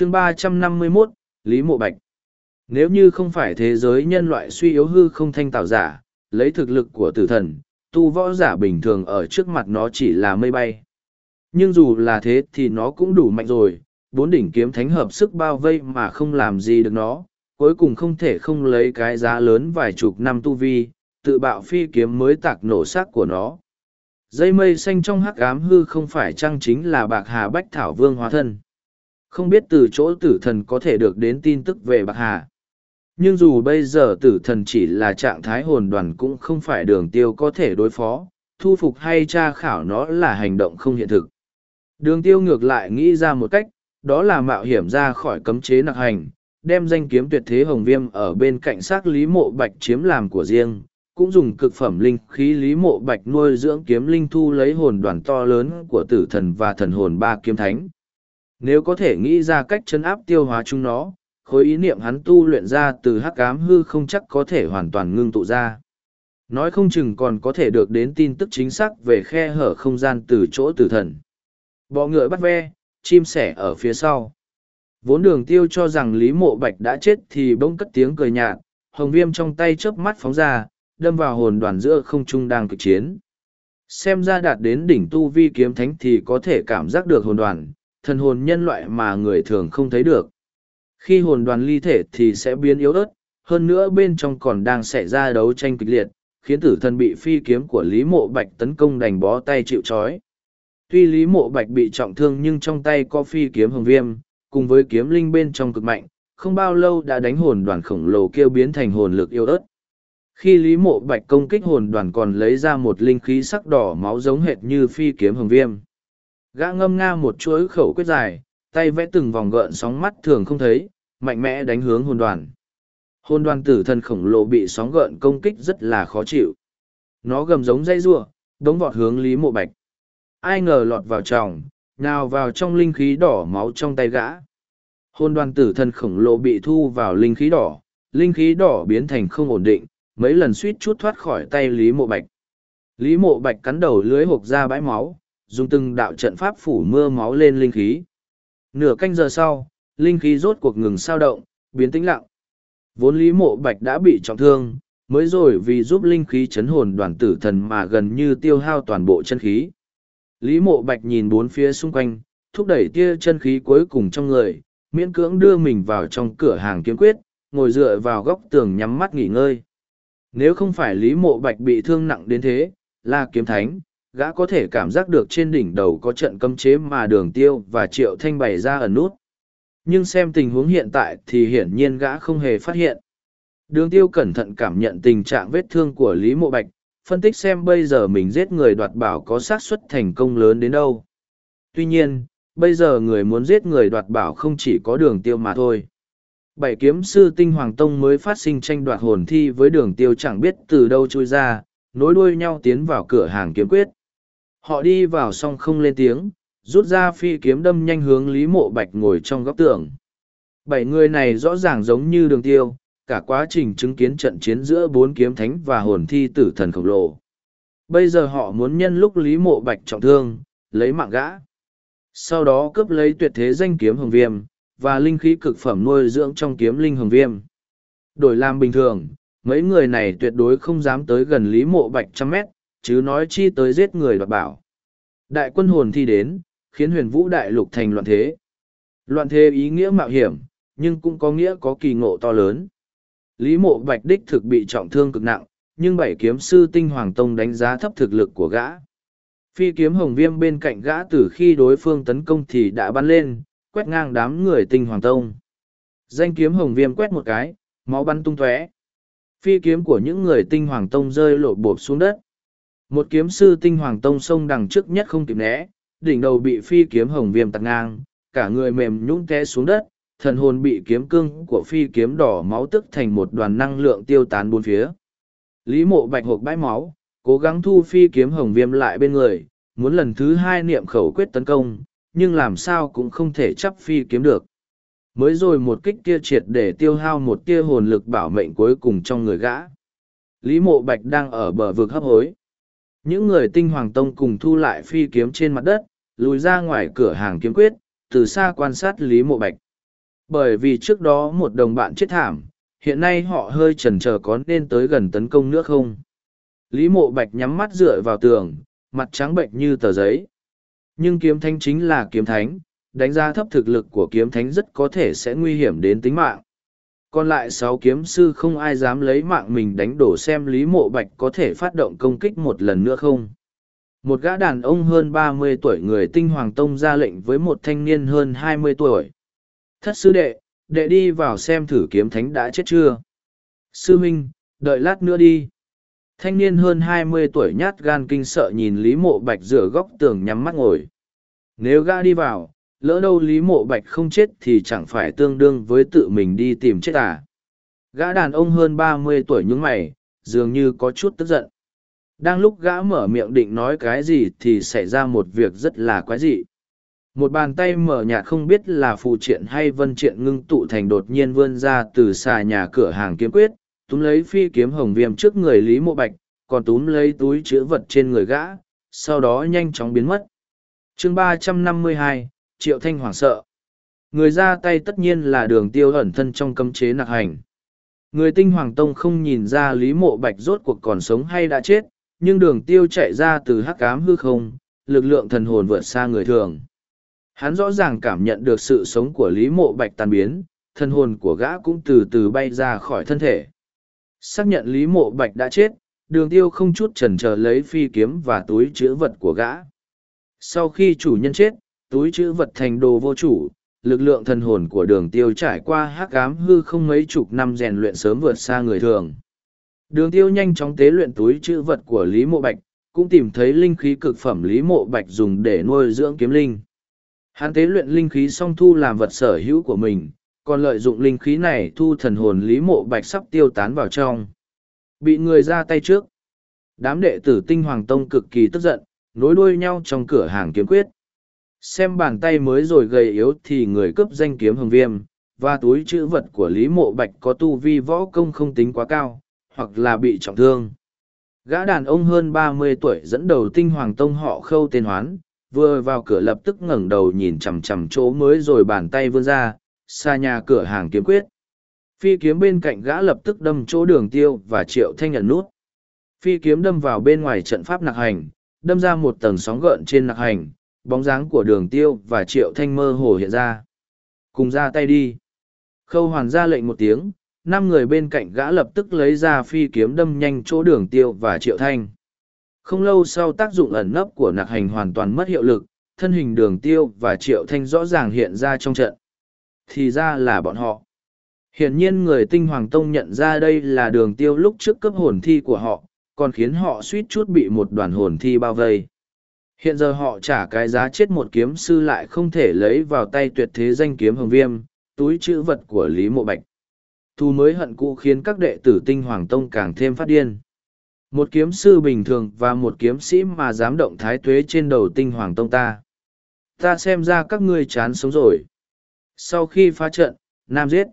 chương ba trăm năm mươi 351, Lý Mộ Bạch Nếu như không phải thế giới nhân loại suy yếu hư không thanh tạo giả, lấy thực lực của tử thần, tu võ giả bình thường ở trước mặt nó chỉ là mây bay. Nhưng dù là thế thì nó cũng đủ mạnh rồi, bốn đỉnh kiếm thánh hợp sức bao vây mà không làm gì được nó, cuối cùng không thể không lấy cái giá lớn vài chục năm tu vi, tự bạo phi kiếm mới tạc nổ xác của nó. Dây mây xanh trong hắc ám hư không phải chăng chính là bạc hà bách thảo vương hóa thân. Không biết từ chỗ tử thần có thể được đến tin tức về bạc hà. Nhưng dù bây giờ tử thần chỉ là trạng thái hồn đoàn cũng không phải đường tiêu có thể đối phó, thu phục hay tra khảo nó là hành động không hiện thực. Đường tiêu ngược lại nghĩ ra một cách, đó là mạo hiểm ra khỏi cấm chế nặc hành, đem danh kiếm tuyệt thế hồng viêm ở bên cạnh xác lý mộ bạch chiếm làm của riêng, cũng dùng cực phẩm linh khí lý mộ bạch nuôi dưỡng kiếm linh thu lấy hồn đoàn to lớn của tử thần và thần hồn ba kiếm thánh. Nếu có thể nghĩ ra cách chấn áp tiêu hóa chúng nó, khối ý niệm hắn tu luyện ra từ hắc ám hư không chắc có thể hoàn toàn ngưng tụ ra. Nói không chừng còn có thể được đến tin tức chính xác về khe hở không gian từ chỗ tử thần. Bọ ngựa bắt ve, chim sẻ ở phía sau. Vốn đường tiêu cho rằng Lý Mộ Bạch đã chết thì bỗng cất tiếng cười nhạt, hồng viêm trong tay chớp mắt phóng ra, đâm vào hồn đoàn giữa không trung đang cực chiến. Xem ra đạt đến đỉnh tu vi kiếm thánh thì có thể cảm giác được hồn đoàn, thần hồn nhân loại mà người thường không thấy được. Khi hồn đoàn ly thể thì sẽ biến yếu ớt, hơn nữa bên trong còn đang xảy ra đấu tranh kịch liệt, khiến tử thần bị phi kiếm của Lý Mộ Bạch tấn công đành bó tay chịu trói. Tuy Lý Mộ Bạch bị trọng thương nhưng trong tay có phi kiếm hồng viêm, cùng với kiếm linh bên trong cực mạnh, không bao lâu đã đánh hồn đoàn khổng lồ kêu biến thành hồn lực yêu ớt. Khi Lý Mộ Bạch công kích hồn đoàn còn lấy ra một linh khí sắc đỏ máu giống hệt như phi kiếm hồng viêm. Gã ngâm nga một chuỗi khẩu quyết dài, tay vẽ từng vòng gợn sóng mắt thường không thấy, mạnh mẽ đánh hướng hồn đoàn. Hồn đoàn tử thần khổng lồ bị sóng gợn công kích rất là khó chịu. Nó gầm giống dây rua, đống vọt hướng Lý Mộ Bạch. Ai ngờ lọt vào tròng, nào vào trong linh khí đỏ máu trong tay gã. Hồn đoàn tử thần khổng lồ bị thu vào linh khí đỏ, linh khí đỏ biến thành không ổn định, mấy lần suýt chút thoát khỏi tay Lý Mộ Bạch. Lý Mộ Bạch cắn đầu lưới hộp ra bãi máu, dùng từng đạo trận pháp phủ mưa máu lên linh khí. Nửa canh giờ sau, linh khí rốt cuộc ngừng sao động, biến tĩnh lặng. Vốn Lý Mộ Bạch đã bị trọng thương, mới rồi vì giúp linh khí chấn hồn đoàn tử thần mà gần như tiêu hao toàn bộ chân khí. Lý Mộ Bạch nhìn bốn phía xung quanh, thúc đẩy tia chân khí cuối cùng trong người, miễn cưỡng đưa mình vào trong cửa hàng kiếm quyết, ngồi dựa vào góc tường nhắm mắt nghỉ ngơi. Nếu không phải Lý Mộ Bạch bị thương nặng đến thế, là kiếm thánh, gã có thể cảm giác được trên đỉnh đầu có trận cấm chế mà đường tiêu và triệu thanh bày ra ẩn nút. Nhưng xem tình huống hiện tại thì hiển nhiên gã không hề phát hiện. Đường tiêu cẩn thận cảm nhận tình trạng vết thương của Lý Mộ Bạch, phân tích xem bây giờ mình giết người đoạt bảo có xác suất thành công lớn đến đâu. Tuy nhiên, bây giờ người muốn giết người đoạt bảo không chỉ có đường tiêu mà thôi. Bảy kiếm sư tinh hoàng tông mới phát sinh tranh đoạt hồn thi với đường tiêu chẳng biết từ đâu trôi ra, nối đuôi nhau tiến vào cửa hàng kiếm quyết. Họ đi vào xong không lên tiếng, rút ra phi kiếm đâm nhanh hướng Lý Mộ Bạch ngồi trong góc tường. Bảy người này rõ ràng giống như đường tiêu, cả quá trình chứng kiến trận chiến giữa bốn kiếm thánh và hồn thi tử thần khổng lồ. Bây giờ họ muốn nhân lúc Lý Mộ Bạch trọng thương, lấy mạng gã. Sau đó cướp lấy tuyệt thế danh kiếm hồng viêm, và linh khí cực phẩm nuôi dưỡng trong kiếm linh hồng viêm. Đổi làm bình thường, mấy người này tuyệt đối không dám tới gần Lý Mộ Bạch trăm mét, chứ nói chi tới giết người đoạt bảo. Đại quân hồn thi đến, khiến huyền vũ đại lục thành loạn thế. Loạn thế ý nghĩa mạo hiểm, nhưng cũng có nghĩa có kỳ ngộ to lớn. Lý mộ bạch đích thực bị trọng thương cực nặng, nhưng bảy kiếm sư tinh hoàng tông đánh giá thấp thực lực của gã. Phi kiếm hồng viêm bên cạnh gã từ khi đối phương tấn công thì đã bắn lên, quét ngang đám người tinh hoàng tông. Danh kiếm hồng viêm quét một cái, máu bắn tung tóe. Phi kiếm của những người tinh hoàng tông rơi lộ bộp xuống đất. Một kiếm sư tinh hoàng tông sông đằng trước nhất không kịp né, đỉnh đầu bị phi kiếm hồng viêm tạt ngang, cả người mềm nhũn té xuống đất, thần hồn bị kiếm cương của phi kiếm đỏ máu tức thành một đoàn năng lượng tiêu tán bốn phía. Lý mộ bạch hộp bãi máu, cố gắng thu phi kiếm hồng viêm lại bên người, muốn lần thứ hai niệm khẩu quyết tấn công, nhưng làm sao cũng không thể chấp phi kiếm được. Mới rồi một kích kia triệt để tiêu hao một tia hồn lực bảo mệnh cuối cùng trong người gã. Lý mộ bạch đang ở bờ vực hấp hối. Những người tinh hoàng tông cùng thu lại phi kiếm trên mặt đất, lùi ra ngoài cửa hàng kiếm quyết, từ xa quan sát Lý Mộ Bạch. Bởi vì trước đó một đồng bạn chết thảm, hiện nay họ hơi chần chờ có nên tới gần tấn công nữa không. Lý mộ bạch nhắm mắt dựa vào tường, mặt trắng bệnh như tờ giấy. Nhưng kiếm thánh chính là kiếm thánh, đánh giá thấp thực lực của kiếm thánh rất có thể sẽ nguy hiểm đến tính mạng. Còn lại sáu kiếm sư không ai dám lấy mạng mình đánh đổ xem Lý Mộ Bạch có thể phát động công kích một lần nữa không. Một gã đàn ông hơn ba mươi tuổi người tinh hoàng tông ra lệnh với một thanh niên hơn hai mươi tuổi. Thất sư đệ, đệ đi vào xem thử kiếm thánh đã chết chưa. Sư huynh, đợi lát nữa đi. Thanh niên hơn hai mươi tuổi nhát gan kinh sợ nhìn Lý Mộ Bạch dựa góc tường nhắm mắt ngồi. Nếu gã đi vào, lỡ đâu Lý Mộ Bạch không chết thì chẳng phải tương đương với tự mình đi tìm chết à. Gã đàn ông hơn ba mươi tuổi nhúng mày, dường như có chút tức giận. Đang lúc gã mở miệng định nói cái gì thì xảy ra một việc rất là quái dị. Một bàn tay mở nhạt không biết là phù triện hay vân triện ngưng tụ thành đột nhiên vươn ra từ xà nhà cửa hàng kiếm quyết, túm lấy phi kiếm hồng viêm trước người Lý Mộ Bạch, còn túm lấy túi chứa vật trên người gã, sau đó nhanh chóng biến mất. chương ba trăm năm mươi hai Triệu Thanh hoảng sợ. Người ra tay tất nhiên là đường tiêu ẩn thân trong cấm chế nặc hành. Người tinh hoàng tông không nhìn ra Lý Mộ Bạch rốt cuộc còn sống hay đã chết, nhưng đường tiêu chạy ra từ hắc ám hư không, lực lượng thần hồn vượt xa người thường. Hắn rõ ràng cảm nhận được sự sống của Lý Mộ Bạch tan biến, thần hồn của gã cũng từ từ bay ra khỏi thân thể. Xác nhận Lý Mộ Bạch đã chết, đường tiêu không chút chần chờ lấy phi kiếm và túi chữ vật của gã. Sau khi chủ nhân chết, túi chữ vật thành đồ vô chủ, lực lượng thần hồn của đường tiêu trải qua hắc ám hư không mấy chục năm rèn luyện sớm vượt xa người thường. Đường tiêu nhanh chóng tế luyện túi chữ vật của Lý Mộ Bạch, cũng tìm thấy linh khí cực phẩm Lý Mộ Bạch dùng để nuôi dưỡng kiếm linh. Hắn tế luyện linh khí song thu làm vật sở hữu của mình, còn lợi dụng linh khí này thu thần hồn Lý Mộ Bạch sắp tiêu tán vào trong. Bị người ra tay trước. Đám đệ tử tinh Hoàng Tông cực kỳ tức giận, nối đuôi nhau trong cửa hàng kiếm quyết. Xem bàn tay mới rồi gầy yếu thì người cướp danh kiếm hồng viêm, và túi chữ vật của Lý Mộ Bạch có tu vi võ công không tính quá cao, hoặc là bị trọng thương. Gã đàn ông hơn ba mươi tuổi dẫn đầu tinh hoàng tông họ khâu tên hoán, vừa vào cửa lập tức ngẩng đầu nhìn chằm chằm chỗ mới rồi bàn tay vươn ra, xa nhà cửa hàng kiếm quyết. Phi kiếm bên cạnh gã lập tức đâm chỗ đường tiêu và triệu thanh nhận nút. Phi kiếm đâm vào bên ngoài trận pháp nặc hành, đâm ra một tầng sóng gợn trên nặc hành, bóng dáng của đường tiêu và triệu thanh mơ hồ hiện ra. Cùng ra tay đi. Khâu hoàn ra lệnh một tiếng, năm người bên cạnh gã lập tức lấy ra phi kiếm đâm nhanh chỗ đường tiêu và triệu thanh. Không lâu sau tác dụng ẩn nấp của nặc hành hoàn toàn mất hiệu lực, thân hình đường tiêu và triệu thanh rõ ràng hiện ra trong trận. Thì ra là bọn họ. Hiển nhiên người tinh hoàng tông nhận ra đây là đường tiêu lúc trước cấp hồn thi của họ, còn khiến họ suýt chút bị một đoàn hồn thi bao vây. Hiện giờ họ trả cái giá chết một kiếm sư lại không thể lấy vào tay tuyệt thế danh kiếm hồng viêm, túi chữ vật của Lý Mộ Bạch. Thu mới hận cũ khiến các đệ tử tinh hoàng tông càng thêm phát điên. Một kiếm sư bình thường và một kiếm sĩ mà dám động thái tuế trên đầu tinh hoàng tông ta. Ta xem ra các ngươi chán sống rồi. Sau khi phá trận, nam giết.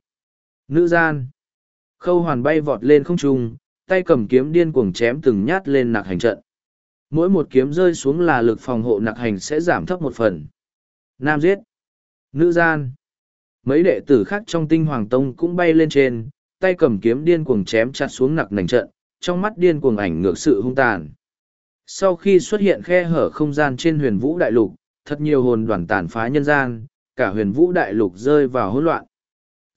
Nữ gian. Khâu hoàn bay vọt lên không trung, tay cầm kiếm điên cuồng chém từng nhát lên nạc hành trận. Mỗi một kiếm rơi xuống là lực phòng hộ nặc hành sẽ giảm thấp một phần. Nam giết. Nữ gian. Mấy đệ tử khác trong tinh hoàng tông cũng bay lên trên, tay cầm kiếm điên cuồng chém chặt xuống nặc nành trận, trong mắt điên cuồng ảnh ngược sự hung tàn. Sau khi xuất hiện khe hở không gian trên huyền vũ đại lục, thật nhiều hồn đoàn tàn phá nhân gian, cả huyền vũ đại lục rơi vào hỗn loạn.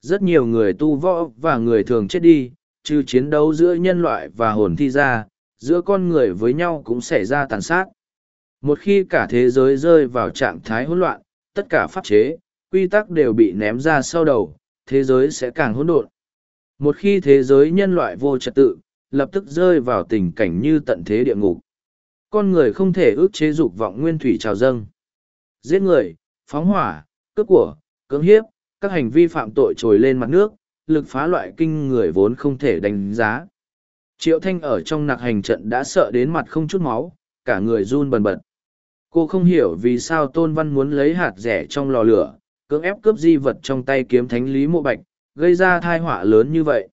Rất nhiều người tu võ và người thường chết đi, trừ chiến đấu giữa nhân loại và hồn thi ra, giữa con người với nhau cũng xảy ra tàn sát. Một khi cả thế giới rơi vào trạng thái hỗn loạn, tất cả pháp chế, quy tắc đều bị ném ra sau đầu, thế giới sẽ càng hỗn độn. Một khi thế giới nhân loại vô trật tự, lập tức rơi vào tình cảnh như tận thế địa ngục. Con người không thể ước chế dục vọng nguyên thủy trào dâng. Giết người, phóng hỏa, cướp của, cưỡng hiếp, các hành vi phạm tội trồi lên mặt nước, lực phá loại kinh người vốn không thể đánh giá. Triệu Thanh ở trong nạc hành trận đã sợ đến mặt không chút máu, cả người run bần bật. Cô không hiểu vì sao Tôn Văn muốn lấy hạt rẻ trong lò lửa, cưỡng ép cướp di vật trong tay kiếm thánh Lý Mộ Bạch, gây ra thai họa lớn như vậy.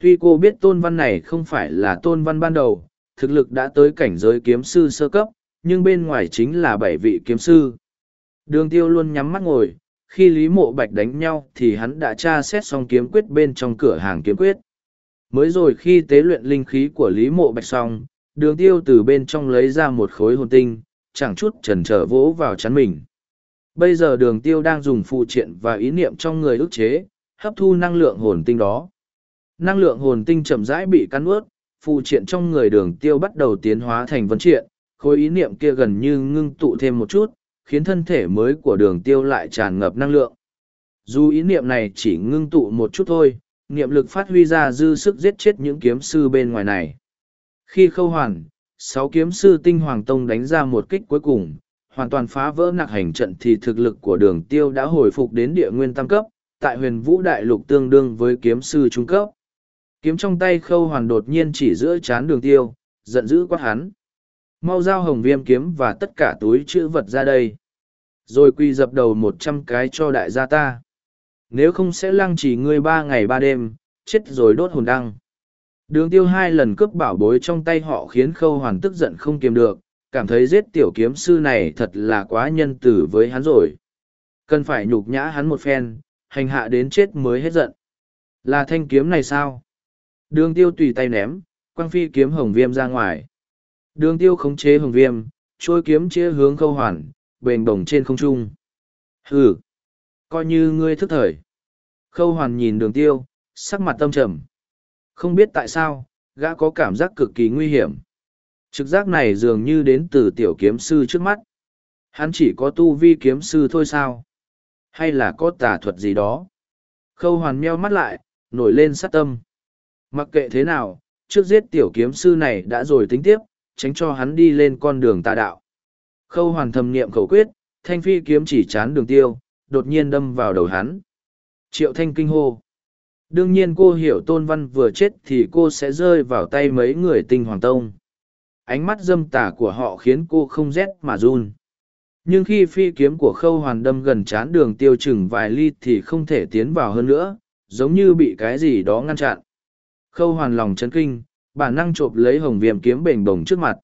Tuy cô biết Tôn Văn này không phải là Tôn Văn ban đầu, thực lực đã tới cảnh giới kiếm sư sơ cấp, nhưng bên ngoài chính là bảy vị kiếm sư. Đường tiêu luôn nhắm mắt ngồi, khi Lý Mộ Bạch đánh nhau thì hắn đã tra xét xong kiếm quyết bên trong cửa hàng kiếm quyết. Mới rồi khi tế luyện linh khí của Lý Mộ Bạch xong, đường tiêu từ bên trong lấy ra một khối hồn tinh, chẳng chút chần trở vỗ vào chắn mình. Bây giờ đường tiêu đang dùng phụ triện và ý niệm trong người ức chế, hấp thu năng lượng hồn tinh đó. Năng lượng hồn tinh chậm rãi bị cắn ướt, phụ triện trong người đường tiêu bắt đầu tiến hóa thành vấn triện, khối ý niệm kia gần như ngưng tụ thêm một chút, khiến thân thể mới của đường tiêu lại tràn ngập năng lượng. Dù ý niệm này chỉ ngưng tụ một chút thôi, niệm lực phát huy ra dư sức giết chết những kiếm sư bên ngoài này. Khi khâu hoàn, sáu kiếm sư tinh hoàng tông đánh ra một kích cuối cùng, hoàn toàn phá vỡ nạc hành trận thì thực lực của đường tiêu đã hồi phục đến địa nguyên tam cấp, tại huyền vũ đại lục tương đương với kiếm sư trung cấp. Kiếm trong tay khâu hoàn đột nhiên chỉ giữa chán đường tiêu, giận dữ quát hắn. Mau giao hồng viêm kiếm và tất cả túi chữ vật ra đây. Rồi quy dập đầu một trăm cái cho đại gia ta. Nếu không sẽ lăng trì ngươi ba ngày ba đêm, chết rồi đốt hồn đăng. Đường tiêu hai lần cướp bảo bối trong tay họ khiến khâu hoàn tức giận không kiềm được, cảm thấy giết tiểu kiếm sư này thật là quá nhân tử với hắn rồi. Cần phải nhục nhã hắn một phen, hành hạ đến chết mới hết giận. Là thanh kiếm này sao? Đường tiêu tùy tay ném, quang phi kiếm hồng viêm ra ngoài. Đường tiêu khống chế hồng viêm, trôi kiếm chia hướng khâu hoàn, bền bổng trên không trung. Hừ! Coi như ngươi thức thời. Khâu hoàn nhìn đường tiêu, sắc mặt tâm trầm. Không biết tại sao, gã có cảm giác cực kỳ nguy hiểm. Trực giác này dường như đến từ tiểu kiếm sư trước mắt. Hắn chỉ có tu vi kiếm sư thôi sao? Hay là có tà thuật gì đó? Khâu hoàn meo mắt lại, nổi lên sát tâm. Mặc kệ thế nào, trước giết tiểu kiếm sư này đã rồi tính tiếp, tránh cho hắn đi lên con đường tà đạo. Khâu hoàn thầm niệm khẩu quyết, thanh phi kiếm chỉ chán đường tiêu, đột nhiên đâm vào đầu hắn. Triệu thanh kinh hô. Đương nhiên cô hiểu tôn văn vừa chết thì cô sẽ rơi vào tay mấy người tinh hoàng tông. Ánh mắt dâm tà của họ khiến cô không rét mà run. Nhưng khi phi kiếm của khâu hoàn đâm gần chán đường tiêu chừng vài ly thì không thể tiến vào hơn nữa, giống như bị cái gì đó ngăn chặn. Khâu hoàn lòng chấn kinh, bản năng chộp lấy hồng viêm kiếm bềnh bồng trước mặt.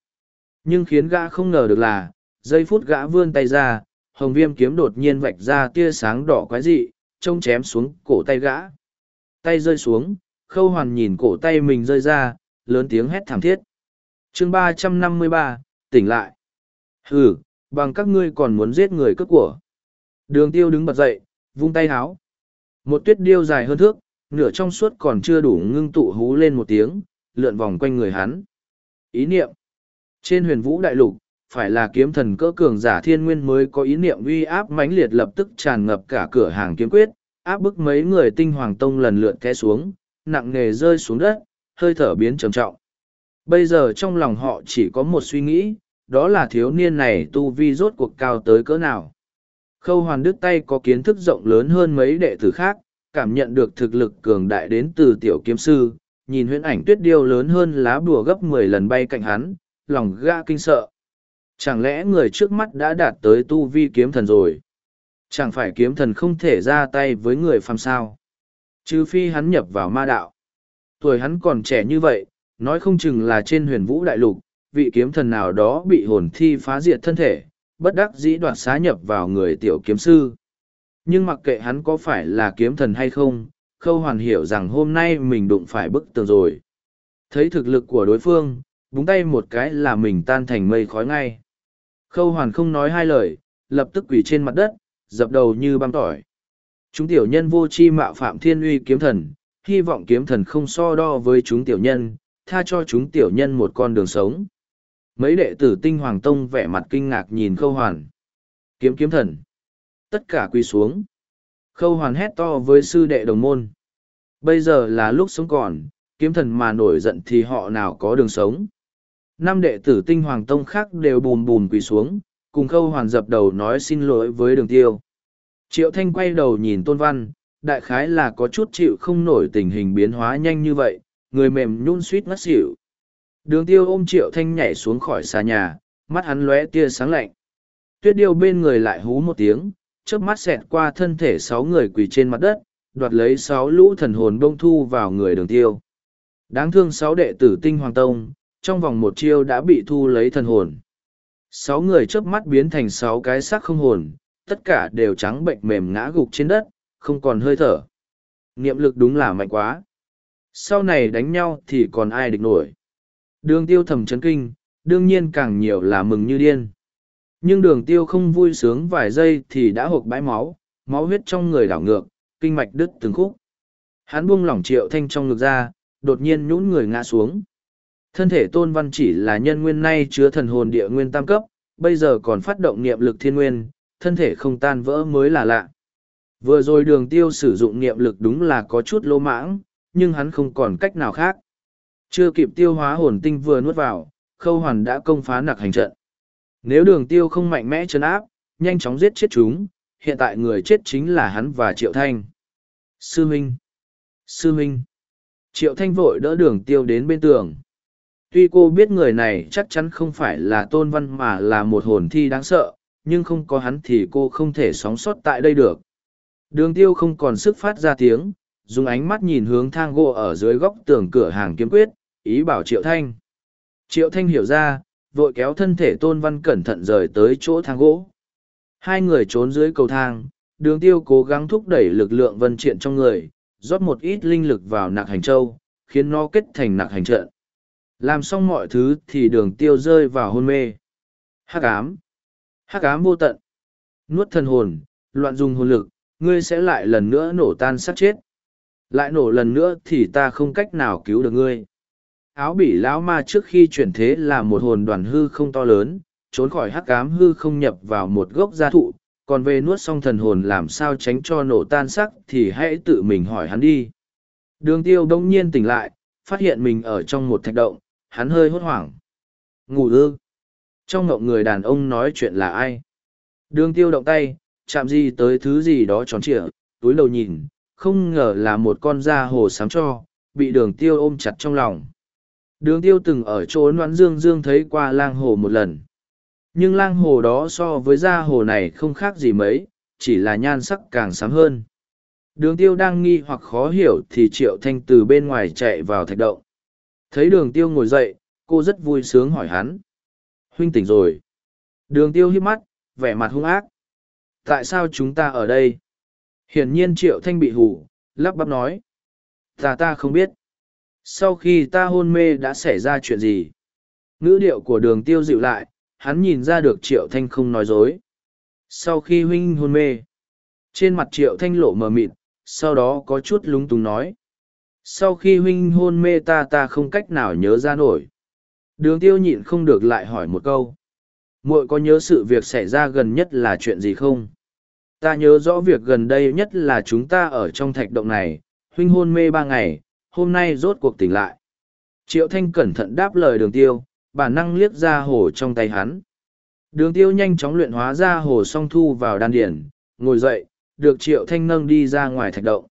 Nhưng khiến gã không ngờ được là, giây phút gã vươn tay ra, hồng viêm kiếm đột nhiên vạch ra tia sáng đỏ quái dị, trông chém xuống cổ tay gã. Tay rơi xuống, khâu hoàn nhìn cổ tay mình rơi ra, lớn tiếng hét thảm thiết. chương ba trăm năm mươi ba tỉnh lại. Hừ, bằng các ngươi còn muốn giết người cướp của. Đường tiêu đứng bật dậy, vung tay háo. Một tuyết điêu dài hơn thước, nửa trong suốt còn chưa đủ ngưng tụ hú lên một tiếng, lượn vòng quanh người hắn. Ý niệm. Trên huyền vũ đại lục, phải là kiếm thần cỡ cường giả thiên nguyên mới có ý niệm uy áp mãnh liệt lập tức tràn ngập cả cửa hàng kiếm quyết, áp bức mấy người tinh hoàng tông lần lượt té xuống, nặng nề rơi xuống đất, hơi thở biến trầm trọng. Bây giờ trong lòng họ chỉ có một suy nghĩ, đó là thiếu niên này tu vi rốt cuộc cao tới cỡ nào. Khâu hoàn đức tay có kiến thức rộng lớn hơn mấy đệ tử khác, cảm nhận được thực lực cường đại đến từ tiểu kiếm sư, nhìn huyễn ảnh tuyết điêu lớn hơn lá bùa gấp mười lần bay cạnh hắn, lòng ga kinh sợ. Chẳng lẽ người trước mắt đã đạt tới tu vi kiếm thần rồi? Chẳng phải kiếm thần không thể ra tay với người phàm sao? Trừ phi hắn nhập vào ma đạo. Tuổi hắn còn trẻ như vậy, nói không chừng là trên huyền vũ đại lục, vị kiếm thần nào đó bị hồn thi phá diệt thân thể, bất đắc dĩ đoạt xá nhập vào người tiểu kiếm sư. Nhưng mặc kệ hắn có phải là kiếm thần hay không, khâu hoàn hiểu rằng hôm nay mình đụng phải bức tường rồi. Thấy thực lực của đối phương, búng tay một cái là mình tan thành mây khói ngay. Khâu hoàn không nói hai lời, lập tức quỳ trên mặt đất, dập đầu như băm tỏi. Chúng tiểu nhân vô chi mạo phạm thiên uy kiếm thần, hy vọng kiếm thần không so đo với chúng tiểu nhân, tha cho chúng tiểu nhân một con đường sống. Mấy đệ tử tinh hoàng tông vẻ mặt kinh ngạc nhìn khâu hoàn. Kiếm kiếm thần. Tất cả quỳ xuống. Khâu hoàn hét to với sư đệ đồng môn. Bây giờ là lúc sống còn, kiếm thần mà nổi giận thì họ nào có đường sống. Năm đệ tử tinh hoàng tông khác đều bùn bùn quỳ xuống, cùng khâu hoàn dập đầu nói xin lỗi với đường tiêu. Triệu Thanh quay đầu nhìn Tôn Văn, đại khái là có chút chịu không nổi tình hình biến hóa nhanh như vậy, người mềm nhún suýt ngất xỉu. Đường tiêu ôm Triệu Thanh nhảy xuống khỏi xà nhà, mắt hắn lóe tia sáng lạnh. Tuyết điêu bên người lại hú một tiếng, chớp mắt xẹt qua thân thể sáu người quỳ trên mặt đất, đoạt lấy sáu lũ thần hồn bông thu vào người đường tiêu. Đáng thương sáu đệ tử tinh hoàng tông, trong vòng một chiêu đã bị thu lấy thần hồn. Sáu người chớp mắt biến thành sáu cái xác không hồn, tất cả đều trắng bệnh mềm ngã gục trên đất, không còn hơi thở. Niệm lực đúng là mạnh quá. Sau này đánh nhau thì còn ai địch nổi. Đường tiêu thầm chấn kinh, đương nhiên càng nhiều là mừng như điên. Nhưng đường tiêu không vui sướng vài giây thì đã hộp bãi máu, máu huyết trong người đảo ngược, kinh mạch đứt từng khúc. Hắn buông lỏng triệu thanh trong ngực ra, đột nhiên nhũn người ngã xuống. Thân thể tôn văn chỉ là nhân nguyên nay chứa thần hồn địa nguyên tam cấp, bây giờ còn phát động niệm lực thiên nguyên, thân thể không tan vỡ mới là lạ. Vừa rồi đường tiêu sử dụng niệm lực đúng là có chút lô mãng, nhưng hắn không còn cách nào khác. Chưa kịp tiêu hóa hồn tinh vừa nuốt vào, khâu hoàn đã công phá nặc hành trận. Nếu đường tiêu không mạnh mẽ chấn áp, nhanh chóng giết chết chúng, hiện tại người chết chính là hắn và Triệu Thanh. Sư Minh! Sư Minh! Triệu Thanh vội đỡ đường tiêu đến bên tường. Tuy cô biết người này chắc chắn không phải là tôn văn mà là một hồn thi đáng sợ, nhưng không có hắn thì cô không thể sóng sót tại đây được. Đường tiêu không còn sức phát ra tiếng, dùng ánh mắt nhìn hướng thang gỗ ở dưới góc tường cửa hàng kiếm quyết, ý bảo Triệu Thanh. Triệu Thanh hiểu ra, vội kéo thân thể tôn văn cẩn thận rời tới chỗ thang gỗ. Hai người trốn dưới cầu thang, đường tiêu cố gắng thúc đẩy lực lượng vân triện trong người, rót một ít linh lực vào nạc hành châu, khiến nó kết thành nạc hành trận. Làm xong mọi thứ thì đường tiêu rơi vào hôn mê. Hắc ám. Hắc ám vô tận. Nuốt thần hồn, loạn dùng hồn lực, ngươi sẽ lại lần nữa nổ tan sát chết. Lại nổ lần nữa thì ta không cách nào cứu được ngươi. Áo bỉ lão ma trước khi chuyển thế là một hồn đoàn hư không to lớn, trốn khỏi hắc ám hư không nhập vào một gốc gia thụ, còn về nuốt xong thần hồn làm sao tránh cho nổ tan sắc thì hãy tự mình hỏi hắn đi. Đường tiêu đông nhiên tỉnh lại, phát hiện mình ở trong một thạch động, hắn hơi hốt hoảng. Ngủ ư. Trong ngộng người đàn ông nói chuyện là ai? Đường tiêu động tay, chạm gì tới thứ gì đó tròn trịa, túi đầu nhìn, không ngờ là một con da hồ sám cho, bị đường tiêu ôm chặt trong lòng. Đường tiêu từng ở chỗ noãn dương dương thấy qua lang hồ một lần. Nhưng lang hồ đó so với da hồ này không khác gì mấy, chỉ là nhan sắc càng sám hơn. Đường tiêu đang nghi hoặc khó hiểu thì triệu thanh từ bên ngoài chạy vào thạch động. Thấy đường tiêu ngồi dậy, cô rất vui sướng hỏi hắn. Huynh tỉnh rồi. Đường tiêu hiếp mắt, vẻ mặt hung ác. Tại sao chúng ta ở đây? Hiển nhiên triệu thanh bị hủ, lắp bắp nói. Ta ta không biết. Sau khi ta hôn mê đã xảy ra chuyện gì? Ngữ điệu của đường tiêu dịu lại, hắn nhìn ra được triệu thanh không nói dối. Sau khi huynh hôn mê, trên mặt triệu thanh lộ mờ mịt, sau đó có chút lúng túng nói. Sau khi huynh hôn mê ta ta không cách nào nhớ ra nổi. Đường tiêu nhịn không được lại hỏi một câu. muội có nhớ sự việc xảy ra gần nhất là chuyện gì không? Ta nhớ rõ việc gần đây nhất là chúng ta ở trong thạch động này, huynh hôn mê ba ngày, hôm nay rốt cuộc tỉnh lại. Triệu Thanh cẩn thận đáp lời đường tiêu, bản năng liếc ra hồ trong tay hắn. Đường tiêu nhanh chóng luyện hóa ra hồ song thu vào đan điển, ngồi dậy, được Triệu Thanh nâng đi ra ngoài thạch động.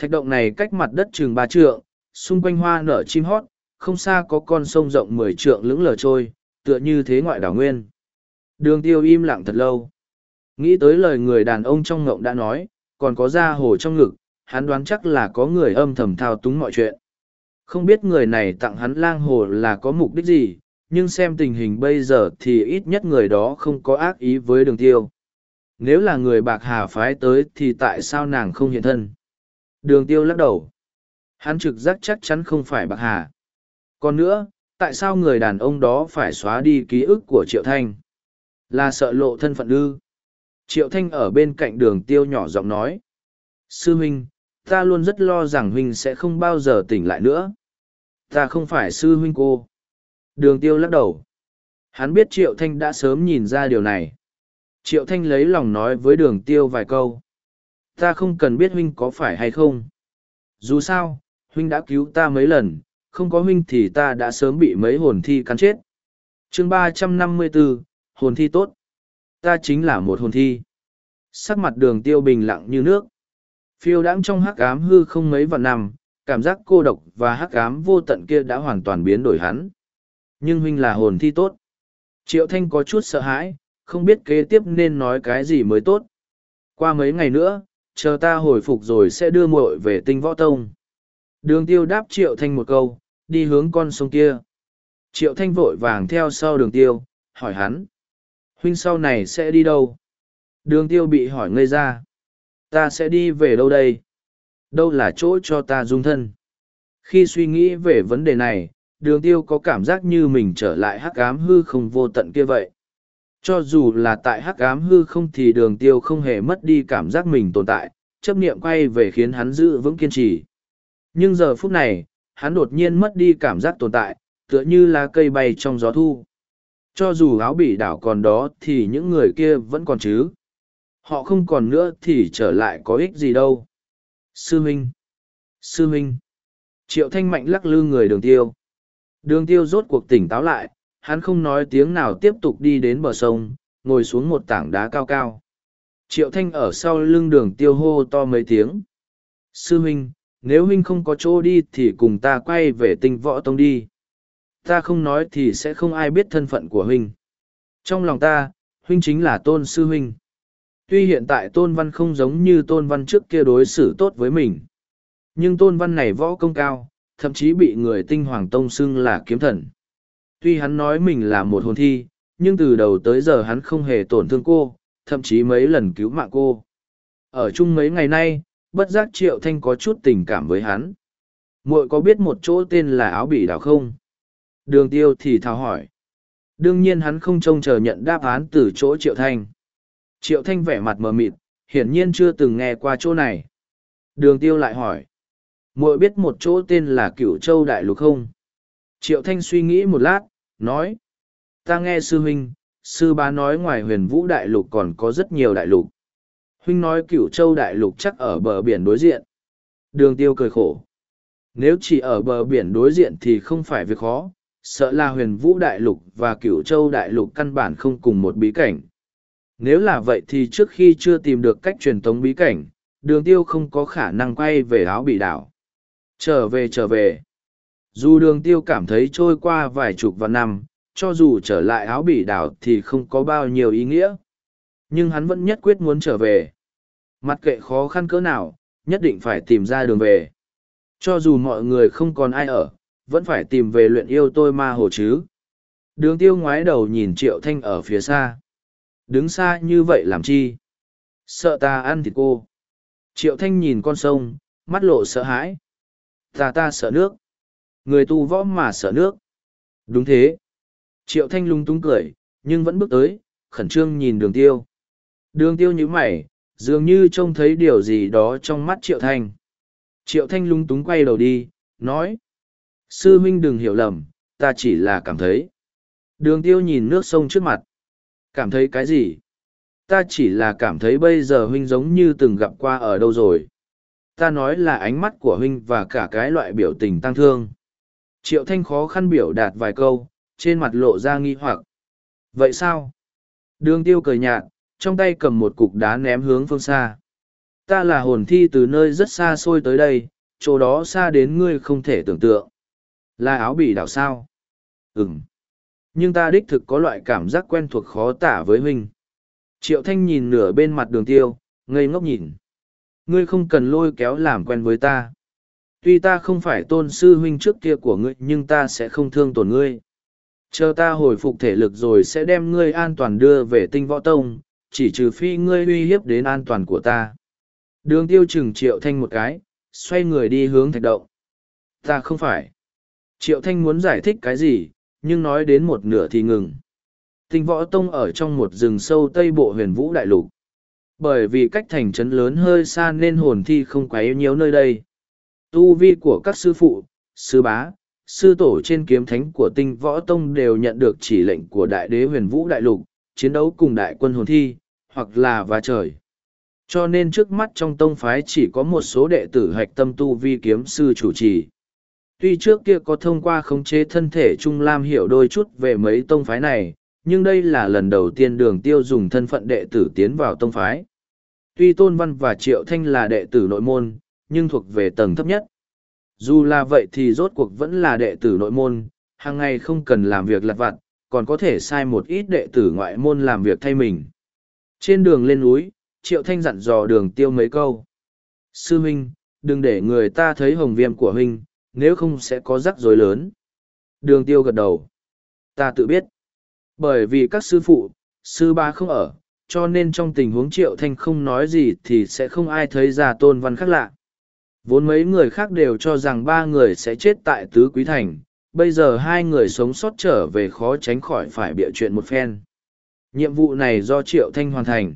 Thạch động này cách mặt đất chừng ba trượng, xung quanh hoa nở chim hót, không xa có con sông rộng mười trượng lững lờ trôi, tựa như thế ngoại đảo nguyên. Đường tiêu im lặng thật lâu. Nghĩ tới lời người đàn ông trong ngộng đã nói, còn có da hồ trong ngực, hắn đoán chắc là có người âm thầm thao túng mọi chuyện. Không biết người này tặng hắn lang hồ là có mục đích gì, nhưng xem tình hình bây giờ thì ít nhất người đó không có ác ý với đường tiêu. Nếu là người bạc hà phái tới thì tại sao nàng không hiện thân? Đường tiêu lắc đầu. Hắn trực giác chắc chắn không phải bạc hà. Còn nữa, tại sao người đàn ông đó phải xóa đi ký ức của Triệu Thanh? Là sợ lộ thân phận ư? Triệu Thanh ở bên cạnh đường tiêu nhỏ giọng nói. Sư huynh, ta luôn rất lo rằng huynh sẽ không bao giờ tỉnh lại nữa. Ta không phải sư huynh cô. Đường tiêu lắc đầu. Hắn biết Triệu Thanh đã sớm nhìn ra điều này. Triệu Thanh lấy lòng nói với đường tiêu vài câu. Ta không cần biết huynh có phải hay không. Dù sao, huynh đã cứu ta mấy lần, không có huynh thì ta đã sớm bị mấy hồn thi cắn chết. chương ba trăm năm mươi 354, hồn thi tốt. Ta chính là một hồn thi. Sắc mặt đường tiêu bình lặng như nước. Phiêu đãng trong hắc ám hư không mấy vạn năm, cảm giác cô độc và hắc ám vô tận kia đã hoàn toàn biến đổi hắn. Nhưng huynh là hồn thi tốt. Triệu Thanh có chút sợ hãi, không biết kế tiếp nên nói cái gì mới tốt. Qua mấy ngày nữa, chờ ta hồi phục rồi sẽ đưa muội về tinh võ tông. Đường tiêu đáp Triệu Thanh một câu, đi hướng con sông kia. Triệu Thanh vội vàng theo sau đường tiêu, hỏi hắn. Huynh sau này sẽ đi đâu? Đường tiêu bị hỏi ngây ra. Ta sẽ đi về đâu đây? Đâu là chỗ cho ta dung thân? Khi suy nghĩ về vấn đề này, đường tiêu có cảm giác như mình trở lại hắc ám hư không vô tận kia vậy. Cho dù là tại hắc ám hư không thì đường tiêu không hề mất đi cảm giác mình tồn tại, chấp niệm quay về khiến hắn giữ vững kiên trì. Nhưng giờ phút này, hắn đột nhiên mất đi cảm giác tồn tại, tựa như là cây bay trong gió thu. Cho dù áo bị đảo còn đó thì những người kia vẫn còn chứ. Họ không còn nữa thì trở lại có ích gì đâu. Sư Minh! Sư Minh! Triệu Thanh Mạnh lắc lư người đường tiêu. Đường tiêu rốt cuộc tỉnh táo lại, hắn không nói tiếng nào tiếp tục đi đến bờ sông, ngồi xuống một tảng đá cao cao. Triệu Thanh ở sau lưng đường tiêu hô to mấy tiếng. Sư huynh, nếu huynh không có chỗ đi thì cùng ta quay về tinh võ tông đi ta không nói thì sẽ không ai biết thân phận của huynh trong lòng ta huynh chính là tôn sư huynh tuy hiện tại tôn văn không giống như tôn văn trước kia đối xử tốt với mình nhưng tôn văn này võ công cao thậm chí bị người tinh hoàng tông xưng là kiếm thần tuy hắn nói mình là một hồn thi, nhưng từ đầu tới giờ hắn không hề tổn thương cô, thậm chí mấy lần cứu mạng cô. Ở chung mấy ngày nay, bất giác triệu thanh có chút tình cảm với hắn. Muội có biết một chỗ tên là áo bỉ đảo không? Đường tiêu thì thào hỏi. Đương nhiên hắn không trông chờ nhận đáp án từ chỗ triệu thanh. Triệu thanh vẻ mặt mờ mịt, hiển nhiên chưa từng nghe qua chỗ này. Đường tiêu lại hỏi. Muội biết một chỗ tên là cửu châu đại lục không? Triệu thanh suy nghĩ một lát, nói, ta nghe sư huynh, sư bá nói ngoài huyền vũ đại lục còn có rất nhiều đại lục. Huynh nói cửu châu đại lục chắc ở bờ biển đối diện. Đường tiêu cười khổ, nếu chỉ ở bờ biển đối diện thì không phải việc khó, sợ là huyền vũ đại lục và cửu châu đại lục căn bản không cùng một bí cảnh. Nếu là vậy thì trước khi chưa tìm được cách truyền tống bí cảnh, đường tiêu không có khả năng quay về áo bị đảo. Trở về trở về dù đường tiêu cảm thấy trôi qua vài chục vạn năm cho dù trở lại áo bỉ đảo thì không có bao nhiêu ý nghĩa nhưng hắn vẫn nhất quyết muốn trở về Mặt kệ khó khăn cỡ nào, nhất định phải tìm ra đường về. Cho dù mọi người không còn ai ở, vẫn phải tìm về luyện yêu tôi ma hồ chứ. Đường tiêu ngoái đầu nhìn Triệu Thanh ở phía xa. Đứng xa như vậy làm chi? Sợ ta ăn thịt cô. Triệu Thanh nhìn con sông, mắt lộ sợ hãi. Ta ta sợ nước. Người tu võ mà sợ nước. Đúng thế. Triệu Thanh lung tung cười, nhưng vẫn bước tới, khẩn trương nhìn đường tiêu. Đường tiêu như mày, dường như trông thấy điều gì đó trong mắt triệu thanh triệu thanh lung túng quay đầu đi nói sư huynh đừng hiểu lầm ta chỉ là cảm thấy đường tiêu nhìn nước sông trước mặt cảm thấy cái gì ta chỉ là cảm thấy bây giờ huynh giống như từng gặp qua ở đâu rồi ta nói là ánh mắt của huynh và cả cái loại biểu tình tăng thương triệu thanh khó khăn biểu đạt vài câu trên mặt lộ ra nghi hoặc vậy sao đường tiêu cười nhạt trong tay cầm một cục đá ném hướng phương xa. Ta là hồn thi từ nơi rất xa xôi tới đây, chỗ đó xa đến ngươi không thể tưởng tượng. Là áo bỉ đảo sao? Ừm. Nhưng ta đích thực có loại cảm giác quen thuộc khó tả với huynh. Triệu Thanh nhìn nửa bên mặt đường tiêu, ngây ngốc nhìn. Ngươi không cần lôi kéo làm quen với ta. Tuy ta không phải tôn sư huynh trước kia của ngươi nhưng ta sẽ không thương tổn ngươi. Chờ ta hồi phục thể lực rồi sẽ đem ngươi an toàn đưa về tinh võ tông, chỉ trừ phi ngươi uy hiếp đến an toàn của ta. Đường tiêu chừng triệu thanh một cái, xoay người đi hướng thạch động. Ta không phải. Triệu thanh muốn giải thích cái gì, nhưng nói đến một nửa thì ngừng. Tinh võ tông ở trong một rừng sâu tây bộ huyền vũ đại lục. Bởi vì cách thành trấn lớn hơi xa nên hồn thi không quá yếu nhiều nơi đây. Tu vi của các sư phụ, sư bá, sư tổ trên kiếm thánh của tinh võ tông đều nhận được chỉ lệnh của đại đế huyền vũ đại lục, chiến đấu cùng đại quân hồn thi, hoặc là và trời. Cho nên trước mắt trong tông phái chỉ có một số đệ tử hạch tâm tu vi kiếm sư chủ trì. Tuy trước kia có thông qua khống chế thân thể Trung Lam hiểu đôi chút về mấy tông phái này, nhưng đây là lần đầu tiên đường tiêu dùng thân phận đệ tử tiến vào tông phái. Tuy Tôn Văn và Triệu Thanh là đệ tử nội môn, nhưng thuộc về tầng thấp nhất. Dù là vậy thì rốt cuộc vẫn là đệ tử nội môn, hàng ngày không cần làm việc lặt vặt, còn có thể sai một ít đệ tử ngoại môn làm việc thay mình. Trên đường lên núi, Triệu Thanh dặn dò đường tiêu mấy câu. Sư huynh, đừng để người ta thấy hồng viêm của huynh, nếu không sẽ có rắc rối lớn. Đường tiêu gật đầu. Ta tự biết. Bởi vì các sư phụ, sư ba không ở, cho nên trong tình huống triệu thanh không nói gì thì sẽ không ai thấy ra tôn văn khác lạ vốn mấy người khác đều cho rằng ba người sẽ chết tại tứ quý thành, bây giờ hai người sống sót trở về khó tránh khỏi phải bịa chuyện một phen. Nhiệm vụ này do triệu thanh hoàn thành.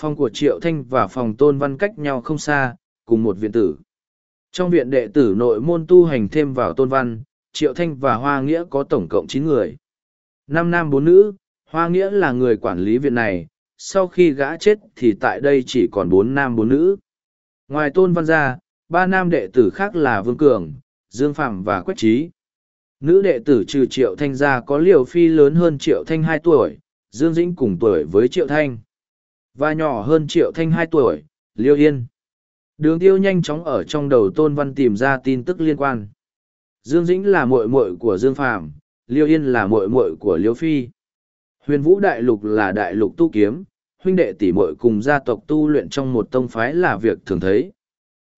Phòng của triệu thanh và phòng tôn văn cách nhau không xa, cùng một viện tử. Trong viện đệ tử nội môn tu hành thêm vào tôn văn, triệu thanh và hoa nghĩa có tổng cộng chín người. Năm nam bốn nữ, hoa nghĩa là người quản lý viện này, sau khi gã chết thì tại đây chỉ còn bốn nam bốn nữ. Ngoài tôn văn ra ba nam đệ tử khác là vương cường dương phạm và quách trí. Nữ đệ tử trừ triệu thanh gia có liều phi lớn hơn triệu thanh hai tuổi dương dĩnh cùng tuổi với triệu thanh. Và nhỏ hơn triệu thanh hai tuổi liêu yên. Đường tiêu nhanh chóng ở trong đầu tôn văn tìm ra tin tức liên quan. Dương dĩnh là muội muội của dương Phạm, liêu yên là muội muội của liêu phi. Huyền vũ đại lục là đại lục tu kiếm huynh đệ tỷ muội cùng gia tộc tu luyện trong một tông phái là việc thường thấy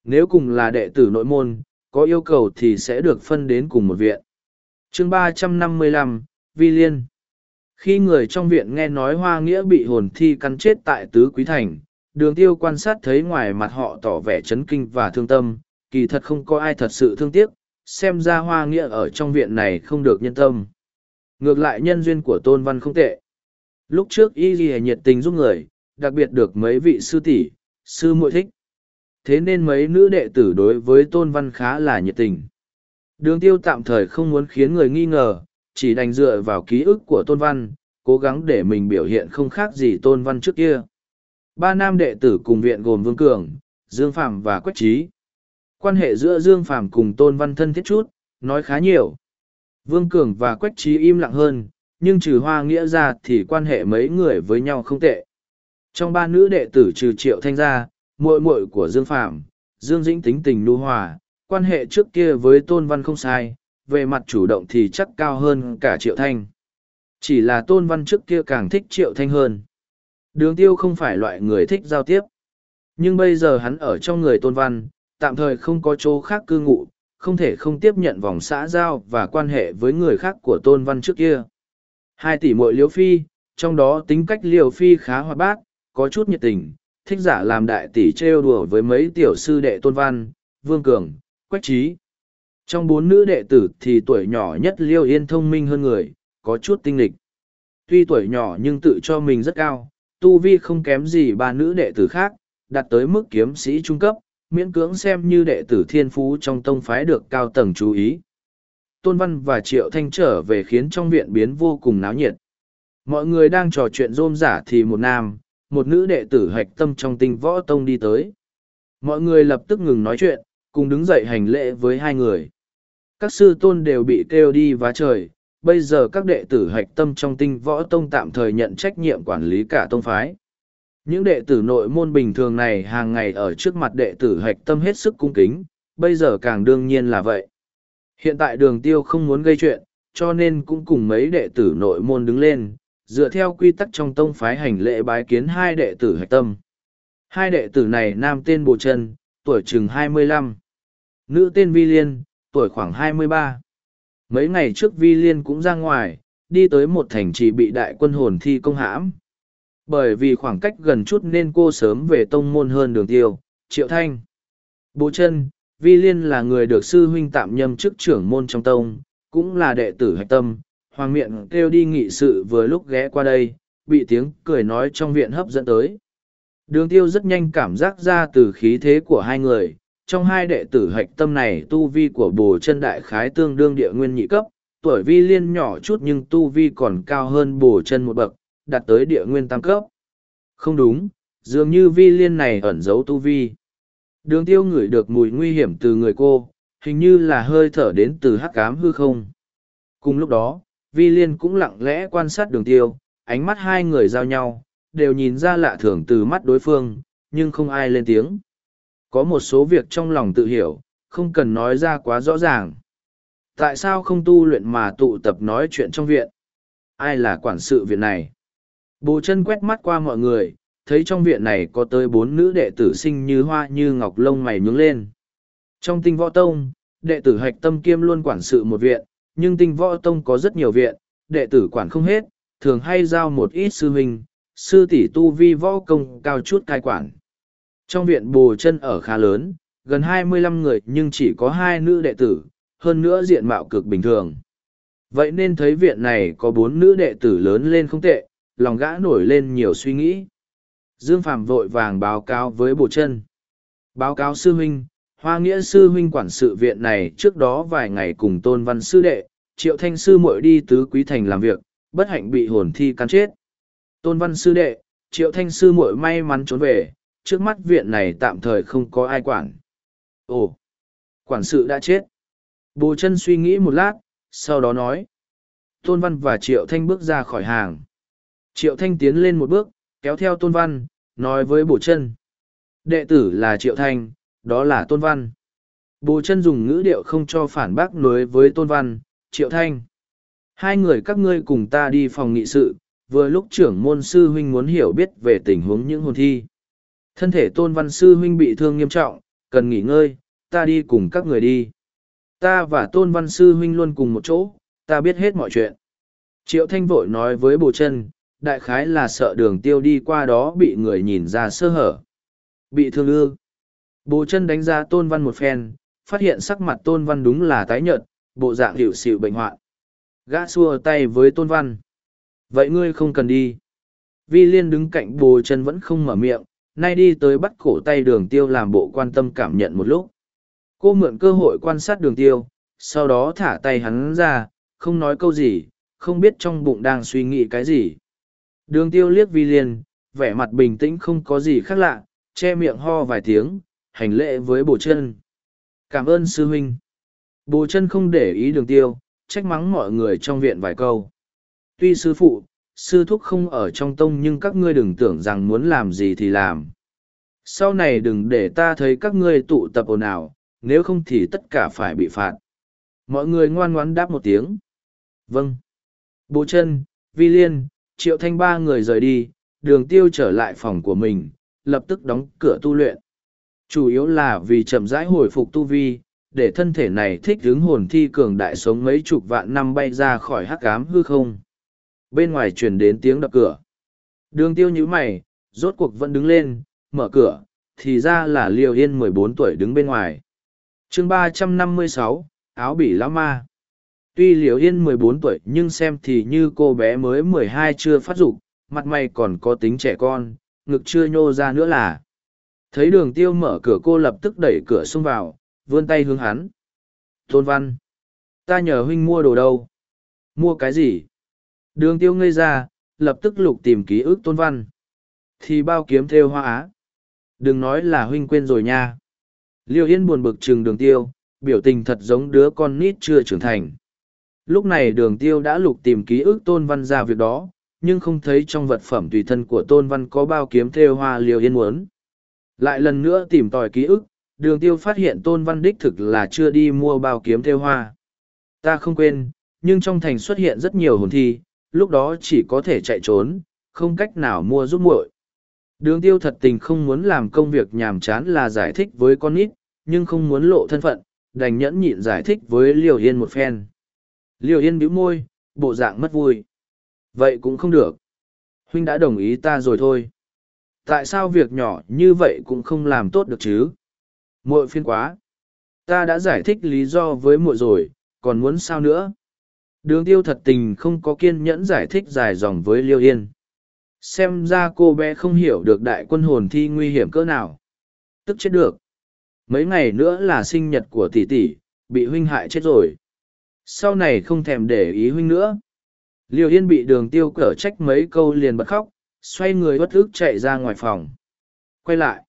nếu cùng là đệ tử nội môn, có yêu cầu thì sẽ được phân đến cùng một viện. Chương ba trăm năm mươi lăm, vi liên. Khi người trong viện nghe nói hoa nghĩa bị hồn thi cắn chết tại tứ quý thành, đường tiêu quan sát thấy ngoài mặt họ tỏ vẻ chấn kinh và thương tâm, kỳ thật không có ai thật sự thương tiếc, xem ra hoa nghĩa ở trong viện này không được nhân tâm. Ngược lại nhân duyên của tôn văn không tệ. Lúc trước y ghi nhiệt tình giúp người, đặc biệt được mấy vị sư tỷ, sư muội thích thế nên mấy nữ đệ tử đối với tôn văn khá là nhiệt tình. Đường tiêu tạm thời không muốn khiến người nghi ngờ, chỉ đành dựa vào ký ức của tôn văn, cố gắng để mình biểu hiện không khác gì tôn văn trước kia. Ba nam đệ tử cùng viện gồm vương cường, dương phạm và quách trí. Quan hệ giữa dương phạm cùng tôn văn thân thiết chút, nói khá nhiều. Vương cường và quách trí im lặng hơn, nhưng trừ hoa nghĩa ra thì quan hệ mấy người với nhau không tệ. Trong ba nữ đệ tử trừ triệu thanh gia muội muội của dương phạm dương dĩnh tính tình nu hòa, quan hệ trước kia với tôn văn không sai, về mặt chủ động thì chắc cao hơn cả triệu thanh. Chỉ là tôn văn trước kia càng thích triệu thanh hơn. Đường tiêu không phải loại người thích giao tiếp. Nhưng bây giờ hắn ở trong người tôn văn, tạm thời không có chỗ khác cư ngụ, không thể không tiếp nhận vòng xã giao và quan hệ với người khác của tôn văn trước kia. Hai tỷ muội liễu phi, trong đó tính cách liễu phi khá hoạt bát, có chút nhiệt tình thích giả làm đại tỷ trêu đùa với mấy tiểu sư đệ tôn văn, vương cường, quách trí. Trong bốn nữ đệ tử thì tuổi nhỏ nhất liêu yên thông minh hơn người, có chút tinh lịch tuy tuổi nhỏ nhưng tự cho mình rất cao, tu vi không kém gì ba nữ đệ tử khác, đạt tới mức kiếm sĩ trung cấp, miễn cưỡng xem như đệ tử thiên phú trong tông phái được cao tầng chú ý. Tôn văn và triệu thanh trở về khiến trong viện biến vô cùng náo nhiệt. Mọi người đang trò chuyện rôm rả thì một nam một nữ đệ tử hạch tâm trong tinh võ tông đi tới. Mọi người lập tức ngừng nói chuyện, cùng đứng dậy hành lễ với hai người. Các sư tôn đều bị kêu đi vá trời, bây giờ các đệ tử hạch tâm trong tinh võ tông tạm thời nhận trách nhiệm quản lý cả tông phái. Những đệ tử nội môn bình thường này hàng ngày ở trước mặt đệ tử hạch tâm hết sức cung kính, bây giờ càng đương nhiên là vậy. Hiện tại đường tiêu không muốn gây chuyện, cho nên cũng cùng mấy đệ tử nội môn đứng lên dựa theo quy tắc trong tông phái hành lễ bái kiến hai đệ tử hạch tâm. Hai đệ tử này nam tên bồ Trân, tuổi chừng hai mươi lăm. Nữ tên vi liên tuổi khoảng hai mươi ba. Mấy ngày trước vi liên cũng ra ngoài đi tới một thành trì bị đại quân hồn thi công hãm. Bởi vì khoảng cách gần chút nên cô sớm về tông môn hơn đường tiêu triệu thanh. Bố chân vi liên là người được sư huynh tạm nhâm chức trưởng môn trong tông cũng là đệ tử hạch tâm hoàng miệng kêu đi nghị sự vừa lúc ghé qua đây bị tiếng cười nói trong viện hấp dẫn tới đường tiêu rất nhanh cảm giác ra từ khí thế của hai người trong hai đệ tử hạch tâm này tu vi của bồ chân đại khái tương đương địa nguyên nhị cấp, tuổi vi liên nhỏ chút nhưng tu vi còn cao hơn bồ chân một bậc, đạt tới địa nguyên tam cấp. Không đúng, dường như vi liên này ẩn giấu tu vi. Đường tiêu ngửi được mùi nguy hiểm từ người cô, hình như là hơi thở đến từ hắc cám hư không. Cùng lúc đó, vi liên cũng lặng lẽ quan sát đường tiêu, ánh mắt hai người giao nhau, đều nhìn ra lạ thường từ mắt đối phương, nhưng không ai lên tiếng có một số việc trong lòng tự hiểu, không cần nói ra quá rõ ràng. Tại sao không tu luyện mà tụ tập nói chuyện trong viện? Ai là quản sự viện này? Bồ chân quét mắt qua mọi người, thấy trong viện này có tới bốn nữ đệ tử sinh như hoa như ngọc lông mày nhướng lên. Trong tinh võ tông, đệ tử hạch tâm kiêm luôn quản sự một viện, nhưng tinh võ tông có rất nhiều viện, đệ tử quản không hết, thường hay giao một ít sư huynh, sư tỷ tu vi võ công cao chút cai quản. Trong viện bồ chân ở khá lớn, gần hai mươi lăm người nhưng chỉ có hai nữ đệ tử, hơn nữa diện mạo cực bình thường. Vậy nên thấy viện này có bốn nữ đệ tử lớn lên không tệ, lòng gã nổi lên nhiều suy nghĩ. Dương Phạm vội vàng báo cáo với bồ chân. Báo cáo sư huynh, hoa nghĩa sư huynh quản sự viện này trước đó vài ngày cùng tôn văn sư đệ, triệu thanh sư muội đi tứ quý thành làm việc, bất hạnh bị hồn thi cắn chết. Tôn văn sư đệ, triệu thanh sư muội may mắn trốn về, trước mắt viện này tạm thời không có ai quản. Ồ, quản sự đã chết. Bồ chân suy nghĩ một lát, sau đó nói. Tôn văn và triệu thanh bước ra khỏi hàng. Triệu thanh tiến lên một bước, kéo theo tôn văn, nói với bồ chân. Đệ tử là triệu thanh, đó là tôn văn. Bồ chân dùng ngữ điệu không cho phản bác nối với tôn văn, triệu thanh. Hai người các ngươi cùng ta đi phòng nghị sự, vừa lúc trưởng môn sư huynh muốn hiểu biết về tình huống những hồn thi. Thân thể tôn văn sư huynh bị thương nghiêm trọng, cần nghỉ ngơi, ta đi cùng các người đi. Ta và tôn văn sư huynh luôn cùng một chỗ, ta biết hết mọi chuyện. Triệu thanh vội nói với bồ chân, đại khái là sợ đường tiêu đi qua đó bị người nhìn ra sơ hở. Bị thương ư. Bồ chân đánh giá tôn văn một phen, phát hiện sắc mặt tôn văn đúng là tái nhợt, bộ dạng hiệu xịu bệnh hoạn. Gã xua tay với tôn văn. Vậy ngươi không cần đi. Vi liên đứng cạnh bồ chân vẫn không mở miệng, nay đi tới bắt cổ tay đường tiêu làm bộ quan tâm cảm nhận một lúc. Cô mượn cơ hội quan sát đường tiêu, sau đó thả tay hắn ra, không nói câu gì, không biết trong bụng đang suy nghĩ cái gì. Đường tiêu liếc vi liên, vẻ mặt bình tĩnh không có gì khác lạ, che miệng ho vài tiếng, hành lễ với bồ chân. Cảm ơn sư huynh. Bồ chân không để ý đường tiêu, trách mắng mọi người trong viện vài câu. Tuy sư phụ, sư thúc không ở trong tông nhưng các ngươi đừng tưởng rằng muốn làm gì thì làm. Sau này đừng để ta thấy các ngươi tụ tập ồn ào, nếu không thì tất cả phải bị phạt. Mọi người ngoan ngoãn đáp một tiếng. Vâng. Bố chân, Vi Liên, Triệu Thanh ba người rời đi, đường tiêu trở lại phòng của mình, lập tức đóng cửa tu luyện. Chủ yếu là vì chậm rãi hồi phục tu vi, để thân thể này thích đứng hồn thi cường đại sống mấy chục vạn năm bay ra khỏi hắc ám hư không. Bên ngoài truyền đến tiếng đập cửa. Đường tiêu nhữ mày, rốt cuộc vẫn đứng lên, mở cửa, thì ra là liều Yên mười bốn tuổi đứng bên ngoài. chương ba trăm năm mươi sáu áo bỉ lão ma. Tuy liều Yên mười bốn tuổi nhưng xem thì như cô bé mới mười hai chưa phát dục mặt mày còn có tính trẻ con, ngực chưa nhô ra nữa là. Thấy đường tiêu mở cửa cô lập tức đẩy cửa xông vào, vươn tay hướng hắn. Tôn Văn, ta nhờ huynh mua đồ đâu? Mua cái gì? Đường tiêu ngây ra, lập tức lục tìm ký ức Tôn Văn. Thì bao kiếm theo hoa á. Đừng nói là huynh quên rồi nha. Liêu Yên buồn bực trừng đường tiêu, biểu tình thật giống đứa con nít chưa trưởng thành. Lúc này đường tiêu đã lục tìm ký ức Tôn Văn ra việc đó, nhưng không thấy trong vật phẩm tùy thân của Tôn Văn có bao kiếm theo hoa Liêu Yên muốn. Lại lần nữa tìm tòi ký ức, đường tiêu phát hiện tôn văn đích thực là chưa đi mua bao kiếm theo hoa. Ta không quên, nhưng trong thành xuất hiện rất nhiều hồn thi, lúc đó chỉ có thể chạy trốn, không cách nào mua giúp muội. Đường tiêu thật tình không muốn làm công việc nhàm chán là giải thích với con nít, nhưng không muốn lộ thân phận, đành nhẫn nhịn giải thích với Liều Yên một phen. Liều Yên bĩu môi, bộ dạng mất vui. Vậy cũng không được. Huynh đã đồng ý ta rồi thôi. Tại sao việc nhỏ như vậy cũng không làm tốt được chứ? muội phiên quá. Ta đã giải thích lý do với muội rồi, còn muốn sao nữa? Đường tiêu thật tình không có kiên nhẫn giải thích dài dòng với liêu yên. Xem ra cô bé không hiểu được đại quân hồn thi nguy hiểm cỡ nào. Tức chết được. Mấy ngày nữa là sinh nhật của tỷ tỷ, bị huynh hại chết rồi. Sau này không thèm để ý huynh nữa. Liêu yên bị đường tiêu cở trách mấy câu liền bật khóc xoay người bất ức chạy ra ngoài phòng. Quay lại.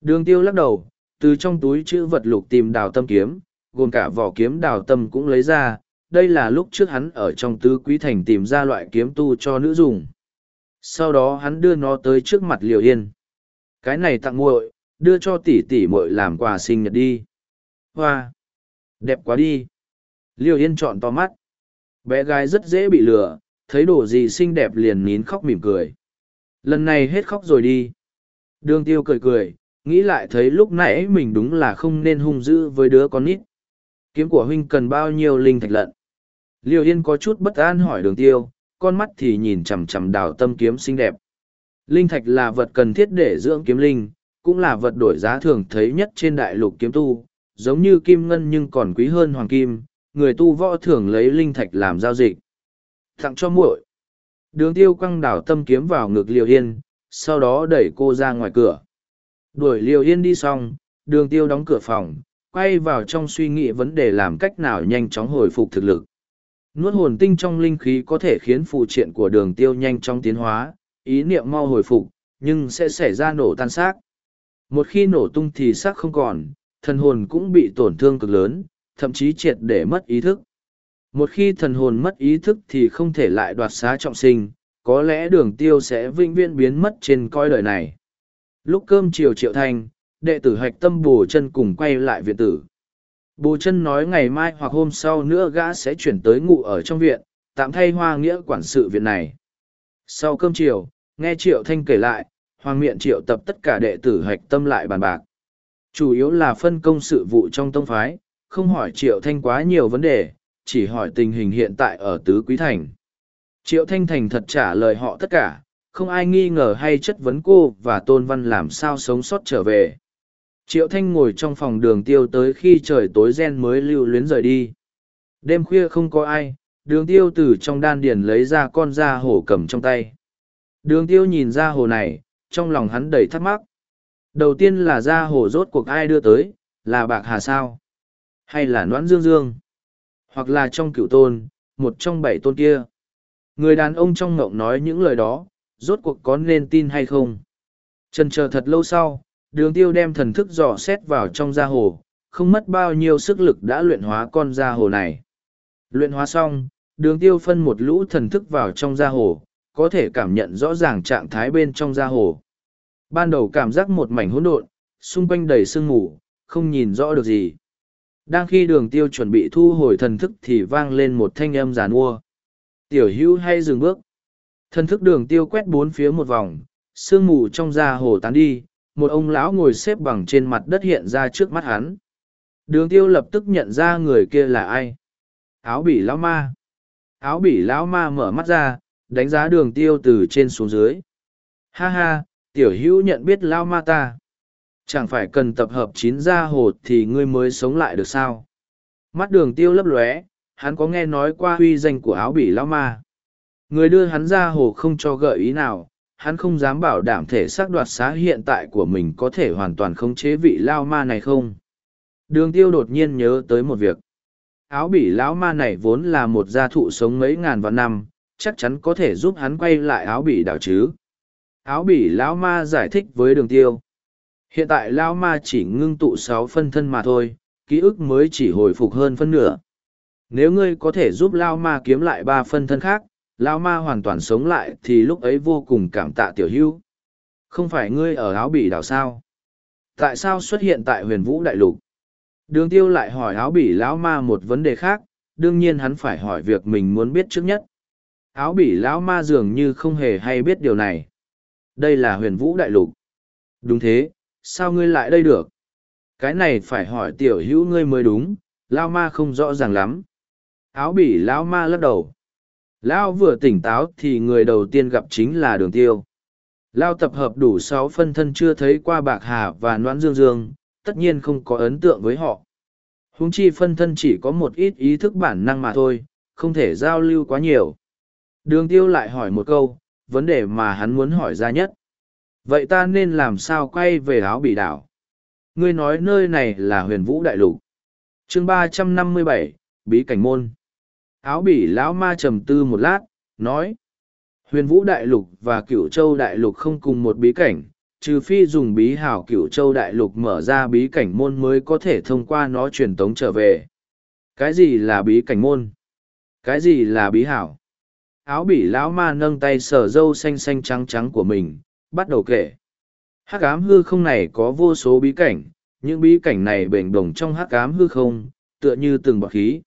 Đường tiêu lắc đầu, từ trong túi chữ vật lục tìm đào tâm kiếm, gồm cả vỏ kiếm đào tâm cũng lấy ra, đây là lúc trước hắn ở trong tứ quý thành tìm ra loại kiếm tu cho nữ dùng. Sau đó hắn đưa nó tới trước mặt liều yên. Cái này tặng muội, đưa cho tỷ tỷ muội làm quà sinh nhật đi. Hoa. Đẹp quá đi. Liều yên chọn to mắt. Bé gái rất dễ bị lừa, thấy đồ gì xinh đẹp liền nín khóc mỉm cười lần này hết khóc rồi đi đường tiêu cười cười nghĩ lại thấy lúc nãy mình đúng là không nên hung dữ với đứa con nít kiếm của huynh cần bao nhiêu linh thạch lận liêu yên có chút bất an hỏi đường tiêu con mắt thì nhìn chằm chằm đào tâm kiếm xinh đẹp Linh thạch là vật cần thiết để dưỡng kiếm linh, cũng là vật đổi giá thường thấy nhất trên đại lục kiếm tu, giống như kim ngân nhưng còn quý hơn hoàng kim, người tu võ thường lấy linh thạch làm giao dịch. Tặng cho muội. Đường tiêu quăng đảo tâm kiếm vào ngực Liêu Yên, sau đó đẩy cô ra ngoài cửa. Đuổi Liêu Yên đi xong, đường tiêu đóng cửa phòng, quay vào trong suy nghĩ vấn đề làm cách nào nhanh chóng hồi phục thực lực. Nuốt hồn tinh trong linh khí có thể khiến phụ triện của đường tiêu nhanh chóng tiến hóa, ý niệm mau hồi phục, nhưng sẽ xảy ra nổ tan xác. Một khi nổ tung thì xác không còn, thần hồn cũng bị tổn thương cực lớn, thậm chí triệt để mất ý thức. Một khi thần hồn mất ý thức thì không thể lại đoạt xá trọng sinh, có lẽ đường tiêu sẽ vĩnh viễn biến mất trên coi đời này. Lúc cơm chiều triệu thanh, đệ tử hạch tâm bồ chân cùng quay lại viện tử. Bồ chân nói ngày mai hoặc hôm sau nữa gã sẽ chuyển tới ngụ ở trong viện, tạm thay hoa nghĩa quản sự viện này. Sau cơm chiều, nghe triệu thanh kể lại, hoàng miện triệu tập tất cả đệ tử hạch tâm lại bàn bạc. Chủ yếu là phân công sự vụ trong tông phái, không hỏi triệu thanh quá nhiều vấn đề, chỉ hỏi tình hình hiện tại ở tứ quý thành. Triệu thanh thành thật trả lời họ tất cả, không ai nghi ngờ hay chất vấn cô và tôn văn làm sao sống sót trở về. Triệu thanh ngồi trong phòng đường tiêu tới khi trời tối gen mới lưu luyến rời đi. Đêm khuya không có ai, đường tiêu từ trong đan điền lấy ra con da hổ cầm trong tay. Đường tiêu nhìn ra hồ này, trong lòng hắn đầy thắc mắc. Đầu tiên là da hồ rốt cuộc ai đưa tới, là bạc hà sao? Hay là noãn dương dương? Hoặc là trong cựu tôn, một trong bảy tôn kia? Người đàn ông trong ngộng nói những lời đó, rốt cuộc có nên tin hay không? Trần chờ thật lâu sau, đường tiêu đem thần thức dò xét vào trong da hồ, không mất bao nhiêu sức lực đã luyện hóa con da hồ này. Luyện hóa xong, đường tiêu phân một lũ thần thức vào trong da hồ, có thể cảm nhận rõ ràng trạng thái bên trong da hồ. Ban đầu cảm giác một mảnh hỗn độn, xung quanh đầy sương mù, không nhìn rõ được gì. Đang khi đường tiêu chuẩn bị thu hồi thần thức thì vang lên một thanh âm giàn ua. Tiểu hữu hay dừng bước. Thần thức đường tiêu quét bốn phía một vòng, sương mù trong da hồ tán đi, một ông lão ngồi xếp bằng trên mặt đất hiện ra trước mắt hắn. Đường tiêu lập tức nhận ra người kia là ai. Áo bỉ lão ma. Áo bỉ lão ma mở mắt ra, đánh giá đường tiêu từ trên xuống dưới. Ha ha, tiểu hữu nhận biết lão ma ta. Chẳng phải cần tập hợp chín gia hồ thì ngươi mới sống lại được sao. Mắt đường tiêu lấp lóe, hắn có nghe nói qua uy danh của áo bỉ lão ma. Người đưa hắn ra hồ không cho gợi ý nào, hắn không dám bảo đảm thể xác đoạt xá hiện tại của mình có thể hoàn toàn khống chế vị lao ma này không. Đường tiêu đột nhiên nhớ tới một việc. Áo bỉ lão ma này vốn là một gia thụ sống mấy ngàn vạn năm, chắc chắn có thể giúp hắn quay lại áo bỉ đảo chứ. Áo bỉ lão ma giải thích với đường tiêu. Hiện tại lão ma chỉ ngưng tụ sáu phân thân mà thôi, ký ức mới chỉ hồi phục hơn phân nửa. Nếu ngươi có thể giúp lão ma kiếm lại ba phân thân khác, lão ma hoàn toàn sống lại thì lúc ấy vô cùng cảm tạ tiểu hữu. Không phải ngươi ở áo bỉ đảo sao? Tại sao xuất hiện tại huyền vũ đại lục? Đường tiêu lại hỏi áo bỉ lão ma một vấn đề khác, đương nhiên hắn phải hỏi việc mình muốn biết trước nhất. Áo bỉ lão ma dường như không hề hay biết điều này. Đây là huyền vũ đại lục. Đúng thế, sao ngươi lại đây được? Cái này phải hỏi tiểu hữu ngươi mới đúng, lão ma không rõ ràng lắm. Áo bỉ lão ma lắc đầu. Lão vừa tỉnh táo thì người đầu tiên gặp chính là đường tiêu. Lao tập hợp đủ sáu phân thân chưa thấy qua bạc hà và noãn dương dương, tất nhiên không có ấn tượng với họ. Húng chi phân thân chỉ có một ít ý thức bản năng mà thôi, không thể giao lưu quá nhiều. Đường tiêu lại hỏi một câu, vấn đề mà hắn muốn hỏi ra nhất. Vậy ta nên làm sao quay về áo bị đảo? Ngươi nói nơi này là huyền vũ đại lục. chương ba trăm năm mươi bảy Bí Cảnh Môn. Áo bỉ lão ma trầm tư một lát, nói. Huyền vũ đại lục và cửu châu đại lục không cùng một bí cảnh, trừ phi dùng bí hảo cửu châu đại lục mở ra bí cảnh môn mới có thể thông qua nó truyền tống trở về. Cái gì là bí cảnh môn? Cái gì là bí hảo? Áo bỉ lão ma nâng tay sờ râu xanh xanh trắng trắng của mình, bắt đầu kể. Hắc ám hư không này có vô số bí cảnh, những bí cảnh này bền đồng trong hắc ám hư không, tựa như từng bọt khí.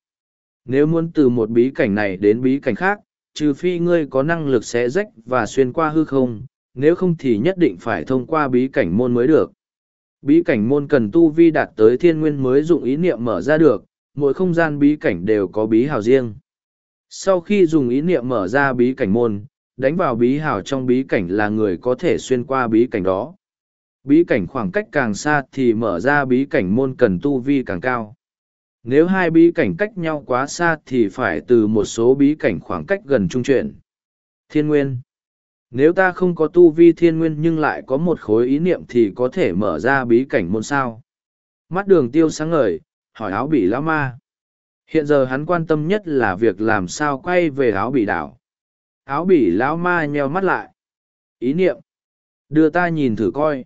Nếu muốn từ một bí cảnh này đến bí cảnh khác, trừ phi ngươi có năng lực xé rách và xuyên qua hư không, nếu không thì nhất định phải thông qua bí cảnh môn mới được. Bí cảnh môn cần tu vi đạt tới thiên nguyên mới dụng ý niệm mở ra được, mỗi không gian bí cảnh đều có bí hào riêng. Sau khi dùng ý niệm mở ra bí cảnh môn, đánh vào bí hào trong bí cảnh là người có thể xuyên qua bí cảnh đó. Bí cảnh khoảng cách càng xa thì mở ra bí cảnh môn cần tu vi càng cao. Nếu hai bí cảnh cách nhau quá xa thì phải từ một số bí cảnh khoảng cách gần trung chuyển. Thiên Nguyên Nếu ta không có tu vi thiên nguyên nhưng lại có một khối ý niệm thì có thể mở ra bí cảnh môn sao. Mắt đường tiêu sáng ngời, hỏi áo bỉ lão ma. Hiện giờ hắn quan tâm nhất là việc làm sao quay về áo bỉ đảo. Áo bỉ lão ma nheo mắt lại. Ý niệm. Đưa ta nhìn thử coi.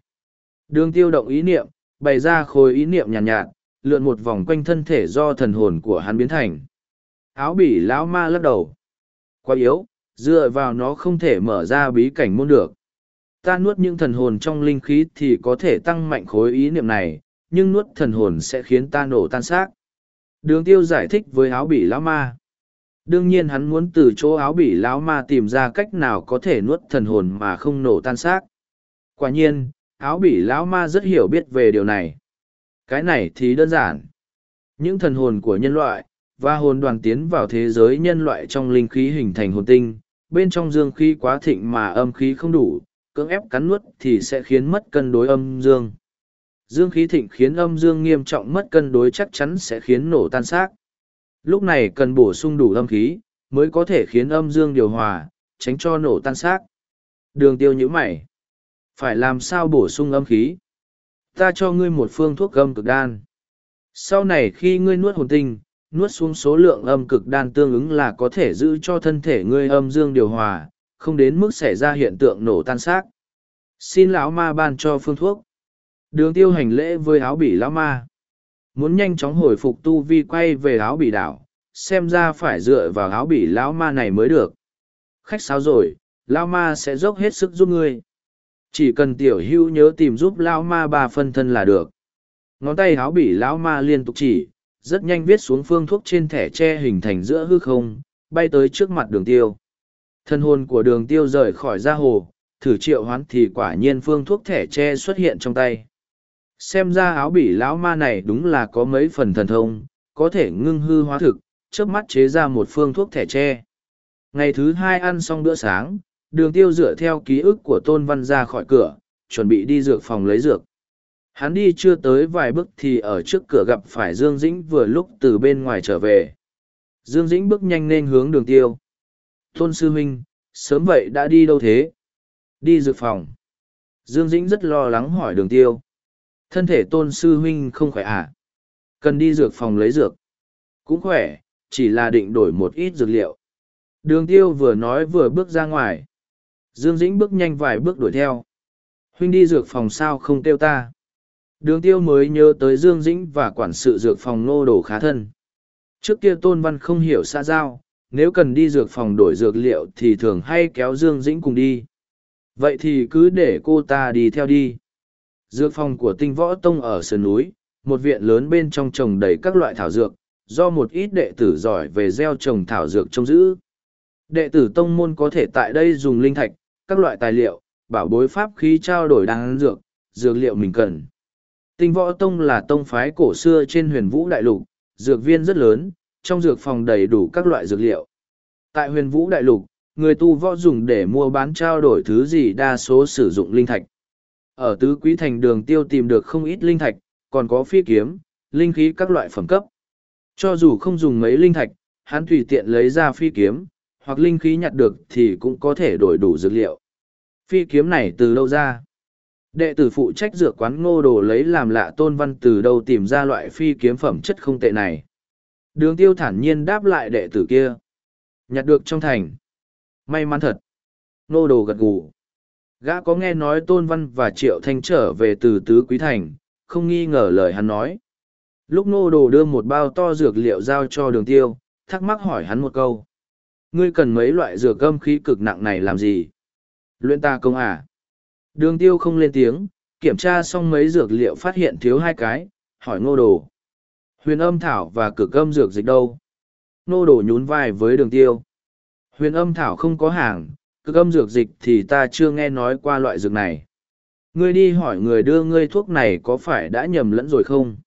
Đường tiêu động ý niệm, bày ra khối ý niệm nhàn nhạt, nhạt, lượn một vòng quanh thân thể do thần hồn của hắn biến thành. Áo bỉ lão ma lắc đầu. Quá yếu, dựa vào nó không thể mở ra bí cảnh môn được. Ta nuốt những thần hồn trong linh khí thì có thể tăng mạnh khối ý niệm này, nhưng nuốt thần hồn sẽ khiến ta nổ tan xác. Đường tiêu giải thích với áo bỉ lão ma. Đương nhiên hắn muốn từ chỗ áo bỉ lão ma tìm ra cách nào có thể nuốt thần hồn mà không nổ tan xác. Quả nhiên, áo bỉ lão ma rất hiểu biết về điều này. Cái này thì đơn giản. Những thần hồn của nhân loại, và hồn đoàn tiến vào thế giới nhân loại trong linh khí hình thành hồn tinh, bên trong dương khí quá thịnh mà âm khí không đủ, cưỡng ép cắn nuốt thì sẽ khiến mất cân đối âm dương. Dương khí thịnh khiến âm dương nghiêm trọng mất cân đối chắc chắn sẽ khiến nổ tan xác. Lúc này cần bổ sung đủ âm khí, mới có thể khiến âm dương điều hòa, tránh cho nổ tan xác. Đường tiêu nhíu mày. Phải làm sao bổ sung âm khí? Ta cho ngươi một phương thuốc âm cực đan. Sau này khi ngươi nuốt hồn tinh, nuốt xuống số lượng âm cực đan tương ứng là có thể giữ cho thân thể ngươi âm dương điều hòa, không đến mức xảy ra hiện tượng nổ tan xác. Xin lão ma ban cho phương thuốc. Đường tiêu hành lễ với áo bỉ lão ma. Muốn nhanh chóng hồi phục tu vi quay về áo bỉ đảo, xem ra phải dựa vào áo bỉ lão ma này mới được. Khách sáo rồi, lão ma sẽ dốc hết sức giúp ngươi. Chỉ cần tiểu hưu nhớ tìm giúp lão ma ba phân thân là được. Ngón tay áo bỉ lão ma liên tục chỉ, rất nhanh viết xuống phương thuốc trên thẻ tre hình thành giữa hư không, bay tới trước mặt đường tiêu. Thân hồn của đường tiêu rời khỏi ra hồ, thử triệu hoán thì quả nhiên phương thuốc thẻ tre xuất hiện trong tay. Xem ra áo bỉ lão ma này đúng là có mấy phần thần thông, có thể ngưng hư hóa thực, trước mắt chế ra một phương thuốc thẻ tre. Ngày thứ hai ăn xong bữa sáng, đường tiêu dựa theo ký ức của Tôn Văn ra khỏi cửa, chuẩn bị đi dược phòng lấy dược. Hắn đi chưa tới vài bước thì ở trước cửa gặp phải Dương Dĩnh vừa lúc từ bên ngoài trở về. Dương Dĩnh bước nhanh lên hướng đường tiêu. Tôn Sư Minh, sớm vậy đã đi đâu thế? Đi dược phòng. Dương Dĩnh rất lo lắng hỏi đường tiêu. Thân thể tôn sư huynh không khỏe à? Cần đi dược phòng lấy dược. Cũng khỏe, chỉ là định đổi một ít dược liệu. Đường tiêu vừa nói vừa bước ra ngoài. Dương Dĩnh bước nhanh vài bước đuổi theo. Huynh đi dược phòng sao không kêu ta. Đường tiêu mới nhớ tới Dương Dĩnh và quản sự dược phòng nô đồ khá thân. Trước kia Tôn Văn không hiểu xa giao, nếu cần đi dược phòng đổi dược liệu thì thường hay kéo Dương Dĩnh cùng đi. Vậy thì cứ để cô ta đi theo đi. Dược phòng của tinh võ tông ở sườn núi, một viện lớn bên trong trồng đầy các loại thảo dược, do một ít đệ tử giỏi về gieo trồng thảo dược trông giữ. Đệ tử tông môn có thể tại đây dùng linh thạch, các loại tài liệu, bảo bối pháp khí trao đổi đáng dược, dược liệu mình cần. Tinh võ tông là tông phái cổ xưa trên huyền vũ đại lục, dược viên rất lớn, trong dược phòng đầy đủ các loại dược liệu. Tại huyền vũ đại lục, người tu võ dùng để mua bán trao đổi thứ gì đa số sử dụng linh thạch. Ở tứ quý thành đường tiêu tìm được không ít linh thạch, còn có phi kiếm, linh khí các loại phẩm cấp. Cho dù không dùng mấy linh thạch, hắn tùy tiện lấy ra phi kiếm, hoặc linh khí nhặt được thì cũng có thể đổi đủ dược liệu. Phi kiếm này từ đâu ra? Đệ tử phụ trách dược quán ngô đồ lấy làm lạ tôn văn từ đâu tìm ra loại phi kiếm phẩm chất không tệ này. Đường tiêu thản nhiên đáp lại đệ tử kia. Nhặt được trong thành. May mắn thật. Ngô đồ gật gù. Gã có nghe nói Tôn Văn và Triệu Thanh trở về từ Tứ Quý Thành, không nghi ngờ lời hắn nói. Lúc nô đồ đưa một bao to dược liệu giao cho đường tiêu, thắc mắc hỏi hắn một câu. Ngươi cần mấy loại dược gâm khí cực nặng này làm gì? Luyện ta công à? Đường tiêu không lên tiếng, kiểm tra xong mấy dược liệu phát hiện thiếu hai cái, hỏi ngô đồ. Huyền âm thảo và cực âm dược dịch đâu? Ngô đồ nhún vai với đường tiêu. Huyền âm thảo không có hàng, cực âm dược dịch thì ta chưa nghe nói qua loại dược này. Ngươi đi hỏi người đưa ngươi thuốc này có phải đã nhầm lẫn rồi không?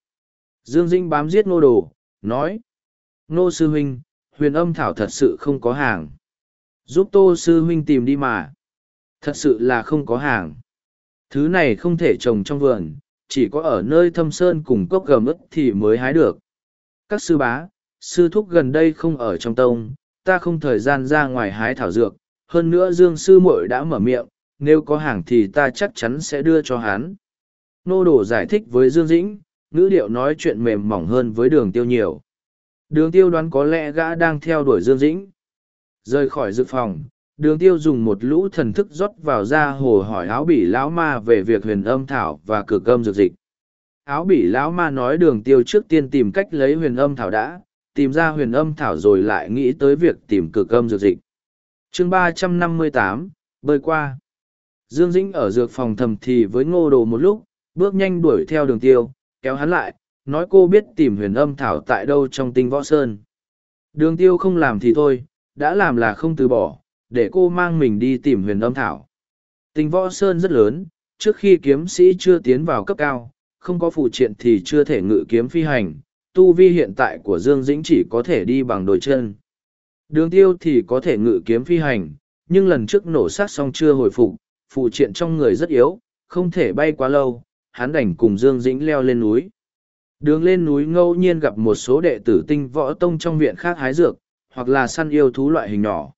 Dương Dinh bám giết ngô đồ, nói. Ngô sư huynh, huyền âm thảo thật sự không có hàng. Giúp tô sư huynh tìm đi mà. Thật sự là không có hàng. Thứ này không thể trồng trong vườn, chỉ có ở nơi thâm sơn cùng cốc gầm ức thì mới hái được. Các sư bá, sư thúc gần đây không ở trong tông, ta không thời gian ra ngoài hái thảo dược, hơn nữa dương sư muội đã mở miệng, nếu có hàng thì ta chắc chắn sẽ đưa cho hắn. Nô đồ giải thích với Dương Dĩnh, ngữ điệu nói chuyện mềm mỏng hơn với đường tiêu nhiều. Đường tiêu đoán có lẽ gã đang theo đuổi Dương Dĩnh. Rời khỏi dự phòng, đường tiêu dùng một lũ thần thức rót vào ra hồ hỏi áo bỉ lão ma về việc huyền âm thảo và cực âm dược dịch. Áo bỉ lão ma nói đường tiêu trước tiên tìm cách lấy huyền âm thảo đã, tìm ra huyền âm thảo rồi lại nghĩ tới việc tìm cực âm dược dịch chương ba trăm năm mươi tám bơi qua. Dương Dĩnh ở dược phòng thầm thì với ngô đồ một lúc, bước nhanh đuổi theo đường tiêu, kéo hắn lại, nói cô biết tìm huyền âm thảo tại đâu trong tinh võ sơn. Đường tiêu không làm thì thôi, đã làm là không từ bỏ, để cô mang mình đi tìm huyền âm thảo. Tinh võ sơn rất lớn, trước khi kiếm sĩ chưa tiến vào cấp cao, không có phụ triện thì chưa thể ngự kiếm phi hành, tu vi hiện tại của Dương Dĩnh chỉ có thể đi bằng đôi chân. Đường tiêu thì có thể ngự kiếm phi hành, nhưng lần trước nổ sát xong chưa hồi phục, phụ triện trong người rất yếu, không thể bay quá lâu, hắn đành cùng Dương Dĩnh leo lên núi. Đường lên núi ngẫu nhiên gặp một số đệ tử tinh võ tông trong viện khác hái dược, hoặc là săn yêu thú loại hình nhỏ.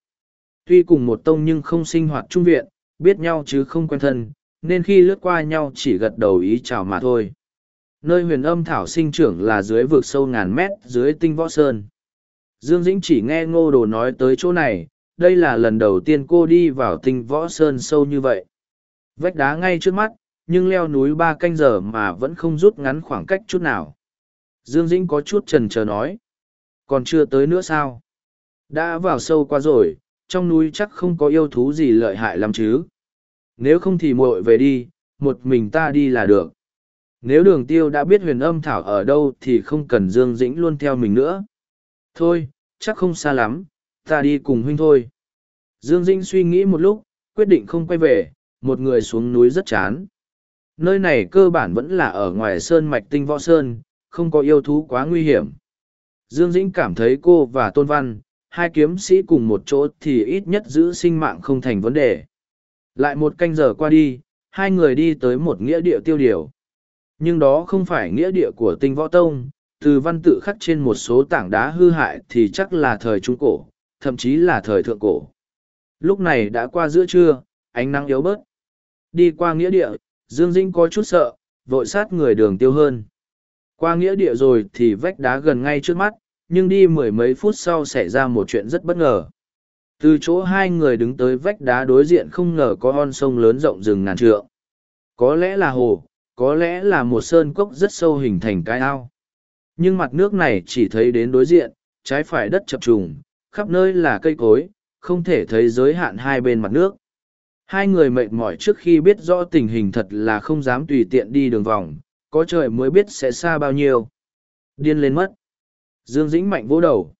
Tuy cùng một tông nhưng không sinh hoạt trung viện, biết nhau chứ không quen thân, nên khi lướt qua nhau chỉ gật đầu ý chào mà thôi. Nơi huyền âm thảo sinh trưởng là dưới vực sâu ngàn mét dưới tinh võ sơn. Dương Dĩnh chỉ nghe ngô đồ nói tới chỗ này, đây là lần đầu tiên cô đi vào tinh võ sơn sâu như vậy. Vách đá ngay trước mắt, nhưng leo núi ba canh giờ mà vẫn không rút ngắn khoảng cách chút nào. Dương Dĩnh có chút trần chờ nói. Còn chưa tới nữa sao? Đã vào sâu qua rồi, trong núi chắc không có yêu thú gì lợi hại lắm chứ. Nếu không thì muội về đi, một mình ta đi là được. Nếu đường tiêu đã biết huyền âm thảo ở đâu thì không cần Dương Dĩnh luôn theo mình nữa. Thôi, chắc không xa lắm, ta đi cùng huynh thôi. Dương Dĩnh suy nghĩ một lúc, quyết định không quay về, một người xuống núi rất chán. Nơi này cơ bản vẫn là ở ngoài sơn mạch tinh võ sơn, không có yêu thú quá nguy hiểm. Dương Dĩnh cảm thấy cô và Tôn Văn, hai kiếm sĩ cùng một chỗ thì ít nhất giữ sinh mạng không thành vấn đề. Lại một canh giờ qua đi, hai người đi tới một nghĩa địa tiêu điều. Nhưng đó không phải nghĩa địa của tinh võ tông, từ văn tự khắc trên một số tảng đá hư hại thì chắc là thời Trung Cổ, thậm chí là thời Thượng Cổ. Lúc này đã qua giữa trưa, ánh nắng yếu bớt. Đi qua nghĩa địa, Dương Dĩnh có chút sợ, vội sát người đường tiêu hơn. Qua nghĩa địa rồi thì vách đá gần ngay trước mắt, nhưng đi mười mấy phút sau xảy ra một chuyện rất bất ngờ. Từ chỗ hai người đứng tới vách đá đối diện không ngờ có con sông lớn rộng rừng ngàn trượng. Có lẽ là hồ, có lẽ là một sơn cốc rất sâu hình thành cái ao. Nhưng mặt nước này chỉ thấy đến đối diện, trái phải đất chập trùng, khắp nơi là cây cối, không thể thấy giới hạn hai bên mặt nước. Hai người mệt mỏi trước khi biết rõ tình hình thật là không dám tùy tiện đi đường vòng, có trời mới biết sẽ xa bao nhiêu. Điên lên mất. Dương Dĩnh mạnh vỗ đầu.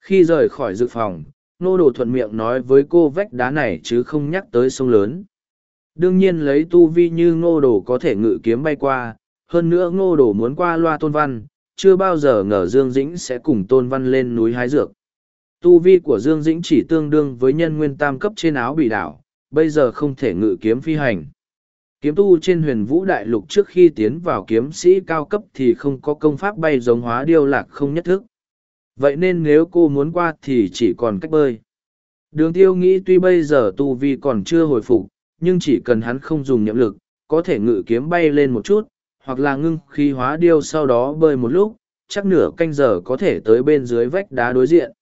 Khi rời khỏi dự phòng, nô đồ thuận miệng nói với cô vách đá này chứ không nhắc tới sông lớn. Đương nhiên lấy tu vi như ngô đồ có thể ngự kiếm bay qua, hơn nữa ngô đồ muốn qua loa tôn văn, chưa bao giờ ngờ Dương Dĩnh sẽ cùng tôn văn lên núi hái dược. Tu vi của Dương Dĩnh chỉ tương đương với nhân nguyên tam cấp trên áo bị đảo, bây giờ không thể ngự kiếm phi hành. Kiếm tu trên huyền vũ đại lục trước khi tiến vào kiếm sĩ cao cấp thì không có công pháp bay giống hóa điêu lạc không nhất thức. Vậy nên nếu cô muốn qua thì chỉ còn cách bơi. Đường tiêu nghĩ tuy bây giờ tu vi còn chưa hồi phục, nhưng chỉ cần hắn không dùng nhậm lực, có thể ngự kiếm bay lên một chút, hoặc là ngưng khí hóa điêu sau đó bơi một lúc, chắc nửa canh giờ có thể tới bên dưới vách đá đối diện.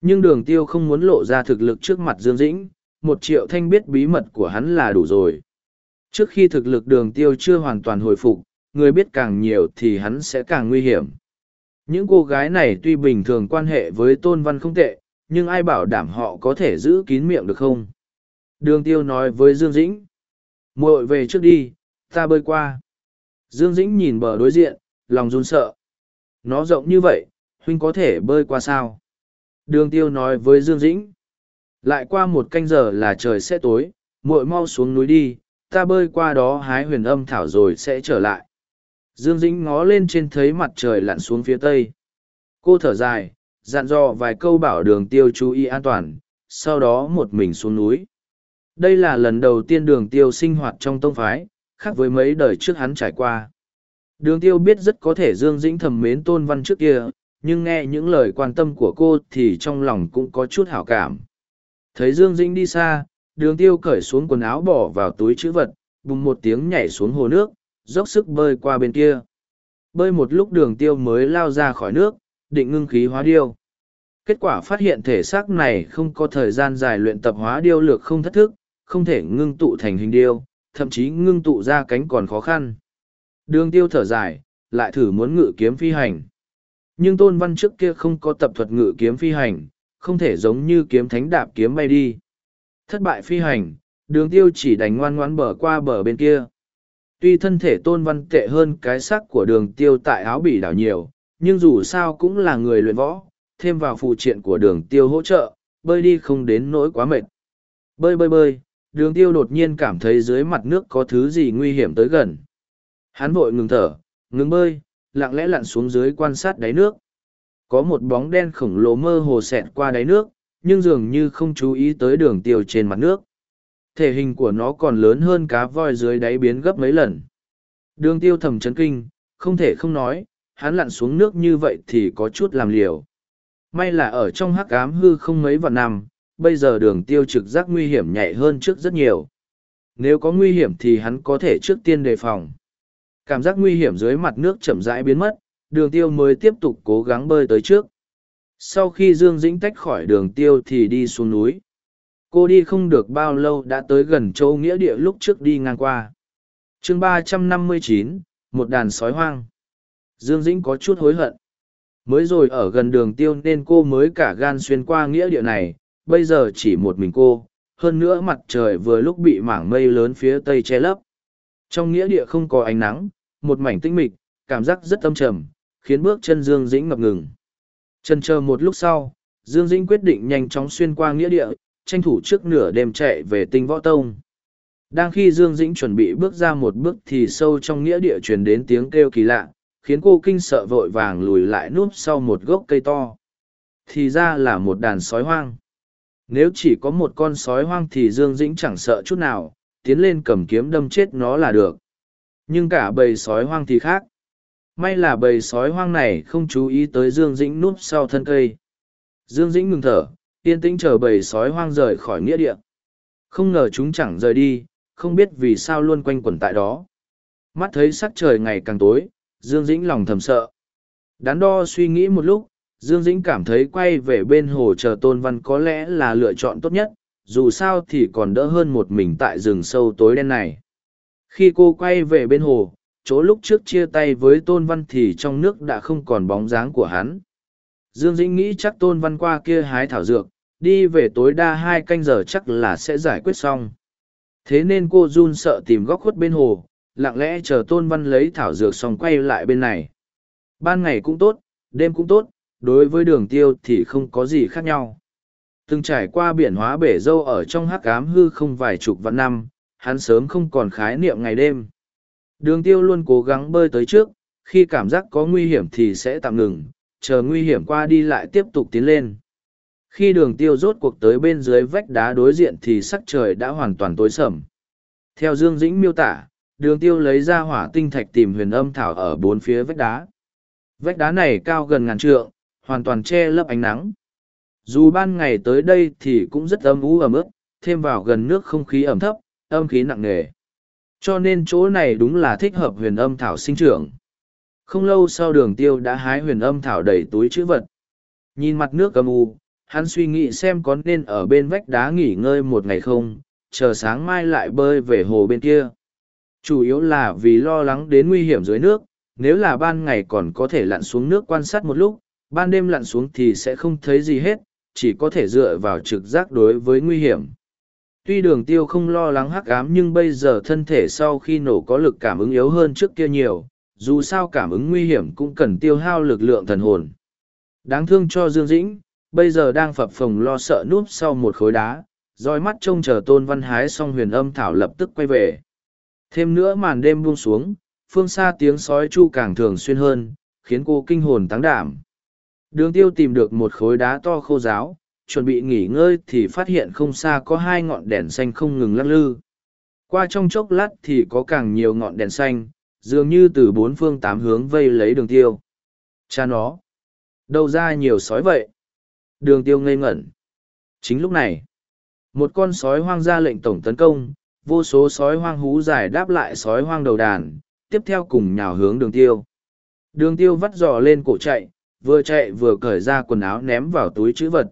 Nhưng đường tiêu không muốn lộ ra thực lực trước mặt Dương Dĩnh, một triệu thanh biết bí mật của hắn là đủ rồi. Trước khi thực lực đường tiêu chưa hoàn toàn hồi phục, người biết càng nhiều thì hắn sẽ càng nguy hiểm. Những cô gái này tuy bình thường quan hệ với tôn văn không tệ, nhưng ai bảo đảm họ có thể giữ kín miệng được không? Đường tiêu nói với Dương Dĩnh. muội về trước đi, ta bơi qua. Dương Dĩnh nhìn bờ đối diện, lòng run sợ. Nó rộng như vậy, huynh có thể bơi qua sao? Đường tiêu nói với Dương Dĩnh. Lại qua một canh giờ là trời sẽ tối, muội mau xuống núi đi, ta bơi qua đó hái huyền âm thảo rồi sẽ trở lại. Dương Dĩnh ngó lên trên thấy mặt trời lặn xuống phía tây. Cô thở dài, dặn dò vài câu bảo đường tiêu chú ý an toàn, sau đó một mình xuống núi. Đây là lần đầu tiên đường tiêu sinh hoạt trong tông phái, khác với mấy đời trước hắn trải qua. Đường tiêu biết rất có thể Dương Dĩnh thầm mến tôn văn trước kia, nhưng nghe những lời quan tâm của cô thì trong lòng cũng có chút hảo cảm. Thấy Dương Dĩnh đi xa, đường tiêu cởi xuống quần áo bỏ vào túi chữ vật, bùng một tiếng nhảy xuống hồ nước, dốc sức bơi qua bên kia. Bơi một lúc đường tiêu mới lao ra khỏi nước, định ngưng khí hóa điêu. Kết quả phát hiện thể xác này không có thời gian dài luyện tập hóa điêu lược không thất thức, không thể ngưng tụ thành hình điêu, thậm chí ngưng tụ ra cánh còn khó khăn. Đường tiêu thở dài, lại thử muốn ngự kiếm phi hành. Nhưng tôn văn trước kia không có tập thuật ngự kiếm phi hành, không thể giống như kiếm thánh đạp kiếm bay đi. Thất bại phi hành, đường tiêu chỉ đánh ngoan ngoãn bờ qua bờ bên kia. Tuy thân thể tôn văn tệ hơn cái sắc của đường tiêu tại áo bỉ đảo nhiều, nhưng dù sao cũng là người luyện võ, thêm vào phụ triện của đường tiêu hỗ trợ, bơi đi không đến nỗi quá mệt. Bơi bơi bơi, đường tiêu đột nhiên cảm thấy dưới mặt nước có thứ gì nguy hiểm tới gần. Hắn vội ngừng thở, ngừng bơi, lặng lẽ lặn xuống dưới quan sát đáy nước. Có một bóng đen khổng lồ mơ hồ xẹt qua đáy nước, nhưng dường như không chú ý tới đường tiêu trên mặt nước. Thể hình của nó còn lớn hơn cá voi dưới đáy biến gấp mấy lần. Đường tiêu thầm chấn kinh, không thể không nói, hắn lặn xuống nước như vậy thì có chút làm liều. May là ở trong hắc ám hư không mấy vạn năm, bây giờ đường tiêu trực giác nguy hiểm nhạy hơn trước rất nhiều. Nếu có nguy hiểm thì hắn có thể trước tiên đề phòng. Cảm giác nguy hiểm dưới mặt nước chậm rãi biến mất, đường tiêu mới tiếp tục cố gắng bơi tới trước. Sau khi Dương Dĩnh tách khỏi đường tiêu thì đi xuống núi. Cô đi không được bao lâu đã tới gần châu nghĩa địa lúc trước đi ngang qua. chương ba trăm năm mươi chín, một đàn sói hoang. Dương Dĩnh có chút hối hận. Mới rồi ở gần đường tiêu nên cô mới cả gan xuyên qua nghĩa địa này, bây giờ chỉ một mình cô, hơn nữa mặt trời vừa lúc bị mảng mây lớn phía tây che lấp. Trong nghĩa địa không có ánh nắng, một mảnh tinh mịch, cảm giác rất âm trầm, khiến bước chân Dương Dĩnh ngập ngừng. Chân chờ một lúc sau, Dương Dĩnh quyết định nhanh chóng xuyên qua nghĩa địa, tranh thủ trước nửa đêm chạy về tinh võ tông. Đang khi Dương Dĩnh chuẩn bị bước ra một bước thì sâu trong nghĩa địa truyền đến tiếng kêu kỳ lạ, khiến cô kinh sợ vội vàng lùi lại núp sau một gốc cây to. Thì ra là một đàn sói hoang. Nếu chỉ có một con sói hoang thì Dương Dĩnh chẳng sợ chút nào, tiến lên cầm kiếm đâm chết nó là được. Nhưng cả bầy sói hoang thì khác. May là bầy sói hoang này không chú ý tới Dương Dĩnh núp sau thân cây. Dương Dĩnh ngừng thở, yên tĩnh chờ bầy sói hoang rời khỏi nghĩa địa. Không ngờ chúng chẳng rời đi, không biết vì sao luôn quanh quẩn tại đó. Mắt thấy sắc trời ngày càng tối, Dương Dĩnh lòng thầm sợ. Đắn đo suy nghĩ một lúc, Dương Dĩnh cảm thấy quay về bên hồ chờ Tôn Văn có lẽ là lựa chọn tốt nhất, dù sao thì còn đỡ hơn một mình tại rừng sâu tối đen này. Khi cô quay về bên hồ, chỗ lúc trước chia tay với Tôn Văn thì trong nước đã không còn bóng dáng của hắn. Dương Dĩnh nghĩ chắc Tôn Văn qua kia hái thảo dược, đi về tối đa hai canh giờ chắc là sẽ giải quyết xong. Thế nên cô run sợ tìm góc khuất bên hồ, lặng lẽ chờ Tôn Văn lấy thảo dược xong quay lại bên này. Ban ngày cũng tốt, đêm cũng tốt, đối với đường tiêu thì không có gì khác nhau. Từng trải qua biển hóa bể dâu ở trong hắc ám hư không vài chục vạn năm, hắn sớm không còn khái niệm ngày đêm. Đường tiêu luôn cố gắng bơi tới trước, khi cảm giác có nguy hiểm thì sẽ tạm ngừng, chờ nguy hiểm qua đi lại tiếp tục tiến lên. Khi đường tiêu rốt cuộc tới bên dưới vách đá đối diện thì sắc trời đã hoàn toàn tối sầm. Theo Dương Dĩnh miêu tả, đường tiêu lấy ra hỏa tinh thạch tìm huyền âm thảo ở bốn phía vách đá. Vách đá này cao gần ngàn trượng, hoàn toàn che lấp ánh nắng. Dù ban ngày tới đây thì cũng rất âm ú ẩm ướt, thêm vào gần nước không khí ẩm thấp, âm khí nặng nề. Cho nên chỗ này đúng là thích hợp huyền âm thảo sinh trưởng. Không lâu sau đường tiêu đã hái huyền âm thảo đầy túi chữ vật. Nhìn mặt nước âm u, hắn suy nghĩ xem có nên ở bên vách đá nghỉ ngơi một ngày không, chờ sáng mai lại bơi về hồ bên kia. Chủ yếu là vì lo lắng đến nguy hiểm dưới nước, nếu là ban ngày còn có thể lặn xuống nước quan sát một lúc, ban đêm lặn xuống thì sẽ không thấy gì hết, chỉ có thể dựa vào trực giác đối với nguy hiểm. Tuy đường tiêu không lo lắng hắc ám nhưng bây giờ thân thể sau khi nổ có lực cảm ứng yếu hơn trước kia nhiều, dù sao cảm ứng nguy hiểm cũng cần tiêu hao lực lượng thần hồn. Đáng thương cho Dương Dĩnh, bây giờ đang phập phồng lo sợ núp sau một khối đá, dõi mắt trông chờ tôn văn hái xong huyền âm thảo lập tức quay về. Thêm nữa màn đêm buông xuống, phương xa tiếng sói chu càng thường xuyên hơn, khiến cô kinh hồn táng đảm. Đường tiêu tìm được một khối đá to khô giáo, chuẩn bị nghỉ ngơi thì phát hiện không xa có hai ngọn đèn xanh không ngừng lắc lư. Qua trong chốc lát thì có càng nhiều ngọn đèn xanh, dường như từ bốn phương tám hướng vây lấy đường tiêu. Cha nó! Đâu ra nhiều sói vậy? Đường tiêu ngây ngẩn. Chính lúc này, một con sói hoang ra lệnh tổng tấn công, vô số sói hoang hú giải đáp lại sói hoang đầu đàn, tiếp theo cùng nhào hướng đường tiêu. Đường tiêu vắt giò lên cổ chạy, vừa chạy vừa cởi ra quần áo ném vào túi chữ vật.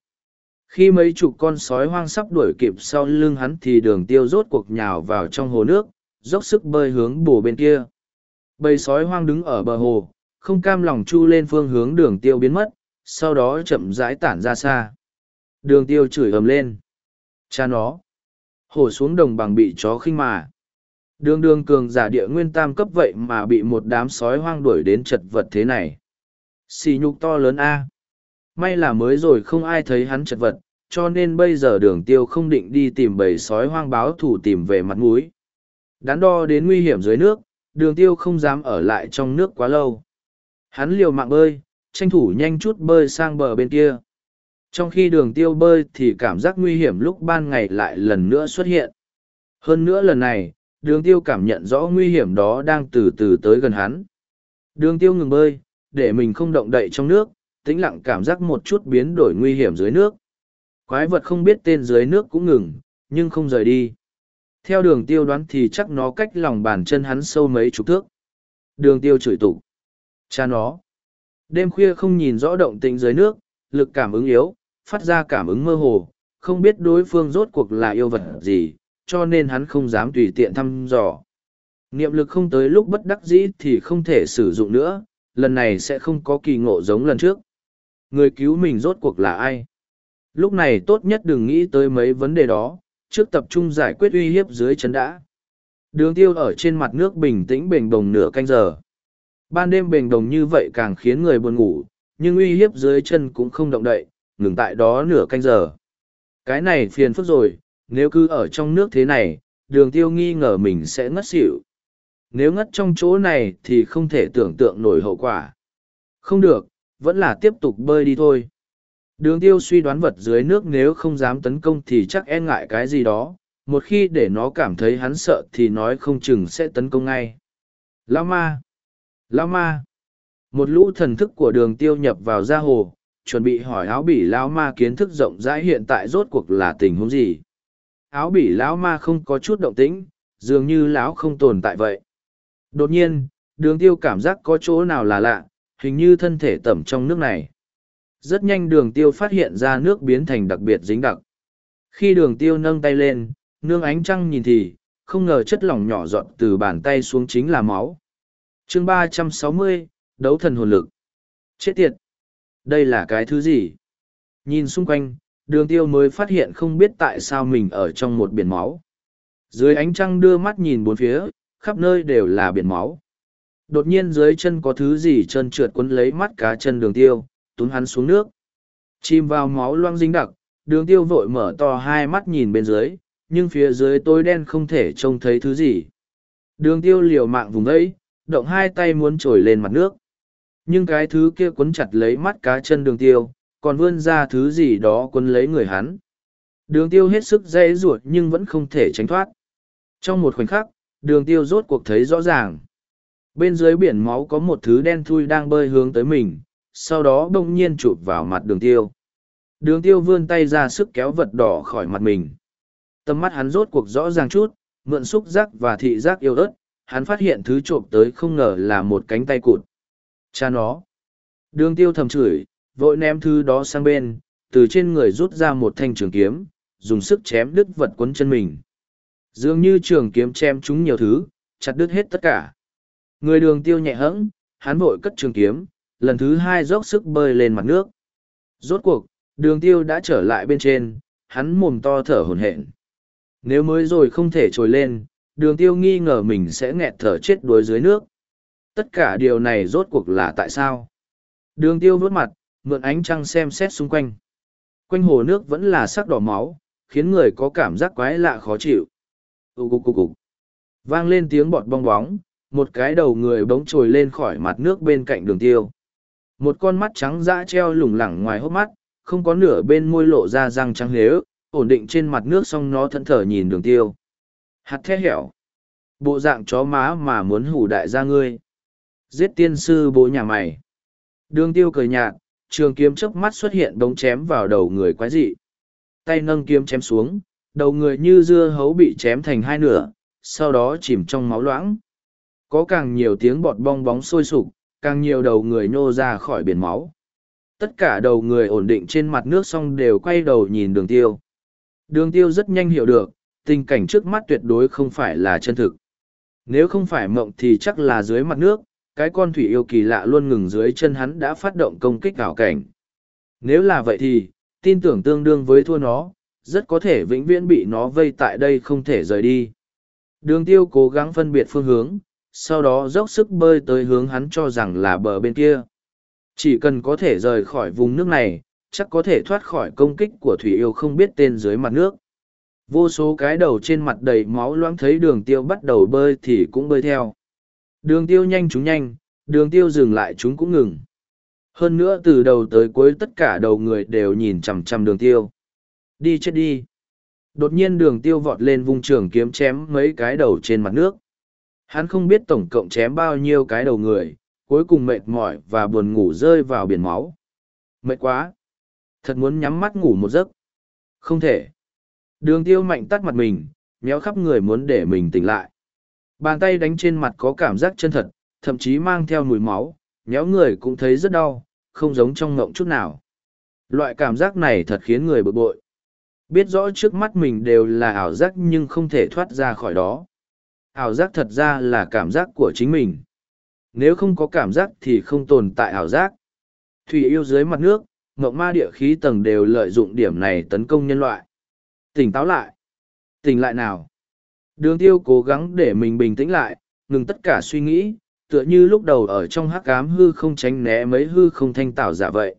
Khi mấy chục con sói hoang sắp đuổi kịp sau lưng hắn thì đường tiêu rốt cuộc nhào vào trong hồ nước, dốc sức bơi hướng bồ bên kia. Bầy sói hoang đứng ở bờ hồ, không cam lòng chu lên phương hướng đường tiêu biến mất, sau đó chậm rãi tản ra xa. Đường tiêu chửi ầm lên. Cha nó. Hổ xuống đồng bằng bị chó khinh mà. Đường đường cường giả địa nguyên tam cấp vậy mà bị một đám sói hoang đuổi đến chật vật thế này. Xì nhục to lớn A. May là mới rồi không ai thấy hắn chật vật, cho nên bây giờ đường tiêu không định đi tìm bầy sói hoang báo thủ tìm về mặt mũi. Đắn đo đến nguy hiểm dưới nước, đường tiêu không dám ở lại trong nước quá lâu. Hắn liều mạng bơi, tranh thủ nhanh chút bơi sang bờ bên kia. Trong khi đường tiêu bơi thì cảm giác nguy hiểm lúc ban ngày lại lần nữa xuất hiện. Hơn nữa lần này, đường tiêu cảm nhận rõ nguy hiểm đó đang từ từ tới gần hắn. Đường tiêu ngừng bơi, để mình không động đậy trong nước, tĩnh lặng cảm giác một chút biến đổi nguy hiểm dưới nước. Quái vật không biết tên dưới nước cũng ngừng, nhưng không rời đi. Theo đường tiêu đoán thì chắc nó cách lòng bàn chân hắn sâu mấy chục thước. Đường tiêu chửi tụ. Cha nó. Đêm khuya không nhìn rõ động tĩnh dưới nước, lực cảm ứng yếu, phát ra cảm ứng mơ hồ, không biết đối phương rốt cuộc là yêu vật gì, cho nên hắn không dám tùy tiện thăm dò. Niệm lực không tới lúc bất đắc dĩ thì không thể sử dụng nữa, lần này sẽ không có kỳ ngộ giống lần trước. Người cứu mình rốt cuộc là ai? Lúc này tốt nhất đừng nghĩ tới mấy vấn đề đó, trước tập trung giải quyết uy hiếp dưới chân đã. Đường tiêu ở trên mặt nước bình tĩnh bềnh đồng nửa canh giờ. Ban đêm bềnh đồng như vậy càng khiến người buồn ngủ, nhưng uy hiếp dưới chân cũng không động đậy, ngừng tại đó nửa canh giờ. Cái này phiền phức rồi, nếu cứ ở trong nước thế này, đường tiêu nghi ngờ mình sẽ ngất xỉu. Nếu ngất trong chỗ này thì không thể tưởng tượng nổi hậu quả. Không được, vẫn là tiếp tục bơi đi thôi. Đường tiêu suy đoán vật dưới nước nếu không dám tấn công thì chắc e ngại cái gì đó, một khi để nó cảm thấy hắn sợ thì nói không chừng sẽ tấn công ngay. Lao ma! Lao ma! Một lũ thần thức của đường tiêu nhập vào ra hồ, chuẩn bị hỏi áo bỉ lão ma kiến thức rộng rãi hiện tại rốt cuộc là tình huống gì. Áo bỉ lão ma không có chút động tĩnh, dường như lão không tồn tại vậy. Đột nhiên, đường tiêu cảm giác có chỗ nào là lạ, hình như thân thể tẩm trong nước này. Rất nhanh đường tiêu phát hiện ra nước biến thành đặc biệt dính đặc. Khi đường tiêu nâng tay lên, nương ánh trăng nhìn thì, không ngờ chất lỏng nhỏ giọt từ bàn tay xuống chính là máu. chương ba trăm sáu mươi đấu thần hồn lực. Chết tiệt! Đây là cái thứ gì? Nhìn xung quanh, đường tiêu mới phát hiện không biết tại sao mình ở trong một biển máu. Dưới ánh trăng đưa mắt nhìn bốn phía, khắp nơi đều là biển máu. Đột nhiên dưới chân có thứ gì chân trượt quấn lấy mắt cá chân đường tiêu, tún hắn xuống nước. Chìm vào máu loang dính đặc, đường tiêu vội mở to hai mắt nhìn bên dưới, nhưng phía dưới tối đen không thể trông thấy thứ gì. Đường tiêu liều mạng vùng ấy, động hai tay muốn trồi lên mặt nước. Nhưng cái thứ kia quấn chặt lấy mắt cá chân đường tiêu, còn vươn ra thứ gì đó quấn lấy người hắn. Đường tiêu hết sức dễ ruột nhưng vẫn không thể tránh thoát. Trong một khoảnh khắc, đường tiêu rốt cuộc thấy rõ ràng. Bên dưới biển máu có một thứ đen thui đang bơi hướng tới mình, sau đó bỗng nhiên chụp vào mặt đường tiêu. Đường tiêu vươn tay ra sức kéo vật đỏ khỏi mặt mình. Tầm mắt hắn rốt cuộc rõ ràng chút, mượn xúc giác và thị giác yêu ớt, hắn phát hiện thứ trộm tới không ngờ là một cánh tay cụt. Cha nó. Đường tiêu thầm chửi, vội ném thứ đó sang bên, từ trên người rút ra một thanh trường kiếm, dùng sức chém đứt vật quấn chân mình. Dường như trường kiếm chém chúng nhiều thứ, chặt đứt hết tất cả. Người đường tiêu nhẹ hẫng, hắn vội cất trường kiếm, lần thứ hai dốc sức bơi lên mặt nước. Rốt cuộc, đường tiêu đã trở lại bên trên, hắn mồm to thở hổn hển. Nếu mới rồi không thể trồi lên, đường tiêu nghi ngờ mình sẽ nghẹt thở chết đuối dưới nước. Tất cả điều này rốt cuộc là tại sao? Đường tiêu vớt mặt, mượn ánh trăng xem xét xung quanh. Quanh hồ nước vẫn là sắc đỏ máu, khiến người có cảm giác quái lạ khó chịu. Ú cục cục cục. Vang lên tiếng bọt bong bóng, một cái đầu người bóng trồi lên khỏi mặt nước bên cạnh đường tiêu. Một con mắt trắng dã treo lủng lẳng ngoài hốc mắt, không có nửa bên môi lộ ra răng trắng lếu, ổn định trên mặt nước xong nó thẫn thờ nhìn đường tiêu. Hạt thét hẻo. Bộ dạng chó má mà muốn hủ đại gia ngươi. Giết tiên sư bố nhà mày. Đường tiêu cười nhạt, trường kiếm chớp mắt xuất hiện đống chém vào đầu người quái dị. Tay nâng kiếm chém xuống, đầu người như dưa hấu bị chém thành hai nửa, sau đó chìm trong máu loãng. Có càng nhiều tiếng bọt bong bóng sôi sục, càng nhiều đầu người nhô ra khỏi biển máu. Tất cả đầu người ổn định trên mặt nước xong đều quay đầu nhìn đường tiêu. Đường tiêu rất nhanh hiểu được, tình cảnh trước mắt tuyệt đối không phải là chân thực. Nếu không phải mộng thì chắc là dưới mặt nước, cái con thủy yêu kỳ lạ luôn ngừng dưới chân hắn đã phát động công kích ảo cảnh. Nếu là vậy thì, tin tưởng tương đương với thua nó, rất có thể vĩnh viễn bị nó vây tại đây không thể rời đi. Đường tiêu cố gắng phân biệt phương hướng, sau đó dốc sức bơi tới hướng hắn cho rằng là bờ bên kia. Chỉ cần có thể rời khỏi vùng nước này, chắc có thể thoát khỏi công kích của thủy yêu không biết tên dưới mặt nước. Vô số cái đầu trên mặt đầy máu loãng thấy đường tiêu bắt đầu bơi thì cũng bơi theo. Đường tiêu nhanh chúng nhanh, đường tiêu dừng lại chúng cũng ngừng. Hơn nữa từ đầu tới cuối tất cả đầu người đều nhìn chằm chằm đường tiêu. Đi chết đi. Đột nhiên đường tiêu vọt lên vung trường kiếm chém mấy cái đầu trên mặt nước. Hắn không biết tổng cộng chém bao nhiêu cái đầu người, cuối cùng mệt mỏi và buồn ngủ rơi vào biển máu. Mệt quá. Thật muốn nhắm mắt ngủ một giấc. Không thể. Đường tiêu mạnh tắt mặt mình, méo khắp người muốn để mình tỉnh lại. Bàn tay đánh trên mặt có cảm giác chân thật, thậm chí mang theo mùi máu, méo người cũng thấy rất đau, không giống trong ngộng chút nào. Loại cảm giác này thật khiến người bực bội. Biết rõ trước mắt mình đều là ảo giác nhưng không thể thoát ra khỏi đó. Ảo giác thật ra là cảm giác của chính mình. Nếu không có cảm giác thì không tồn tại ảo giác. Thủy yêu dưới mặt nước, mộng ma địa khí tầng đều lợi dụng điểm này tấn công nhân loại. Tỉnh táo lại. Tỉnh lại nào. Đường tiêu cố gắng để mình bình tĩnh lại, ngừng tất cả suy nghĩ, tựa như lúc đầu ở trong hắc ám hư không tránh né mấy hư không thanh tảo giả vậy.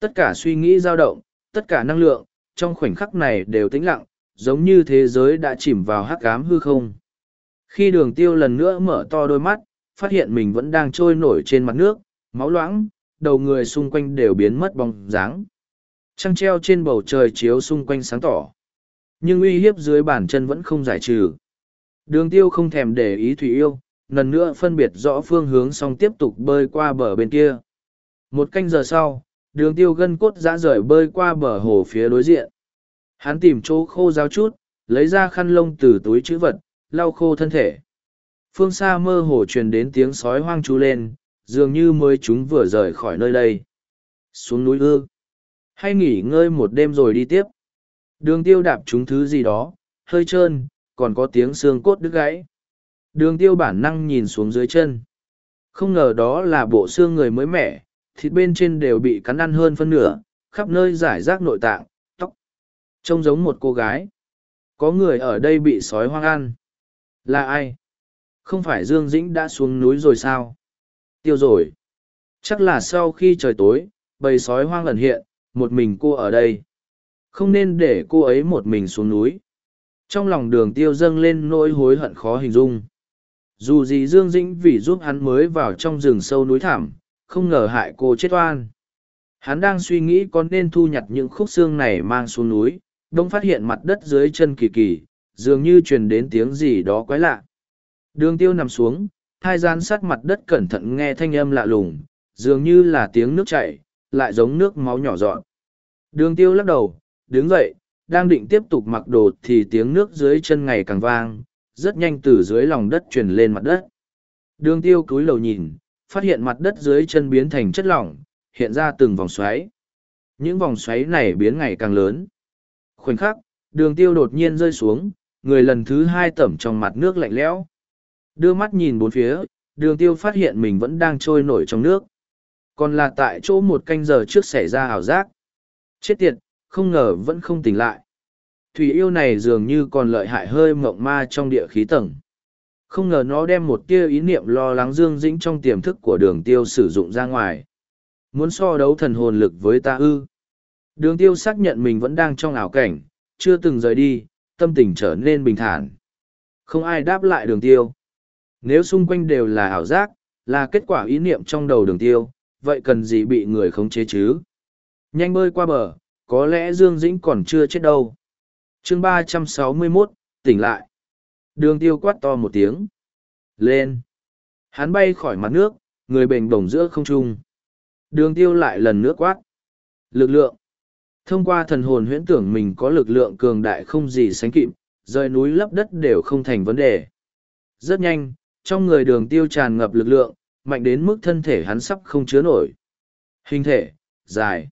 Tất cả suy nghĩ dao động, tất cả năng lượng, trong khoảnh khắc này đều tĩnh lặng, giống như thế giới đã chìm vào hắc ám hư không. Khi đường tiêu lần nữa mở to đôi mắt, phát hiện mình vẫn đang trôi nổi trên mặt nước, máu loãng, đầu người xung quanh đều biến mất bóng dáng. Trăng treo trên bầu trời chiếu xung quanh sáng tỏ. Nhưng uy hiếp dưới bàn chân vẫn không giải trừ. Đường tiêu không thèm để ý Thủy Yêu, lần nữa phân biệt rõ phương hướng xong tiếp tục bơi qua bờ bên kia. Một canh giờ sau, đường tiêu gân cốt dã rời bơi qua bờ hồ phía đối diện. Hắn tìm chỗ khô ráo chút, lấy ra khăn lông từ túi chữ vật, lau khô thân thể. Phương xa mơ hồ truyền đến tiếng sói hoang chú lên, dường như mới chúng vừa rời khỏi nơi đây. Xuống núi ư. Hay nghỉ ngơi một đêm rồi đi tiếp. Đường tiêu đạp chúng thứ gì đó, hơi trơn, còn có tiếng xương cốt đứt gãy. Đường tiêu bản năng nhìn xuống dưới chân. Không ngờ đó là bộ xương người mới mẻ, thịt bên trên đều bị cắn ăn hơn phân nửa, khắp nơi giải rác nội tạng, tóc. Trông giống một cô gái. Có người ở đây bị sói hoang ăn. Là ai? Không phải Dương Dĩnh đã xuống núi rồi sao? Tiêu rồi. Chắc là sau khi trời tối, bầy sói hoang ẩn hiện, một mình cô ở đây. Không nên để cô ấy một mình xuống núi. Trong lòng đường tiêu dâng lên nỗi hối hận khó hình dung. Dù gì Dương Dĩnh vì giúp hắn mới vào trong rừng sâu núi thảm, không ngờ hại cô chết oan. Hắn đang suy nghĩ có nên thu nhặt những khúc xương này mang xuống núi, đông phát hiện mặt đất dưới chân kỳ kỳ, dường như truyền đến tiếng gì đó quái lạ. Đường tiêu nằm xuống, hai gian sát mặt đất cẩn thận nghe thanh âm lạ lùng, dường như là tiếng nước chảy, lại giống nước máu nhỏ dọn. Đường tiêu lắc đầu, đứng dậy, đang định tiếp tục mặc đồ thì tiếng nước dưới chân ngày càng vang, rất nhanh từ dưới lòng đất truyền lên mặt đất. Đường tiêu cúi lầu nhìn, phát hiện mặt đất dưới chân biến thành chất lỏng, hiện ra từng vòng xoáy. Những vòng xoáy này biến ngày càng lớn. Khoảnh khắc, đường tiêu đột nhiên rơi xuống, người lần thứ hai tẩm trong mặt nước lạnh lẽo. Đưa mắt nhìn bốn phía, đường tiêu phát hiện mình vẫn đang trôi nổi trong nước. Còn là tại chỗ một canh giờ trước xảy ra ảo giác. Chết tiệt, không ngờ vẫn không tỉnh lại. Thủy yêu này dường như còn lợi hại hơi mộng ma trong địa khí tầng. Không ngờ nó đem một tia ý niệm lo lắng dương dĩnh trong tiềm thức của đường tiêu sử dụng ra ngoài. Muốn so đấu thần hồn lực với ta ư. Đường tiêu xác nhận mình vẫn đang trong ảo cảnh, chưa từng rời đi, tâm tình trở nên bình thản. Không ai đáp lại đường tiêu. Nếu xung quanh đều là ảo giác, là kết quả ý niệm trong đầu đường tiêu, vậy cần gì bị người khống chế chứ? Nhanh bơi qua bờ, có lẽ Dương Dĩnh còn chưa chết đâu. chương ba trăm sáu mươi 361, tỉnh lại. Đường tiêu quát to một tiếng. Lên. Hắn bay khỏi mặt nước, người bềnh bổng giữa không trung. Đường tiêu lại lần nữa quát. Lực lượng. Thông qua thần hồn huyễn tưởng mình có lực lượng cường đại không gì sánh kịp, rời núi lấp đất đều không thành vấn đề. Rất nhanh, trong người đường tiêu tràn ngập lực lượng, mạnh đến mức thân thể hắn sắp không chứa nổi. Hình thể, dài.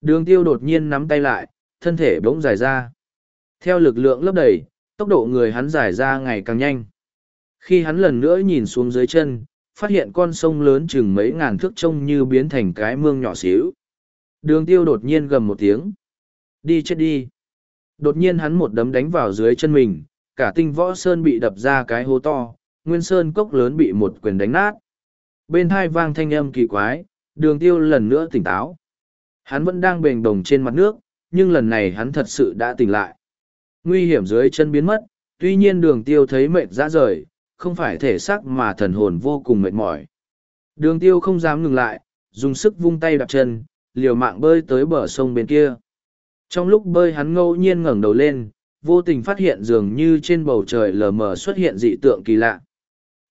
Đường tiêu đột nhiên nắm tay lại, thân thể bỗng dài ra. Theo lực lượng lấp đầy, tốc độ người hắn giải ra ngày càng nhanh. Khi hắn lần nữa nhìn xuống dưới chân, phát hiện con sông lớn chừng mấy ngàn thước trông như biến thành cái mương nhỏ xíu. Đường tiêu đột nhiên gầm một tiếng. Đi chết đi. Đột nhiên hắn một đấm đánh vào dưới chân mình, cả tinh võ sơn bị đập ra cái hố to, nguyên sơn cốc lớn bị một quyền đánh nát. Bên hai vang thanh âm kỳ quái, đường tiêu lần nữa tỉnh táo. Hắn vẫn đang bềnh đồng trên mặt nước, nhưng lần này hắn thật sự đã tỉnh lại. Nguy hiểm dưới chân biến mất, tuy nhiên đường tiêu thấy mệt ra rời, không phải thể xác mà thần hồn vô cùng mệt mỏi. Đường tiêu không dám ngừng lại, dùng sức vung tay đạp chân, liều mạng bơi tới bờ sông bên kia. Trong lúc bơi hắn ngẫu nhiên ngẩng đầu lên, vô tình phát hiện dường như trên bầu trời lờ mờ xuất hiện dị tượng kỳ lạ.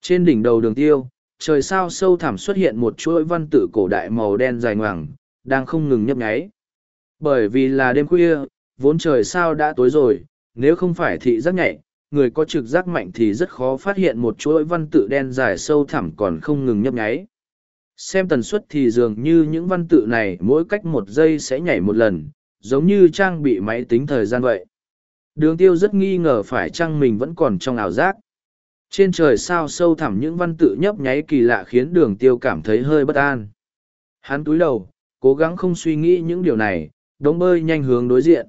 Trên đỉnh đầu đường tiêu, trời sao sâu thẳm xuất hiện một chuỗi văn tự cổ đại màu đen dài ngoằng, đang không ngừng nhấp nháy. Bởi vì là đêm khuya, vốn trời sao đã tối rồi, nếu không phải thị giác nhạy, người có trực giác mạnh thì rất khó phát hiện một chuỗi văn tự đen dài sâu thẳm còn không ngừng nhấp nháy. Xem tần suất thì dường như những văn tự này mỗi cách một giây sẽ nhảy một lần, giống như trang bị máy tính thời gian vậy. Đường tiêu rất nghi ngờ phải chăng mình vẫn còn trong ảo giác. Trên trời sao sâu thẳm những văn tự nhấp nháy kỳ lạ khiến đường tiêu cảm thấy hơi bất an. Hắn túi đầu, cố gắng không suy nghĩ những điều này, đống bơi nhanh hướng đối diện.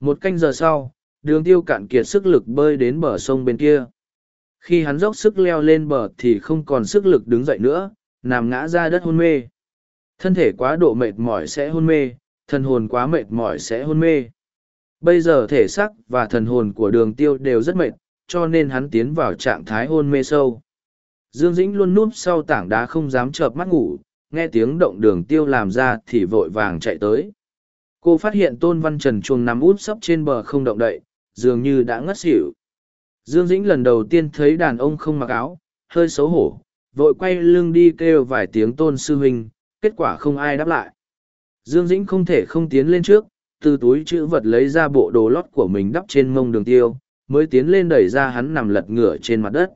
Một canh giờ sau, đường tiêu cạn kiệt sức lực bơi đến bờ sông bên kia. Khi hắn dốc sức leo lên bờ thì không còn sức lực đứng dậy nữa, nằm ngã ra đất hôn mê. Thân thể quá độ mệt mỏi sẽ hôn mê, thần hồn quá mệt mỏi sẽ hôn mê. Bây giờ thể xác và thần hồn của đường tiêu đều rất mệt, cho nên hắn tiến vào trạng thái hôn mê sâu. Dương Dĩnh luôn núp sau tảng đá không dám chợp mắt ngủ, nghe tiếng động đường tiêu làm ra thì vội vàng chạy tới. Cô phát hiện Tôn Văn Trần chuông nằm út sấp trên bờ không động đậy, dường như đã ngất xỉu. Dương Dĩnh lần đầu tiên thấy đàn ông không mặc áo, hơi xấu hổ, vội quay lưng đi kêu vài tiếng tôn sư huynh, kết quả không ai đáp lại. Dương Dĩnh không thể không tiến lên trước, từ túi chữ vật lấy ra bộ đồ lót của mình đắp trên mông đường tiêu, mới tiến lên đẩy ra hắn nằm lật ngửa trên mặt đất.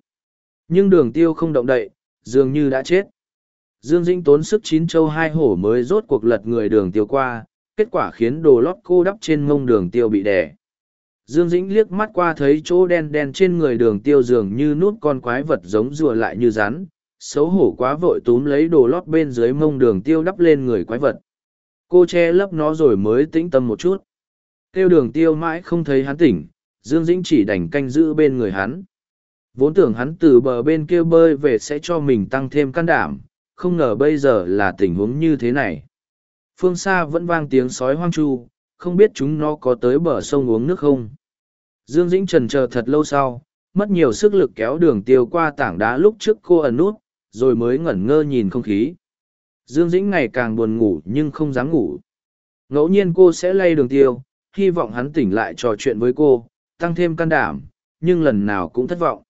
Nhưng đường tiêu không động đậy, dường như đã chết. Dương Dĩnh tốn sức chín châu hai hổ mới rốt cuộc lật người đường tiêu qua, kết quả khiến đồ lót cô đắp trên mông đường tiêu bị đè. Dương Dĩnh liếc mắt qua thấy chỗ đen đen trên người đường tiêu dường như nút con quái vật giống rùa lại như rắn, xấu hổ quá vội túm lấy đồ lót bên dưới mông đường tiêu đắp lên người quái vật. Cô che lấp nó rồi mới tĩnh tâm một chút. Tiêu đường tiêu mãi không thấy hắn tỉnh, Dương Dĩnh chỉ đành canh giữ bên người hắn. Vốn tưởng hắn từ bờ bên kia bơi về sẽ cho mình tăng thêm can đảm, không ngờ bây giờ là tình huống như thế này. Phương xa vẫn vang tiếng sói hoang chu, không biết chúng nó có tới bờ sông uống nước không. Dương Dĩnh trần chờ thật lâu sau, mất nhiều sức lực kéo đường tiêu qua tảng đá lúc trước cô ẩn nút, rồi mới ngẩn ngơ nhìn không khí. Dương Dĩnh ngày càng buồn ngủ nhưng không dám ngủ. Ngẫu nhiên cô sẽ lay đường tiêu, hy vọng hắn tỉnh lại trò chuyện với cô, tăng thêm can đảm, nhưng lần nào cũng thất vọng.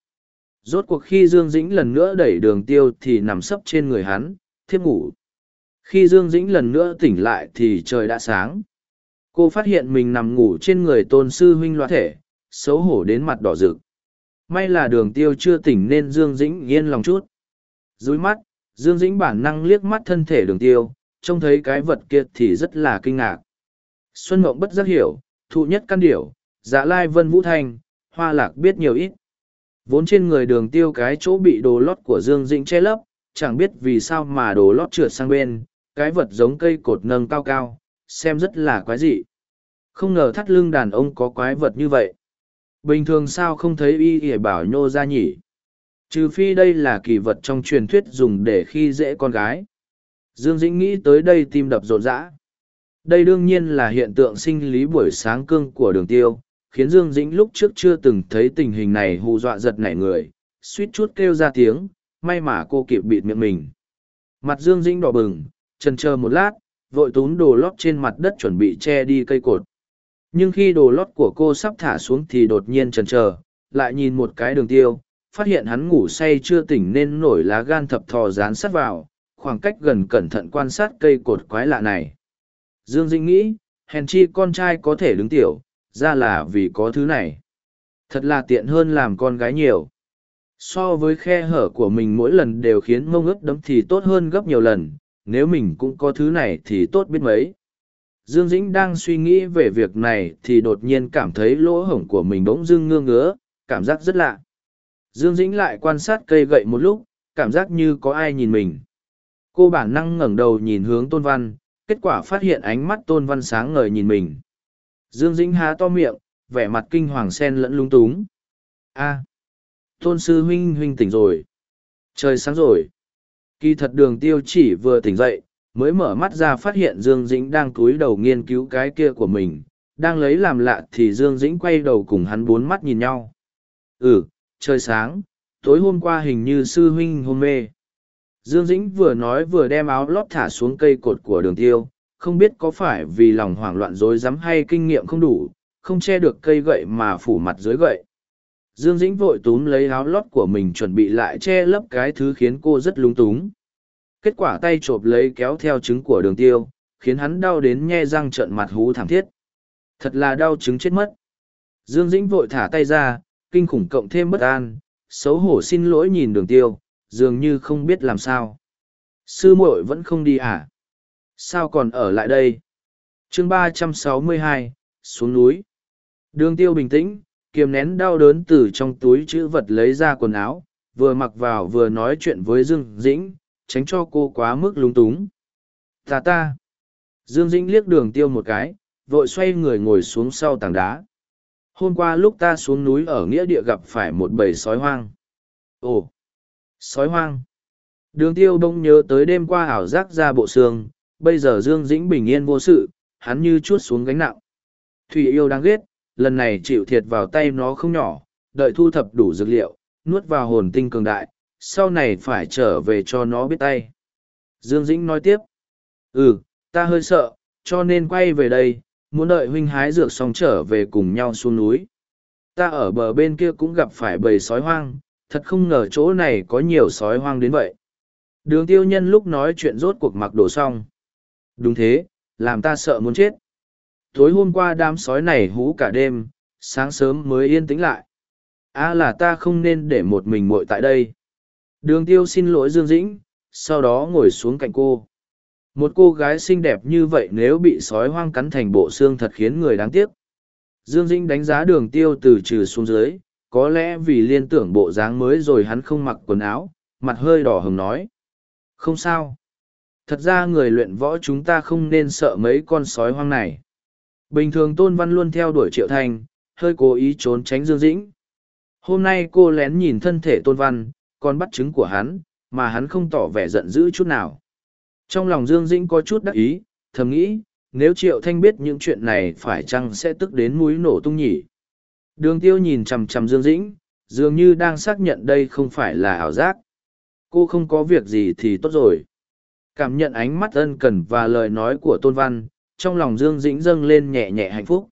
Rốt cuộc khi Dương Dĩnh lần nữa đẩy đường tiêu thì nằm sấp trên người hắn, thiếp ngủ. Khi Dương Dĩnh lần nữa tỉnh lại thì trời đã sáng. Cô phát hiện mình nằm ngủ trên người tôn sư huynh loa thể, xấu hổ đến mặt đỏ rực. May là đường tiêu chưa tỉnh nên Dương Dĩnh yên lòng chút. Dưới mắt, Dương Dĩnh bản năng liếc mắt thân thể đường tiêu, trông thấy cái vật kia thì rất là kinh ngạc. Xuân Mộng bất giác hiểu, thụ nhất căn điểu, dạ lai vân vũ thanh, hoa lạc biết nhiều ít. Vốn trên người đường tiêu cái chỗ bị đồ lót của Dương Dĩnh che lấp, chẳng biết vì sao mà đồ lót trượt sang bên, cái vật giống cây cột nâng cao cao, xem rất là quái dị. Không ngờ thắt lưng đàn ông có quái vật như vậy. Bình thường sao không thấy y ỉa bảo nhô ra nhỉ? Trừ phi đây là kỳ vật trong truyền thuyết dùng để khi dễ con gái. Dương Dĩnh nghĩ tới đây tim đập rộn rã. Đây đương nhiên là hiện tượng sinh lý buổi sáng cương của đường tiêu, khiến Dương Dĩnh lúc trước chưa từng thấy tình hình này hù dọa giật nảy người, suýt chút kêu ra tiếng, may mà cô kịp bịt miệng mình. Mặt Dương Dĩnh đỏ bừng, chần chờ một lát, vội túm đồ lót trên mặt đất chuẩn bị che đi cây cột. Nhưng khi đồ lót của cô sắp thả xuống thì đột nhiên chần chờ, lại nhìn một cái đường tiêu, phát hiện hắn ngủ say chưa tỉnh nên nổi lá gan thập thò dán sát vào, khoảng cách gần cẩn thận quan sát cây cột quái lạ này. Dương Dĩnh nghĩ, hèn chi con trai có thể đứng tiểu, ra là vì có thứ này. Thật là tiện hơn làm con gái nhiều. So với khe hở của mình mỗi lần đều khiến mông ướt đấm thì tốt hơn gấp nhiều lần, nếu mình cũng có thứ này thì tốt biết mấy. Dương Dĩnh đang suy nghĩ về việc này thì đột nhiên cảm thấy lỗ hổng của mình bỗng dưng ngương ngứa, cảm giác rất lạ. Dương Dĩnh lại quan sát cây gậy một lúc, cảm giác như có ai nhìn mình. Cô bản năng ngẩng đầu nhìn hướng Tôn Văn, kết quả phát hiện ánh mắt Tôn Văn sáng ngời nhìn mình. Dương Dĩnh há to miệng, vẻ mặt kinh hoàng sen lẫn lung túng. A, Tôn Sư Huynh Huynh tỉnh rồi. Trời sáng rồi. Kỳ thật đường tiêu chỉ vừa tỉnh dậy, mới mở mắt ra phát hiện Dương Dĩnh đang cúi đầu nghiên cứu cái kia của mình. Đang lấy làm lạ thì Dương Dĩnh quay đầu cùng hắn bốn mắt nhìn nhau. Ừ, trời sáng, tối hôm qua hình như sư huynh hôn mê. Dương Dĩnh vừa nói vừa đem áo lót thả xuống cây cột của đường tiêu, không biết có phải vì lòng hoảng loạn rối rắm hay kinh nghiệm không đủ, không che được cây gậy mà phủ mặt dưới gậy. Dương Dĩnh vội túm lấy áo lót của mình chuẩn bị lại che lấp cái thứ khiến cô rất lúng túng. Kết quả tay chộp lấy kéo theo trứng của đường tiêu, khiến hắn đau đến nhe răng trợn mặt hú thảm thiết. Thật là đau trứng chết mất. Dương Dĩnh vội thả tay ra, kinh khủng cộng thêm bất an, xấu hổ xin lỗi nhìn đường tiêu, dường như không biết làm sao. Sư muội vẫn không đi à? Sao còn ở lại đây? chương ba trăm sáu mươi hai xuống núi. Đường tiêu bình tĩnh, kiềm nén đau đớn từ trong túi chữ vật lấy ra quần áo, vừa mặc vào vừa nói chuyện với Dương Dĩnh, tránh cho cô quá mức lúng túng. Ta ta. Dương Dĩnh liếc đường tiêu một cái, vội xoay người ngồi xuống sau tảng đá. Hôm qua lúc ta xuống núi ở nghĩa địa gặp phải một bầy sói hoang. Ồ, sói hoang. Đường tiêu đông nhớ tới đêm qua ảo giác ra bộ xương, bây giờ Dương Dĩnh bình yên vô sự, hắn như chuốt xuống gánh nặng. Thủy yêu đang ghét, lần này chịu thiệt vào tay nó không nhỏ, đợi thu thập đủ dược liệu, nuốt vào hồn tinh cường đại, sau này phải trở về cho nó biết tay. Dương Dĩnh nói tiếp, ừ, ta hơi sợ, cho nên quay về đây, muốn đợi huynh hái dược xong trở về cùng nhau xuống núi. Ta ở bờ bên kia cũng gặp phải bầy sói hoang, thật không ngờ chỗ này có nhiều sói hoang đến vậy. Đường tiêu nhân lúc nói chuyện rốt cuộc mặc đồ xong. Đúng thế, làm ta sợ muốn chết. Tối hôm qua đám sói này hú cả đêm, sáng sớm mới yên tĩnh lại. À là ta không nên để một mình muội tại đây. Đường tiêu xin lỗi Dương Dĩnh, sau đó ngồi xuống cạnh cô. Một cô gái xinh đẹp như vậy nếu bị sói hoang cắn thành bộ xương thật khiến người đáng tiếc. Dương Dĩnh đánh giá đường tiêu từ trừ xuống dưới, có lẽ vì liên tưởng bộ dáng mới rồi hắn không mặc quần áo, mặt hơi đỏ hừng nói. Không sao. Thật ra người luyện võ chúng ta không nên sợ mấy con sói hoang này. Bình thường Tôn Văn luôn theo đuổi Triệu Thành, hơi cố ý trốn tránh Dương Dĩnh. Hôm nay cô lén nhìn thân thể Tôn Văn, còn bắt chứng của hắn, mà hắn không tỏ vẻ giận dữ chút nào. Trong lòng Dương Dĩnh có chút đắc ý, thầm nghĩ, nếu Triệu Thanh biết những chuyện này phải chăng sẽ tức đến mũi nổ tung nhỉ. Đường tiêu nhìn chằm chằm Dương Dĩnh, dường như đang xác nhận đây không phải là ảo giác. Cô không có việc gì thì tốt rồi. Cảm nhận ánh mắt ân cần và lời nói của Tôn Văn, trong lòng Dương Dĩnh dâng lên nhẹ nhẹ hạnh phúc.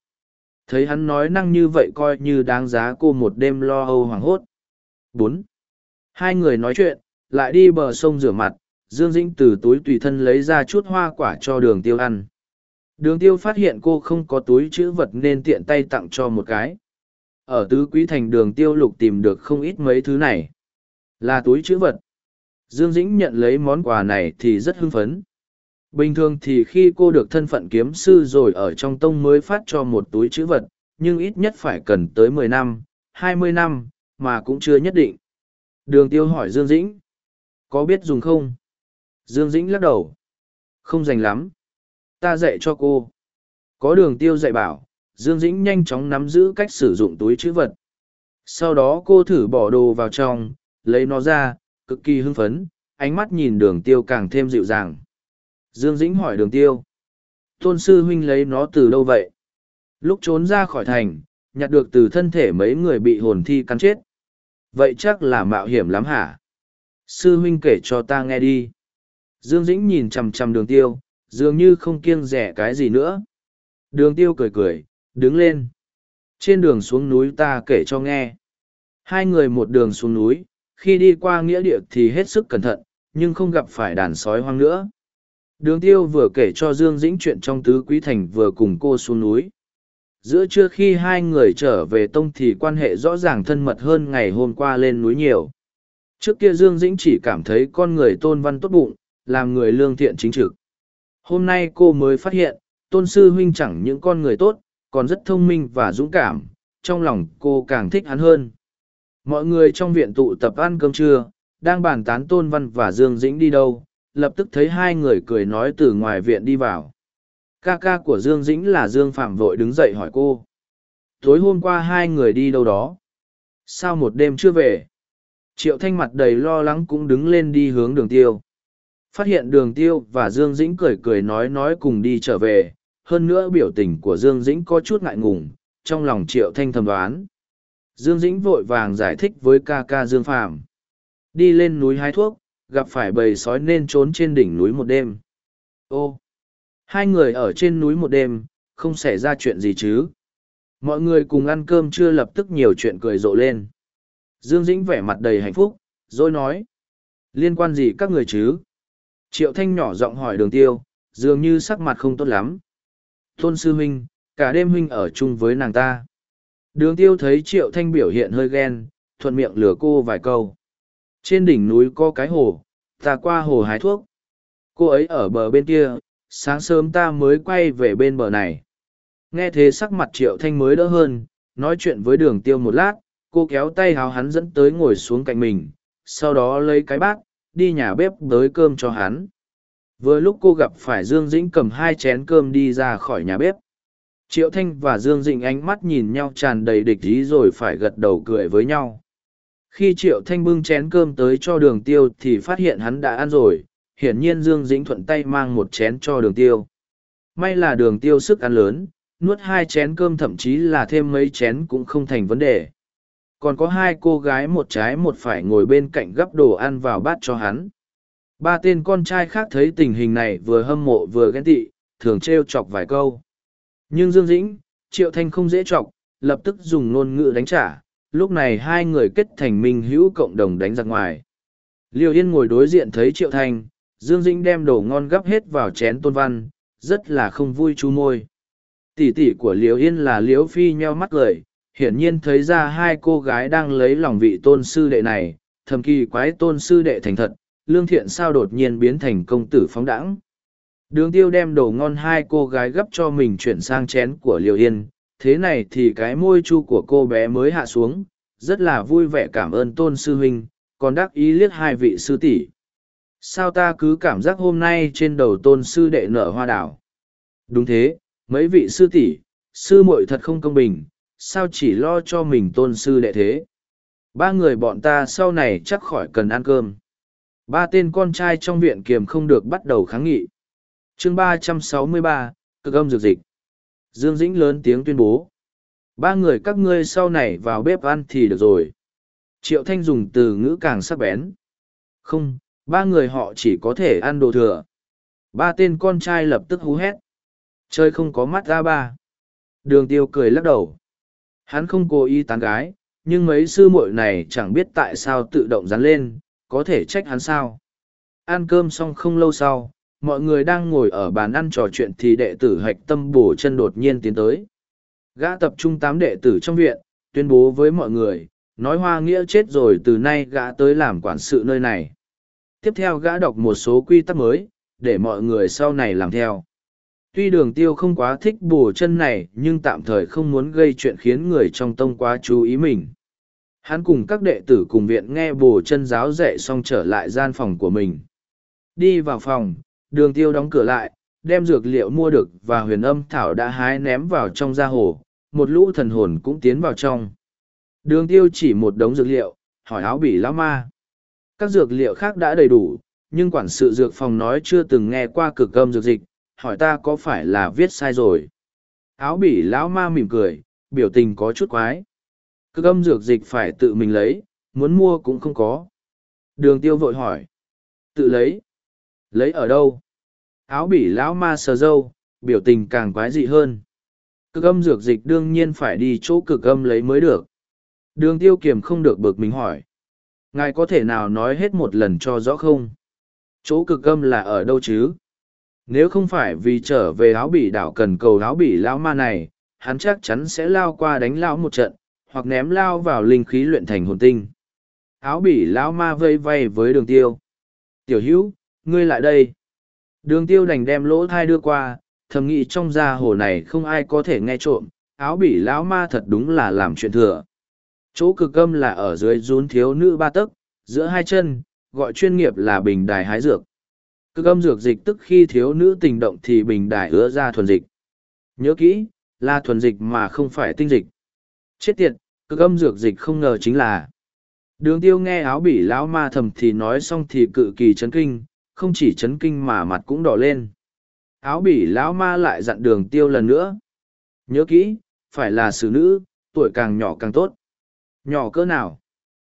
Thấy hắn nói năng như vậy coi như đáng giá cô một đêm lo âu hoảng hốt. bốn Hai người nói chuyện, lại đi bờ sông rửa mặt, Dương Dĩnh từ túi tùy thân lấy ra chút hoa quả cho đường tiêu ăn. Đường tiêu phát hiện cô không có túi chữ vật nên tiện tay tặng cho một cái. Ở tứ quý thành đường tiêu lục tìm được không ít mấy thứ này. Là túi chữ vật. Dương Dĩnh nhận lấy món quà này thì rất hưng phấn. Bình thường thì khi cô được thân phận kiếm sư rồi ở trong tông mới phát cho một túi chữ vật, nhưng ít nhất phải cần tới mười năm, hai mươi năm, mà cũng chưa nhất định. Đường tiêu hỏi Dương Dĩnh. Có biết dùng không? Dương Dĩnh lắc đầu. Không dành lắm. Ta dạy cho cô. Có đường tiêu dạy bảo, Dương Dĩnh nhanh chóng nắm giữ cách sử dụng túi chữ vật. Sau đó cô thử bỏ đồ vào trong, lấy nó ra, cực kỳ hưng phấn, ánh mắt nhìn đường tiêu càng thêm dịu dàng. Dương Dĩnh hỏi đường tiêu. Tôn sư huynh lấy nó từ đâu vậy? Lúc trốn ra khỏi thành, nhặt được từ thân thể mấy người bị hồn thi cắn chết. Vậy chắc là mạo hiểm lắm hả? Sư huynh kể cho ta nghe đi. Dương Dĩnh nhìn chằm chằm đường tiêu, Dường như không kiêng rẻ cái gì nữa. Đường tiêu cười cười, đứng lên. Trên đường xuống núi ta kể cho nghe. Hai người một đường xuống núi, khi đi qua nghĩa địa thì hết sức cẩn thận, nhưng không gặp phải đàn sói hoang nữa. Đường tiêu vừa kể cho Dương Dĩnh chuyện trong tứ quý thành vừa cùng cô xuống núi. Giữa trưa khi hai người trở về tông thì quan hệ rõ ràng thân mật hơn ngày hôm qua lên núi nhiều. Trước kia Dương Dĩnh chỉ cảm thấy con người tôn văn tốt bụng, làm người lương thiện chính trực. Hôm nay cô mới phát hiện, tôn sư huynh chẳng những con người tốt, còn rất thông minh và dũng cảm, trong lòng cô càng thích hắn hơn. Mọi người trong viện tụ tập ăn cơm trưa, đang bàn tán tôn văn và Dương Dĩnh đi đâu, lập tức thấy hai người cười nói từ ngoài viện đi vào. Ca ca của Dương Dĩnh là Dương Phạm vội đứng dậy hỏi cô. Tối hôm qua hai người đi đâu đó? Sao một đêm chưa về? Triệu Thanh mặt đầy lo lắng cũng đứng lên đi hướng đường tiêu. Phát hiện đường tiêu và Dương Dĩnh cười cười nói nói cùng đi trở về, hơn nữa biểu tình của Dương Dĩnh có chút ngại ngùng, trong lòng Triệu Thanh thầm đoán. Dương Dĩnh vội vàng giải thích với ca ca Dương Phạm. Đi lên núi hái thuốc, gặp phải bầy sói nên trốn trên đỉnh núi một đêm. Ô! Hai người ở trên núi một đêm, không xảy ra chuyện gì chứ. Mọi người cùng ăn cơm chưa lập tức nhiều chuyện cười rộ lên. Dương Dĩnh vẻ mặt đầy hạnh phúc, rồi nói. Liên quan gì các người chứ? Triệu Thanh nhỏ giọng hỏi đường tiêu, dường như sắc mặt không tốt lắm. Tôn sư huynh, cả đêm huynh ở chung với nàng ta. Đường tiêu thấy Triệu Thanh biểu hiện hơi ghen, thuận miệng lừa cô vài câu. Trên đỉnh núi có cái hồ, ta qua hồ hái thuốc. Cô ấy ở bờ bên kia, sáng sớm ta mới quay về bên bờ này. Nghe thế sắc mặt Triệu Thanh mới đỡ hơn, nói chuyện với đường tiêu một lát, cô kéo tay háo hắn dẫn tới ngồi xuống cạnh mình, sau đó lấy cái bát, đi nhà bếp tới cơm cho hắn. Vừa lúc cô gặp phải Dương Dĩnh cầm hai chén cơm đi ra khỏi nhà bếp. Triệu Thanh và Dương Dĩnh ánh mắt nhìn nhau tràn đầy địch ý rồi phải gật đầu cười với nhau. Khi Triệu Thanh bưng chén cơm tới cho đường tiêu thì phát hiện hắn đã ăn rồi, hiển nhiên Dương Dĩnh thuận tay mang một chén cho đường tiêu. May là đường tiêu sức ăn lớn, nuốt hai chén cơm thậm chí là thêm mấy chén cũng không thành vấn đề. Còn có hai cô gái một trái một phải ngồi bên cạnh gắp đồ ăn vào bát cho hắn. Ba tên con trai khác thấy tình hình này vừa hâm mộ vừa ghen tị, thường trêu chọc vài câu. Nhưng Dương Dĩnh, Triệu Thanh không dễ chọc, lập tức dùng ngôn ngữ đánh trả, lúc này hai người kết thành minh hữu cộng đồng đánh giặc ngoài. Liêu Yên ngồi đối diện thấy Triệu Thanh, Dương Dĩnh đem đồ ngon gắp hết vào chén tôn văn, rất là không vui chú môi. Tỷ tỷ của Liêu Yên là Liễu Phi nheo mắt cười, hiển nhiên thấy ra hai cô gái đang lấy lòng vị tôn sư đệ này, thầm kỳ quái tôn sư đệ thành thật, lương thiện sao đột nhiên biến thành công tử phóng đãng. Đường tiêu đem đồ ngon hai cô gái gấp cho mình chuyển sang chén của liều Yên, thế này thì cái môi chu của cô bé mới hạ xuống, rất là vui vẻ cảm ơn tôn sư huynh, còn đắc ý liếc hai vị sư tỷ. Sao ta cứ cảm giác hôm nay trên đầu tôn sư đệ nở hoa đảo? Đúng thế, mấy vị sư tỷ, sư muội thật không công bình, sao chỉ lo cho mình tôn sư đệ thế? Ba người bọn ta sau này chắc khỏi cần ăn cơm. Ba tên con trai trong viện kiềm không được bắt đầu kháng nghị. chương ba trăm sáu mươi ba, cực âm dược dịch. Dương Dĩnh lớn tiếng tuyên bố. Ba người các ngươi sau này vào bếp ăn thì được rồi. Triệu Thanh dùng từ ngữ càng sắc bén. Không, ba người họ chỉ có thể ăn đồ thừa. Ba tên con trai lập tức hú hét. Chơi không có mắt ra ba. Đường tiêu cười lắc đầu. Hắn không cố ý tán gái, nhưng mấy sư muội này chẳng biết tại sao tự động dán lên, có thể trách hắn sao. Ăn cơm xong không lâu sau, mọi người đang ngồi ở bàn ăn trò chuyện thì đệ tử hạch tâm bổ chân đột nhiên tiến tới. Gã tập trung tám đệ tử trong viện, tuyên bố với mọi người, nói hoa nghĩa chết rồi từ nay gã tới làm quản sự nơi này. Tiếp theo gã đọc một số quy tắc mới, để mọi người sau này làm theo. Tuy đường tiêu không quá thích bổ chân này nhưng tạm thời không muốn gây chuyện khiến người trong tông quá chú ý mình. Hắn cùng các đệ tử cùng viện nghe bổ chân giáo dạy xong trở lại gian phòng của mình. Đi vào phòng, đường tiêu đóng cửa lại, đem dược liệu mua được và huyền âm thảo đã hái ném vào trong gia hồ, một lũ thần hồn cũng tiến vào trong. Đường tiêu chỉ một đống dược liệu, hỏi áo bỉ lão ma. Các dược liệu khác đã đầy đủ, nhưng quản sự dược phòng nói chưa từng nghe qua cực âm dược dịch, hỏi ta có phải là viết sai rồi. Áo bỉ lão ma mỉm cười, biểu tình có chút quái. Cực âm dược dịch phải tự mình lấy, muốn mua cũng không có. Đường tiêu vội hỏi. Tự lấy? Lấy ở đâu? Áo bỉ lão ma sờ dâu biểu tình càng quái dị hơn. Cực âm dược dịch đương nhiên phải đi chỗ cực âm lấy mới được. Đường tiêu kiềm không được bực mình hỏi. Ngài có thể nào nói hết một lần cho rõ không? Chỗ cực âm là ở đâu chứ? Nếu không phải vì trở về áo bỉ đảo cần cầu áo bỉ lão ma này, hắn chắc chắn sẽ lao qua đánh lão một trận, hoặc ném lao vào linh khí luyện thành hồn tinh. Áo bỉ lão ma vây vây với đường tiêu. Tiểu hữu, ngươi lại đây đường tiêu đành đem lỗ thai đưa qua, thầm nghĩ trong gia hồ này không ai có thể nghe trộm, áo bỉ lão ma thật đúng là làm chuyện thừa. Chỗ cực âm là ở dưới rún thiếu nữ ba tấc, giữa hai chân, gọi chuyên nghiệp là bình đài hái dược. Cực âm dược dịch tức khi thiếu nữ tình động thì bình đài ứa ra thuần dịch. Nhớ kỹ, là thuần dịch mà không phải tinh dịch. Chết tiệt, cực âm dược dịch không ngờ chính là. Đường tiêu nghe áo bỉ lão ma thầm thì nói xong thì cự kỳ chấn kinh không chỉ chấn kinh mà mặt cũng đỏ lên. Áo bỉ lão ma lại dặn đường tiêu lần nữa. Nhớ kỹ, phải là xử nữ, tuổi càng nhỏ càng tốt. Nhỏ cỡ nào?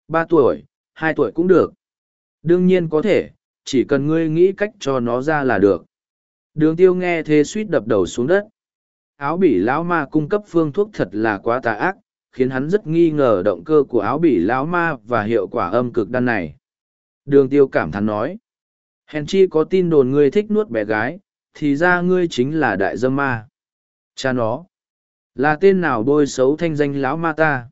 Ba tuổi, hai tuổi cũng được. Đương nhiên có thể, chỉ cần ngươi nghĩ cách cho nó ra là được. Đường tiêu nghe thế suýt đập đầu xuống đất. Áo bỉ lão ma cung cấp phương thuốc thật là quá tà ác, khiến hắn rất nghi ngờ động cơ của áo bỉ lão ma và hiệu quả âm cực đan này. Đường tiêu cảm thán nói hèn chi có tin đồn ngươi thích nuốt bé gái, thì ra ngươi chính là đại dâm ma. Cha nó, là tên nào bôi xấu thanh danh lão ma ta?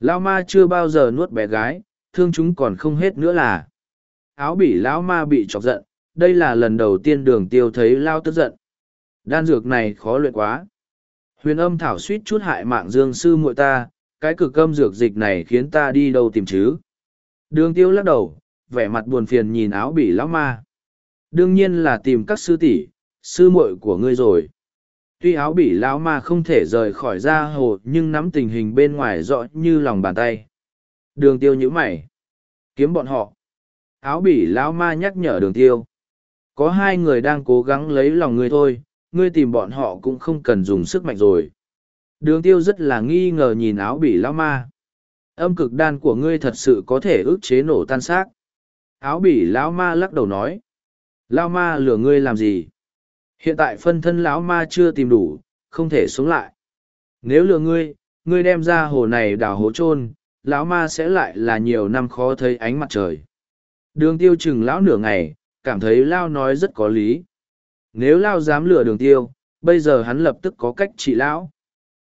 Lão ma chưa bao giờ nuốt bé gái, thương chúng còn không hết nữa là. Áo bỉ lão ma bị chọc giận, đây là lần đầu tiên đường tiêu thấy lao tức giận. Đan dược này khó luyện quá. Huyền âm thảo suýt chút hại mạng dương sư muội ta, cái cực âm dược dịch này khiến ta đi đâu tìm chứ? Đường tiêu lắc đầu vẻ mặt buồn phiền nhìn áo bỉ lão ma. Đương nhiên là tìm các sư tỷ, sư muội của ngươi rồi. Tuy áo bỉ lão ma không thể rời khỏi ra hồ, nhưng nắm tình hình bên ngoài rõ như lòng bàn tay. Đường tiêu nhíu mày. Kiếm bọn họ. Áo bỉ lão ma nhắc nhở đường tiêu. Có hai người đang cố gắng lấy lòng ngươi thôi, ngươi tìm bọn họ cũng không cần dùng sức mạnh rồi. Đường tiêu rất là nghi ngờ nhìn áo bỉ lão ma. Âm cực đan của ngươi thật sự có thể ức chế nổ tan xác áo bỉ lão ma lắc đầu nói, lão ma lừa ngươi làm gì? Hiện tại phân thân lão ma chưa tìm đủ, không thể sống lại. Nếu lừa ngươi ngươi đem ra hồ này đào hố chôn, lão ma sẽ lại là nhiều năm khó thấy ánh mặt trời. Đường tiêu chừng lão nửa ngày, cảm thấy lao nói rất có lý. Nếu lao dám lừa đường tiêu, bây giờ hắn lập tức có cách trị lão.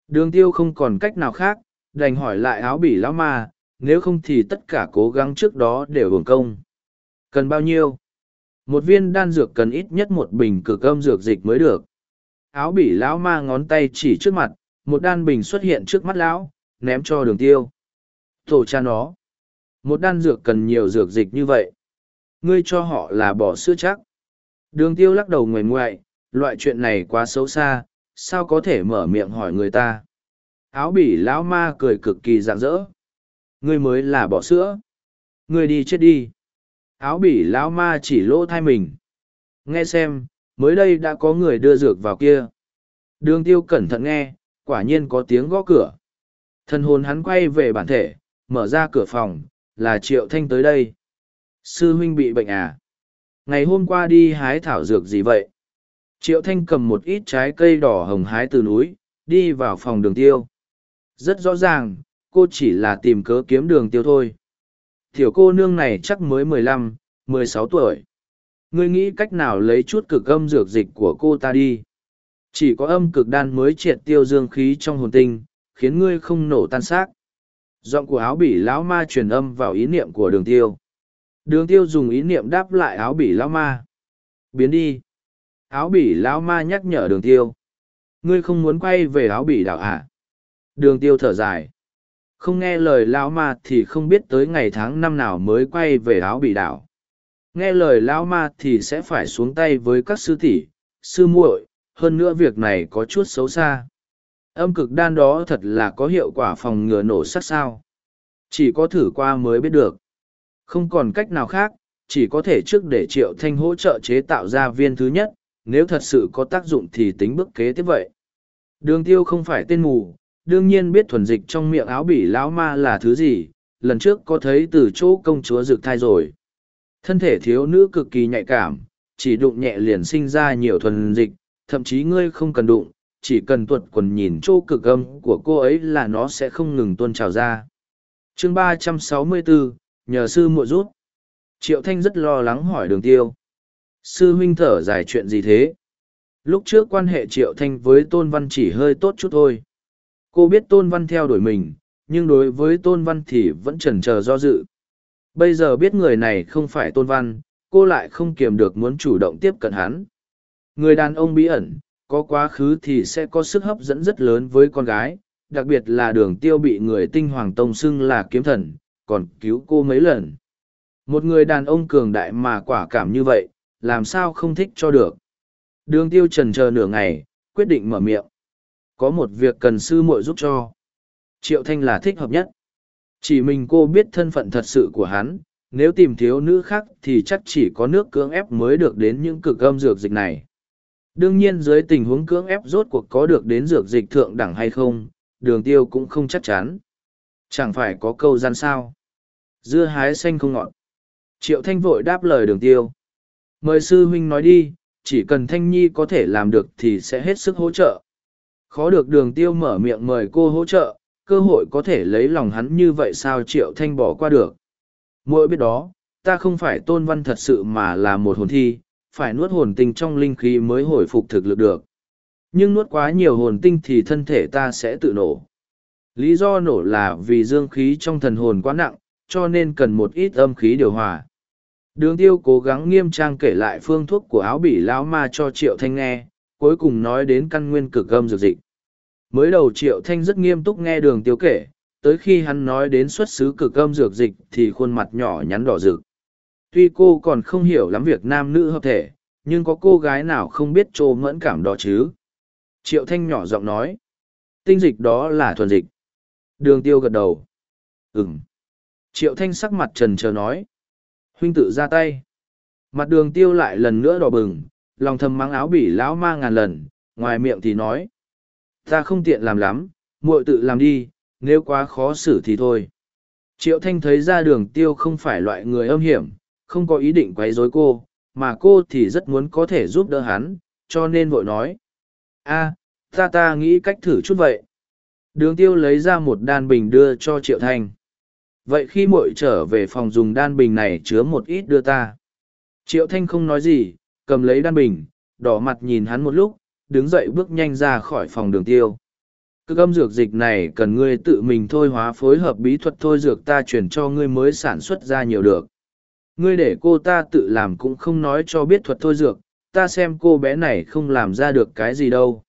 Đường tiêu không còn cách nào khác, đành hỏi lại áo bỉ lão ma, nếu không thì tất cả cố gắng trước đó đều hưởng công cần bao nhiêu? Một viên đan dược cần ít nhất một bình cực âm dược dịch mới được. Áo bỉ lão ma ngón tay chỉ trước mặt, một đan bình xuất hiện trước mắt lão, ném cho đường tiêu. Tổ cha nó, một đan dược cần nhiều dược dịch như vậy. Ngươi cho họ là bỏ sữa chắc. Đường tiêu lắc đầu ngoài ngoại, loại chuyện này quá xấu xa, sao có thể mở miệng hỏi người ta? Áo bỉ lão ma cười cực kỳ rạng rỡ. Ngươi mới là bỏ sữa. Ngươi đi chết đi áo bỉ lão ma chỉ lỗ thai mình. Nghe xem, mới đây đã có người đưa dược vào kia. Đường tiêu cẩn thận nghe, quả nhiên có tiếng gõ cửa. Thân hồn hắn quay về bản thể, mở ra cửa phòng, là triệu thanh tới đây. Sư huynh bị bệnh à? Ngày hôm qua đi hái thảo dược gì vậy? Triệu thanh cầm một ít trái cây đỏ hồng hái từ núi, đi vào phòng đường tiêu. Rất rõ ràng, cô chỉ là tìm cớ kiếm đường tiêu thôi tiểu cô nương này chắc mới mười lăm, mười sáu tuổi. Ngươi nghĩ cách nào lấy chút cực âm dược dịch của cô ta đi? Chỉ có âm cực đan mới triệt tiêu dương khí trong hồn tinh, khiến ngươi không nổ tan xác. Giọng của áo bỉ lão ma truyền âm vào ý niệm của đường tiêu. Đường tiêu dùng ý niệm đáp lại áo bỉ lão ma. Biến đi. Áo bỉ lão ma nhắc nhở đường tiêu. Ngươi không muốn quay về áo bỉ đảo à? đường tiêu thở dài không nghe lời lão ma thì không biết tới ngày tháng năm nào mới quay về áo Bị đảo. Nghe lời lão ma thì sẽ phải xuống tay với các sư tỷ, sư muội, hơn nữa việc này có chút xấu xa. Âm cực đan đó thật là có hiệu quả phòng ngừa nổ sắc sao. Chỉ có thử qua mới biết được. Không còn cách nào khác, chỉ có thể trước để triệu thanh hỗ trợ chế tạo ra viên thứ nhất, nếu thật sự có tác dụng thì tính bước kế tiếp vậy. Đường tiêu không phải tên mù đương nhiên biết thuần dịch trong miệng áo bỉ lão ma là thứ gì lần trước có thấy từ chỗ công chúa rực thai rồi thân thể thiếu nữ cực kỳ nhạy cảm chỉ đụng nhẹ liền sinh ra nhiều thuần dịch, thậm chí ngươi không cần đụng, chỉ cần tuột quần nhìn chỗ cực âm của cô ấy là nó sẽ không ngừng tuôn trào ra. chương ba trăm sáu mươi bốn nhờ sư muội rút. Triệu Thanh rất lo lắng hỏi đường tiêu. Sư huynh thở dài chuyện gì thế? Lúc trước quan hệ Triệu Thanh với Tôn Văn chỉ hơi tốt chút thôi. Cô biết Tôn Văn theo đuổi mình, nhưng đối với Tôn Văn thì vẫn chần chờ do dự. Bây giờ biết người này không phải Tôn Văn, cô lại không kiềm được muốn chủ động tiếp cận hắn. Người đàn ông bí ẩn, có quá khứ thì sẽ có sức hấp dẫn rất lớn với con gái, đặc biệt là đường tiêu bị người tinh hoàng tông xưng là kiếm thần, còn cứu cô mấy lần. Một người đàn ông cường đại mà quả cảm như vậy, làm sao không thích cho được. Đường tiêu trần chờ nửa ngày, quyết định mở miệng. Có một việc cần sư muội giúp cho. Triệu Thanh là thích hợp nhất. Chỉ mình cô biết thân phận thật sự của hắn, nếu tìm thiếu nữ khác thì chắc chỉ có nước cưỡng ép mới được đến những cực âm dược dịch này. Đương nhiên dưới tình huống cưỡng ép rốt cuộc có được đến dược dịch thượng đẳng hay không, đường tiêu cũng không chắc chắn. Chẳng phải có câu gian sao. Dưa hái xanh không ngọt. Triệu Thanh vội đáp lời đường tiêu. Mời sư huynh nói đi, chỉ cần Thanh Nhi có thể làm được thì sẽ hết sức hỗ trợ. Khó được đường tiêu mở miệng mời cô hỗ trợ, cơ hội có thể lấy lòng hắn như vậy sao Triệu Thanh bỏ qua được. Mỗi biết đó, ta không phải tôn văn thật sự mà là một hồn thi, phải nuốt hồn tinh trong linh khí mới hồi phục thực lực được. Nhưng nuốt quá nhiều hồn tinh thì thân thể ta sẽ tự nổ. Lý do nổ là vì dương khí trong thần hồn quá nặng, cho nên cần một ít âm khí điều hòa. Đường tiêu cố gắng nghiêm trang kể lại phương thuốc của áo bỉ lão ma cho Triệu Thanh nghe, cuối cùng nói đến căn nguyên cực âm dược dịch. Mới đầu Triệu Thanh rất nghiêm túc nghe đường tiêu kể, tới khi hắn nói đến xuất xứ cực âm dược dịch thì khuôn mặt nhỏ nhắn đỏ rực. Tuy cô còn không hiểu lắm việc nam nữ hợp thể, nhưng có cô gái nào không biết trô mẫn cảm đó chứ? Triệu Thanh nhỏ giọng nói. Tinh dịch đó là thuần dịch. Đường tiêu gật đầu. Ừm. Triệu Thanh sắc mặt trần chờ nói. Huynh tự ra tay. Mặt đường tiêu lại lần nữa đỏ bừng, lòng thầm mắng áo bỉ lão ma ngàn lần, ngoài miệng thì nói. Ta không tiện làm lắm, muội tự làm đi, nếu quá khó xử thì thôi. Triệu Thanh thấy ra đường tiêu không phải loại người âm hiểm, không có ý định quấy rối cô, mà cô thì rất muốn có thể giúp đỡ hắn, cho nên vội nói. a ta ta nghĩ cách thử chút vậy. Đường tiêu lấy ra một đan bình đưa cho Triệu Thanh. Vậy khi muội trở về phòng dùng đan bình này chứa một ít đưa ta. Triệu Thanh không nói gì, cầm lấy đan bình, đỏ mặt nhìn hắn một lúc, đứng dậy bước nhanh ra khỏi phòng đường tiêu. Cực âm dược dịch này cần ngươi tự mình thôi hóa phối hợp bí thuật thôi dược ta chuyển cho ngươi mới sản xuất ra nhiều được. Ngươi để cô ta tự làm cũng không nói cho biết thuật thôi dược, ta xem cô bé này không làm ra được cái gì đâu.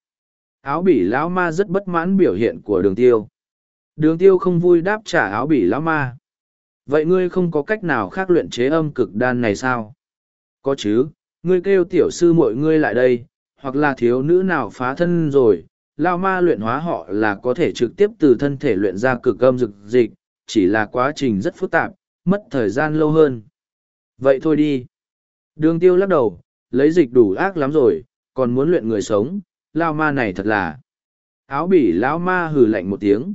Áo bỉ lão ma rất bất mãn biểu hiện của đường tiêu. Đường tiêu không vui đáp trả áo bỉ lão ma. Vậy ngươi không có cách nào khác luyện chế âm cực đan này sao? Có chứ, ngươi kêu tiểu sư mội ngươi lại đây, hoặc là thiếu nữ nào phá thân rồi, lao ma luyện hóa họ là có thể trực tiếp từ thân thể luyện ra cực âm dực dịch, chỉ là quá trình rất phức tạp, mất thời gian lâu hơn. Vậy thôi đi. Đường tiêu lắc đầu, lấy dịch đủ ác lắm rồi, còn muốn luyện người sống, lao ma này thật là. Áo bỉ lão ma hừ lạnh một tiếng.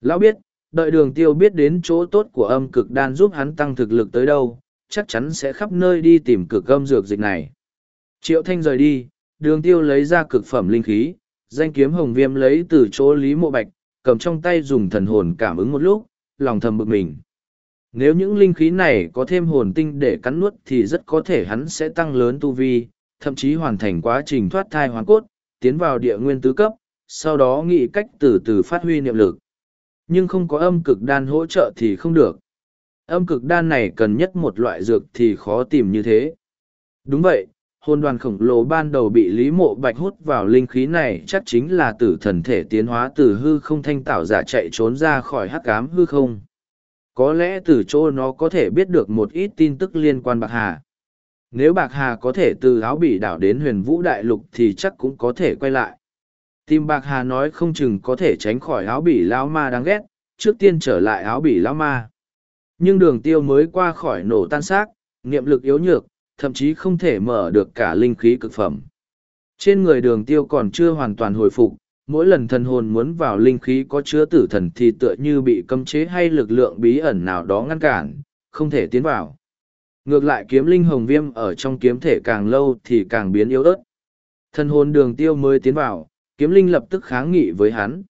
Lão biết, đợi đường tiêu biết đến chỗ tốt của âm cực đan giúp hắn tăng thực lực tới đâu, chắc chắn sẽ khắp nơi đi tìm cực âm dược dịch này. Triệu thanh rời đi, đường tiêu lấy ra cực phẩm linh khí, danh kiếm hồng viêm lấy từ chỗ lý mộ bạch, cầm trong tay dùng thần hồn cảm ứng một lúc, lòng thầm bực mình. Nếu những linh khí này có thêm hồn tinh để cắn nuốt thì rất có thể hắn sẽ tăng lớn tu vi, thậm chí hoàn thành quá trình thoát thai hoàn cốt, tiến vào địa nguyên tứ cấp, sau đó nghĩ cách từ từ phát huy niệm lực. Nhưng không có âm cực đan hỗ trợ thì không được. Âm cực đan này cần nhất một loại dược thì khó tìm như thế. Đúng vậy, hồn đoàn khổng lồ ban đầu bị lý mộ bạch hút vào linh khí này chắc chính là tử thần thể tiến hóa từ hư không thanh tạo giả chạy trốn ra khỏi hắc cám hư không. Có lẽ từ chỗ nó có thể biết được một ít tin tức liên quan bạc hà. Nếu bạc hà có thể từ áo bỉ đảo đến huyền vũ đại lục thì chắc cũng có thể quay lại. Tim bạc hà nói không chừng có thể tránh khỏi áo bỉ lão ma đáng ghét, trước tiên trở lại áo bỉ lão ma. Nhưng đường tiêu mới qua khỏi nổ tan xác, niệm lực yếu nhược thậm chí không thể mở được cả linh khí cực phẩm. Trên người đường tiêu còn chưa hoàn toàn hồi phục, mỗi lần thần hồn muốn vào linh khí có chứa tử thần thì tựa như bị cấm chế hay lực lượng bí ẩn nào đó ngăn cản, không thể tiến vào. Ngược lại kiếm linh hồng viêm ở trong kiếm thể càng lâu thì càng biến yếu ớt. Thần hồn đường tiêu mới tiến vào, kiếm linh lập tức kháng nghị với hắn.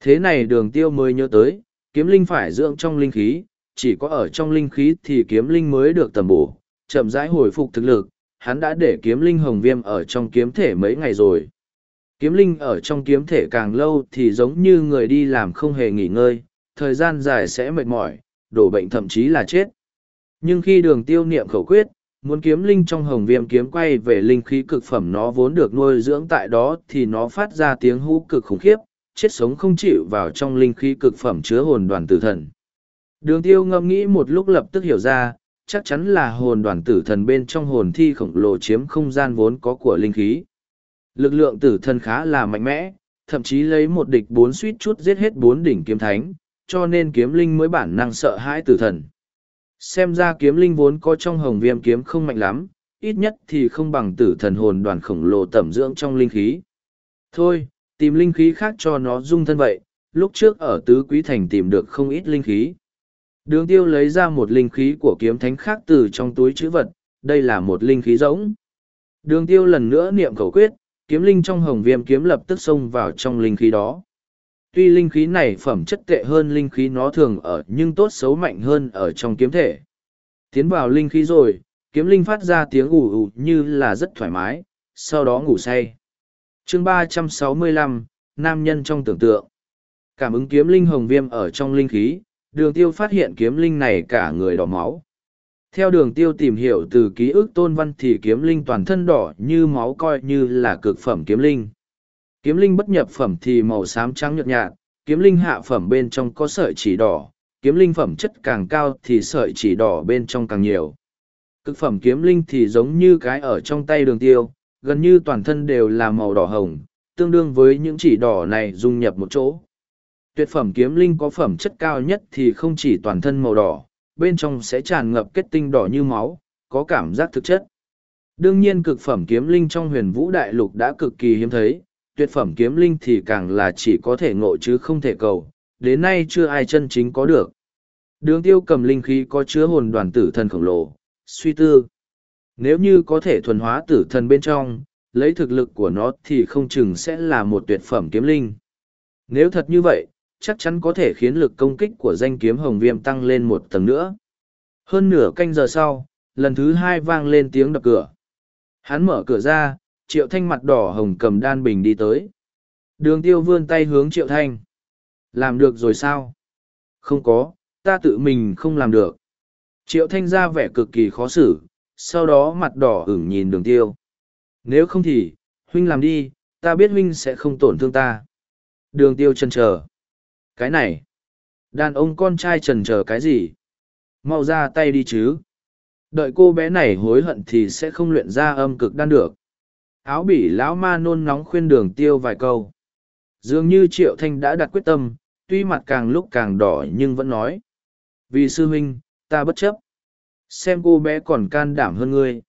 Thế này đường tiêu mới nhớ tới, kiếm linh phải dưỡng trong linh khí, chỉ có ở trong linh khí thì kiếm linh mới được tầm bổ, chậm rãi hồi phục thực lực, hắn đã để kiếm linh hồng viêm ở trong kiếm thể mấy ngày rồi. Kiếm linh ở trong kiếm thể càng lâu thì giống như người đi làm không hề nghỉ ngơi, thời gian dài sẽ mệt mỏi, đổ bệnh thậm chí là chết. Nhưng khi đường tiêu niệm khẩu quyết, muốn kiếm linh trong hồng viêm kiếm quay về linh khí cực phẩm nó vốn được nuôi dưỡng tại đó thì nó phát ra tiếng hú cực khủng khiếp, chết sống không chịu vào trong linh khí cực phẩm chứa hồn đoàn tử thần. Đường tiêu ngâm nghĩ một lúc lập tức hiểu ra, chắc chắn là hồn đoàn tử thần bên trong hồn thi khổng lồ chiếm không gian vốn có của linh khí. Lực lượng tử thần khá là mạnh mẽ, thậm chí lấy một địch bốn suýt chút giết hết bốn đỉnh kiếm thánh, cho nên kiếm linh mới bản năng sợ hãi tử thần. Xem ra kiếm linh vốn có trong hồng viêm kiếm không mạnh lắm, ít nhất thì không bằng tử thần hồn đoàn khổng lồ tẩm dưỡng trong linh khí. Thôi, tìm linh khí khác cho nó dung thân vậy, lúc trước ở tứ quý thành tìm được không ít linh khí. Đường tiêu lấy ra một linh khí của kiếm thánh khác từ trong túi chữ vật, đây là một linh khí rỗng. Đường tiêu lần nữa niệm khẩu quyết, kiếm linh trong hồng viêm kiếm lập tức xông vào trong linh khí đó. Tuy linh khí này phẩm chất tệ hơn linh khí nó thường ở nhưng tốt xấu mạnh hơn ở trong kiếm thể. Tiến vào linh khí rồi, kiếm linh phát ra tiếng ủ ủ như là rất thoải mái, sau đó ngủ say. chương ba trăm sáu mươi lăm Nam nhân trong tưởng tượng. Cảm ứng kiếm linh hồng viêm ở trong linh khí, đường tiêu phát hiện kiếm linh này cả người đỏ máu. Theo đường tiêu tìm hiểu từ ký ức tôn văn thì kiếm linh toàn thân đỏ như máu coi như là cực phẩm kiếm linh. Kiếm linh bất nhập phẩm thì màu xám trắng nhợt nhạt, kiếm linh hạ phẩm bên trong có sợi chỉ đỏ, kiếm linh phẩm chất càng cao thì sợi chỉ đỏ bên trong càng nhiều. Cực phẩm kiếm linh thì giống như cái ở trong tay đường tiêu, gần như toàn thân đều là màu đỏ hồng, tương đương với những chỉ đỏ này dung nhập một chỗ. Tuyệt phẩm kiếm linh có phẩm chất cao nhất thì không chỉ toàn thân màu đỏ, bên trong sẽ tràn ngập kết tinh đỏ như máu, có cảm giác thực chất. Đương nhiên cực phẩm kiếm linh trong huyền vũ đại lục đã cực kỳ hiếm thấy, tuyệt phẩm kiếm linh thì càng là chỉ có thể ngộ chứ không thể cầu, đến nay chưa ai chân chính có được. Đường tiêu cầm linh khí có chứa hồn đoàn tử thần khổng lồ, suy tư. Nếu như có thể thuần hóa tử thần bên trong, lấy thực lực của nó thì không chừng sẽ là một tuyệt phẩm kiếm linh. Nếu thật như vậy, chắc chắn có thể khiến lực công kích của danh kiếm hồng viêm tăng lên một tầng nữa. Hơn nửa canh giờ sau, lần thứ hai vang lên tiếng đập cửa. Hắn mở cửa ra, triệu thanh mặt đỏ hồng cầm đan bình đi tới. Đường tiêu vươn tay hướng triệu thanh. Làm được rồi sao? Không có, ta tự mình không làm được. Triệu thanh ra vẻ cực kỳ khó xử, sau đó mặt đỏ ửng nhìn đường tiêu. Nếu không thì, huynh làm đi, ta biết huynh sẽ không tổn thương ta. Đường tiêu chân chờ. Cái này, đàn ông con trai trần chờ cái gì? Mau ra tay đi chứ. Đợi cô bé này hối hận thì sẽ không luyện ra âm cực đan được. Áo bỉ lão ma nôn nóng khuyên đường tiêu vài câu. Dường như Triệu Thanh đã đặt quyết tâm, tuy mặt càng lúc càng đỏ nhưng vẫn nói. Vì sư huynh, ta bất chấp. Xem cô bé còn can đảm hơn ngươi.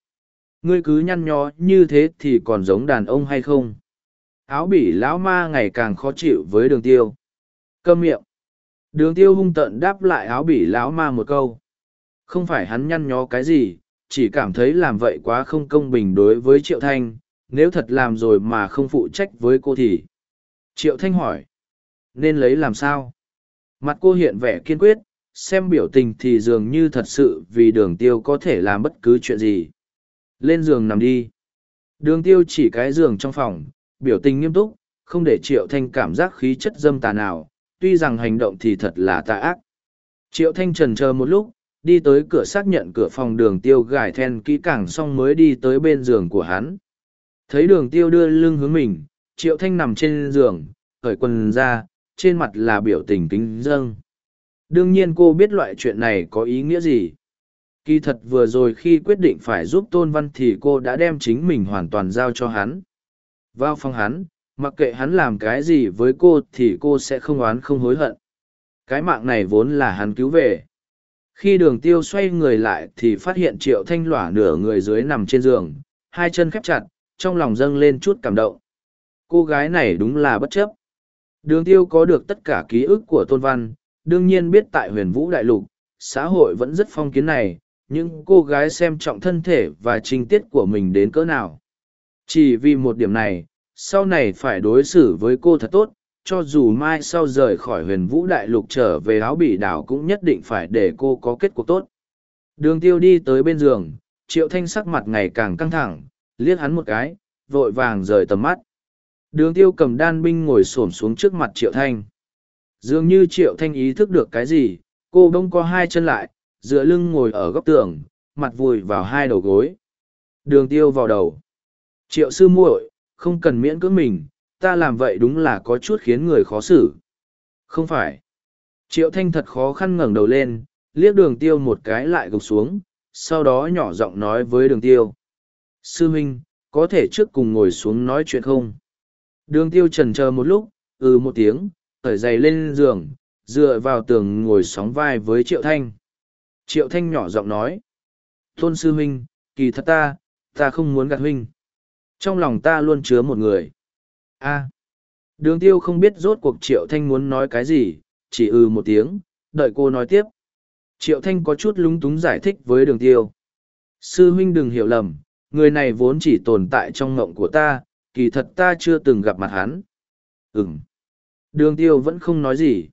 Ngươi cứ nhăn nhó như thế thì còn giống đàn ông hay không? Áo bỉ lão ma ngày càng khó chịu với đường tiêu cơm miệng. Đường tiêu hung tợn đáp lại áo bỉ lão ma một câu. Không phải hắn nhăn nhó cái gì, chỉ cảm thấy làm vậy quá không công bình đối với Triệu Thanh, nếu thật làm rồi mà không phụ trách với cô thì. Triệu Thanh hỏi. Nên lấy làm sao? Mặt cô hiện vẻ kiên quyết, xem biểu tình thì dường như thật sự vì đường tiêu có thể làm bất cứ chuyện gì. Lên giường nằm đi. Đường tiêu chỉ cái giường trong phòng, biểu tình nghiêm túc, không để Triệu Thanh cảm giác khí chất dâm tà nào, tuy rằng hành động thì thật là tà ác. Triệu Thanh trần chờ một lúc, đi tới cửa xác nhận cửa phòng đường tiêu gài then kỹ càng xong mới đi tới bên giường của hắn. Thấy đường tiêu đưa lưng hướng mình, Triệu Thanh nằm trên giường, khởi quần ra, trên mặt là biểu tình kính dâng. Đương nhiên cô biết loại chuyện này có ý nghĩa gì. Kỳ thật vừa rồi khi quyết định phải giúp Tôn Văn thì cô đã đem chính mình hoàn toàn giao cho hắn. Vào phòng hắn, mặc kệ hắn làm cái gì với cô thì cô sẽ không oán không hối hận. Cái mạng này vốn là hắn cứu về. Khi đường tiêu xoay người lại thì phát hiện triệu thanh lỏa nửa người dưới nằm trên giường, hai chân khép chặt, trong lòng dâng lên chút cảm động. Cô gái này đúng là bất chấp. Đường tiêu có được tất cả ký ức của tôn văn, đương nhiên biết tại huyền vũ đại lục, xã hội vẫn rất phong kiến này những cô gái xem trọng thân thể và trinh tiết của mình đến cỡ nào. Chỉ vì một điểm này sau này phải đối xử với cô thật tốt, cho dù mai sau rời khỏi huyền vũ đại lục trở về áo bỉ đảo cũng nhất định phải để cô có kết cuộc tốt. Đường tiêu đi tới bên giường, triệu thanh sắc mặt ngày càng căng thẳng, liếc hắn một cái, vội vàng rời tầm mắt. Đường tiêu cầm đan binh ngồi s ổ m xuống trước mặt triệu thanh. Dường như triệu thanh ý thức được cái gì, cô bông có hai chân lại, dựa lưng ngồi ở góc tường, mặt vùi vào hai đầu gối. Đường tiêu vào đầu. Triệu sư muội không cần miễn cưỡng mình, ta làm vậy đúng là có chút khiến người khó xử. Không phải. Triệu thanh thật khó khăn ngẩng đầu lên, liếc đường tiêu một cái lại gục xuống, sau đó nhỏ giọng nói với đường tiêu. Sư minh, có thể trước cùng ngồi xuống nói chuyện không? Đường tiêu trần chờ một lúc ừ một tiếng, thở giày lên giường, dựa vào tường ngồi sóng vai với triệu thanh. Triệu thanh nhỏ giọng nói. Tôn sư minh, kỳ thật ta ta không muốn gạt huynh trong lòng ta luôn chứa một người. A. Đường tiêu không biết rốt cuộc triệu thanh muốn nói cái gì, chỉ ừ một tiếng, đợi cô nói tiếp. Triệu thanh có chút lúng túng giải thích với đường tiêu. Sư huynh đừng hiểu lầm, người này vốn chỉ tồn tại trong ngộng của ta, kỳ thật ta chưa từng gặp mặt hắn. Ừng đường tiêu vẫn không nói gì.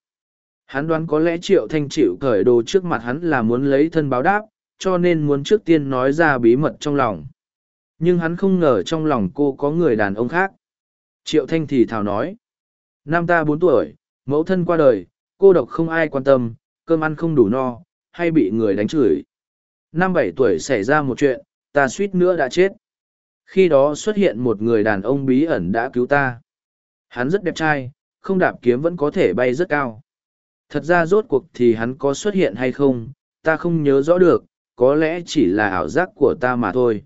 Hắn đoán có lẽ triệu thanh chịu cởi đồ trước mặt hắn là muốn lấy thân báo đáp, cho nên muốn trước tiên nói ra bí mật trong lòng nhưng hắn không ngờ trong lòng cô có người đàn ông khác. Triệu thanh thì thào nói năm ta bốn tuổi, mẫu thân qua đời, cô độc không ai quan tâm, cơm ăn không đủ no, hay bị người đánh chửi. Năm bảy tuổi xảy ra một chuyện, ta suýt nữa đã chết. Khi đó xuất hiện một người đàn ông bí ẩn đã cứu ta. Hắn rất đẹp trai, không đạp kiếm vẫn có thể bay rất cao. Thật ra rốt cuộc thì hắn có xuất hiện hay không, ta không nhớ rõ được, có lẽ chỉ là ảo giác của ta mà thôi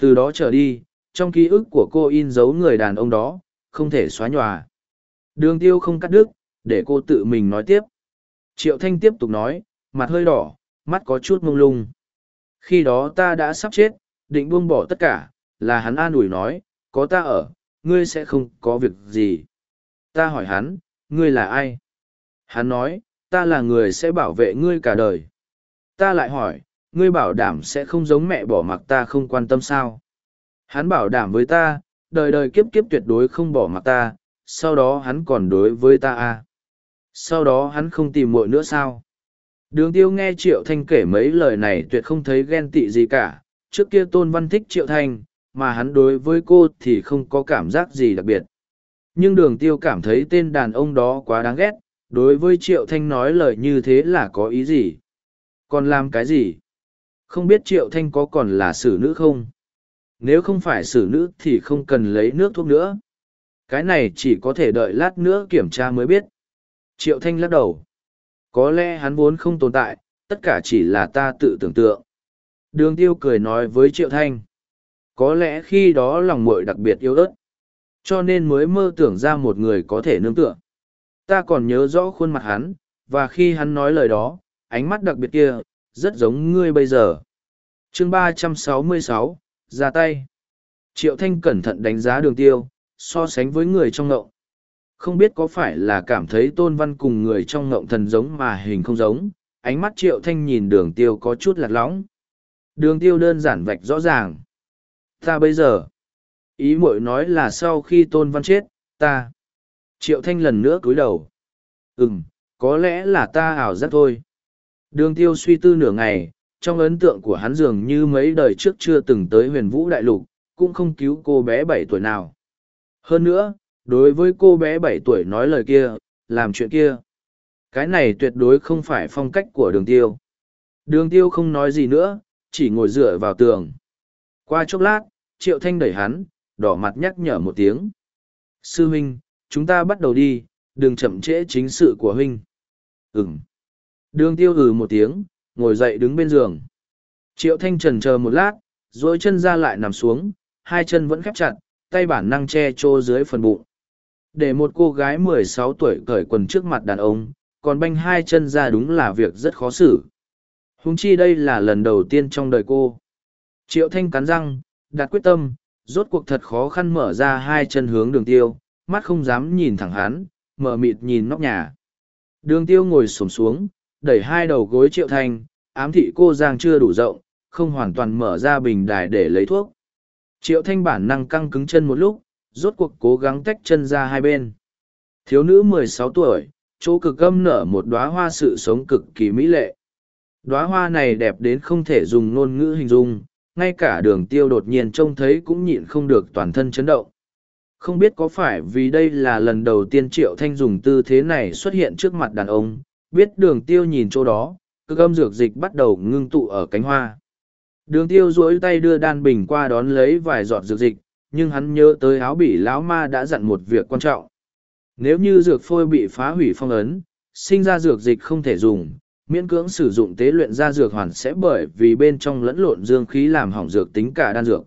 từ đó trở đi, trong ký ức của cô in dấu người đàn ông đó, không thể xóa nhòa. Đường tiêu không cắt đứt, để cô tự mình nói tiếp. Triệu thanh tiếp tục nói, mặt hơi đỏ, mắt có chút mông lung. Khi đó ta đã sắp chết, định buông bỏ tất cả, là hắn an ủi nói, có ta ở, ngươi sẽ không có việc gì. Ta hỏi hắn, ngươi là ai? Hắn nói, ta là người sẽ bảo vệ ngươi cả đời. Ta lại hỏi ngươi bảo đảm sẽ không giống mẹ bỏ mặc ta không quan tâm sao? Hắn bảo đảm với ta, đời đời kiếp kiếp tuyệt đối không bỏ mặc ta, sau đó hắn còn đối với ta à. sau đó hắn không tìm muội nữa sao? Đường tiêu nghe triệu thanh kể mấy lời này tuyệt không thấy ghen tị gì cả, trước kia tôn văn thích triệu thanh, mà hắn đối với cô thì không có cảm giác gì đặc biệt. Nhưng đường tiêu cảm thấy tên đàn ông đó quá đáng ghét, đối với triệu thanh nói lời như thế là có ý gì? Còn làm cái gì? Không biết triệu thanh có còn là xử nữ không? Nếu không phải xử nữ thì không cần lấy nước thuốc nữa. Cái này chỉ có thể đợi lát nữa kiểm tra mới biết. Triệu thanh lắc đầu. Có lẽ hắn vốn không tồn tại, tất cả chỉ là ta tự tưởng tượng. Đường tiêu cười nói với triệu thanh. Có lẽ khi đó lòng muội đặc biệt yếu ớt, cho nên mới mơ tưởng ra một người có thể nương tựa. Ta còn nhớ rõ khuôn mặt hắn, và khi hắn nói lời đó, ánh mắt đặc biệt kia rất giống ngươi bây giờ. Chương ba trăm sáu mươi sáu ra tay. Triệu thanh cẩn thận đánh giá đường tiêu so sánh với người trong ngộng. Không biết có phải là cảm thấy tôn văn cùng người trong ngộng thần giống mà hình không giống ánh mắt triệu thanh nhìn đường tiêu có chút lạc lõng. Đường tiêu đơn giản vạch rõ ràng. Ta bây giờ. Ý muội nói là sau khi tôn văn chết ta. Triệu thanh lần nữa cúi đầu. Ừm, có lẽ là ta ảo giác thôi đường tiêu suy tư nửa ngày, trong ấn tượng của hắn dường như mấy đời trước chưa từng tới huyền vũ đại lục, cũng không cứu cô bé bảy tuổi nào. Hơn nữa, đối với cô bé bảy tuổi nói lời kia, làm chuyện kia. Cái này tuyệt đối không phải phong cách của đường tiêu. Đường tiêu không nói gì nữa, chỉ ngồi dựa vào tường. Qua chốc lát, triệu thanh đẩy hắn, đỏ mặt nhắc nhở một tiếng. Sư huynh, chúng ta bắt đầu đi, đừng chậm trễ chính sự của huynh. Ừm đường tiêu hừ một tiếng, ngồi dậy đứng bên giường. Triệu thanh trần chờ một lát, dối chân ra lại nằm xuống, hai chân vẫn khép chặt, tay bản năng che trô dưới phần bụng. Để một cô gái mười sáu tuổi cởi quần trước mặt đàn ông, còn banh hai chân ra đúng là việc rất khó xử. Húng chi đây là lần đầu tiên trong đời cô. Triệu thanh cắn răng, đặt quyết tâm, rốt cuộc thật khó khăn mở ra hai chân hướng đường tiêu, mắt không dám nhìn thẳng hắn, mở mịt nhìn nóc nhà. Đường tiêu ngồi xổm xuống đẩy hai đầu gối triệu thanh ám thị cô Giang chưa đủ rộng, không hoàn toàn mở ra bình đài để lấy thuốc. Triệu thanh bản năng căng cứng chân một lúc, rốt cuộc cố gắng tách chân ra hai bên. Thiếu nữ mười sáu tuổi, chỗ cực âm nở một đóa hoa sự sống cực kỳ mỹ lệ. Đóa hoa này đẹp đến không thể dùng ngôn ngữ hình dung, ngay cả đường tiêu đột nhiên trông thấy cũng nhịn không được toàn thân chấn động. Không biết có phải vì đây là lần đầu tiên Triệu Thanh dùng tư thế này xuất hiện trước mặt đàn ông, biết đường tiêu nhìn chỗ đó, cực âm dược dịch bắt đầu ngưng tụ ở cánh hoa. Đường tiêu duỗi tay đưa đan bình qua đón lấy vài giọt dược dịch, nhưng hắn nhớ tới áo bỉ lão ma đã dặn một việc quan trọng. Nếu như dược phôi bị phá hủy phong ấn, sinh ra dược dịch không thể dùng, miễn cưỡng sử dụng tế luyện ra dược hoàn sẽ bởi vì bên trong lẫn lộn dương khí làm hỏng dược tính cả đan dược.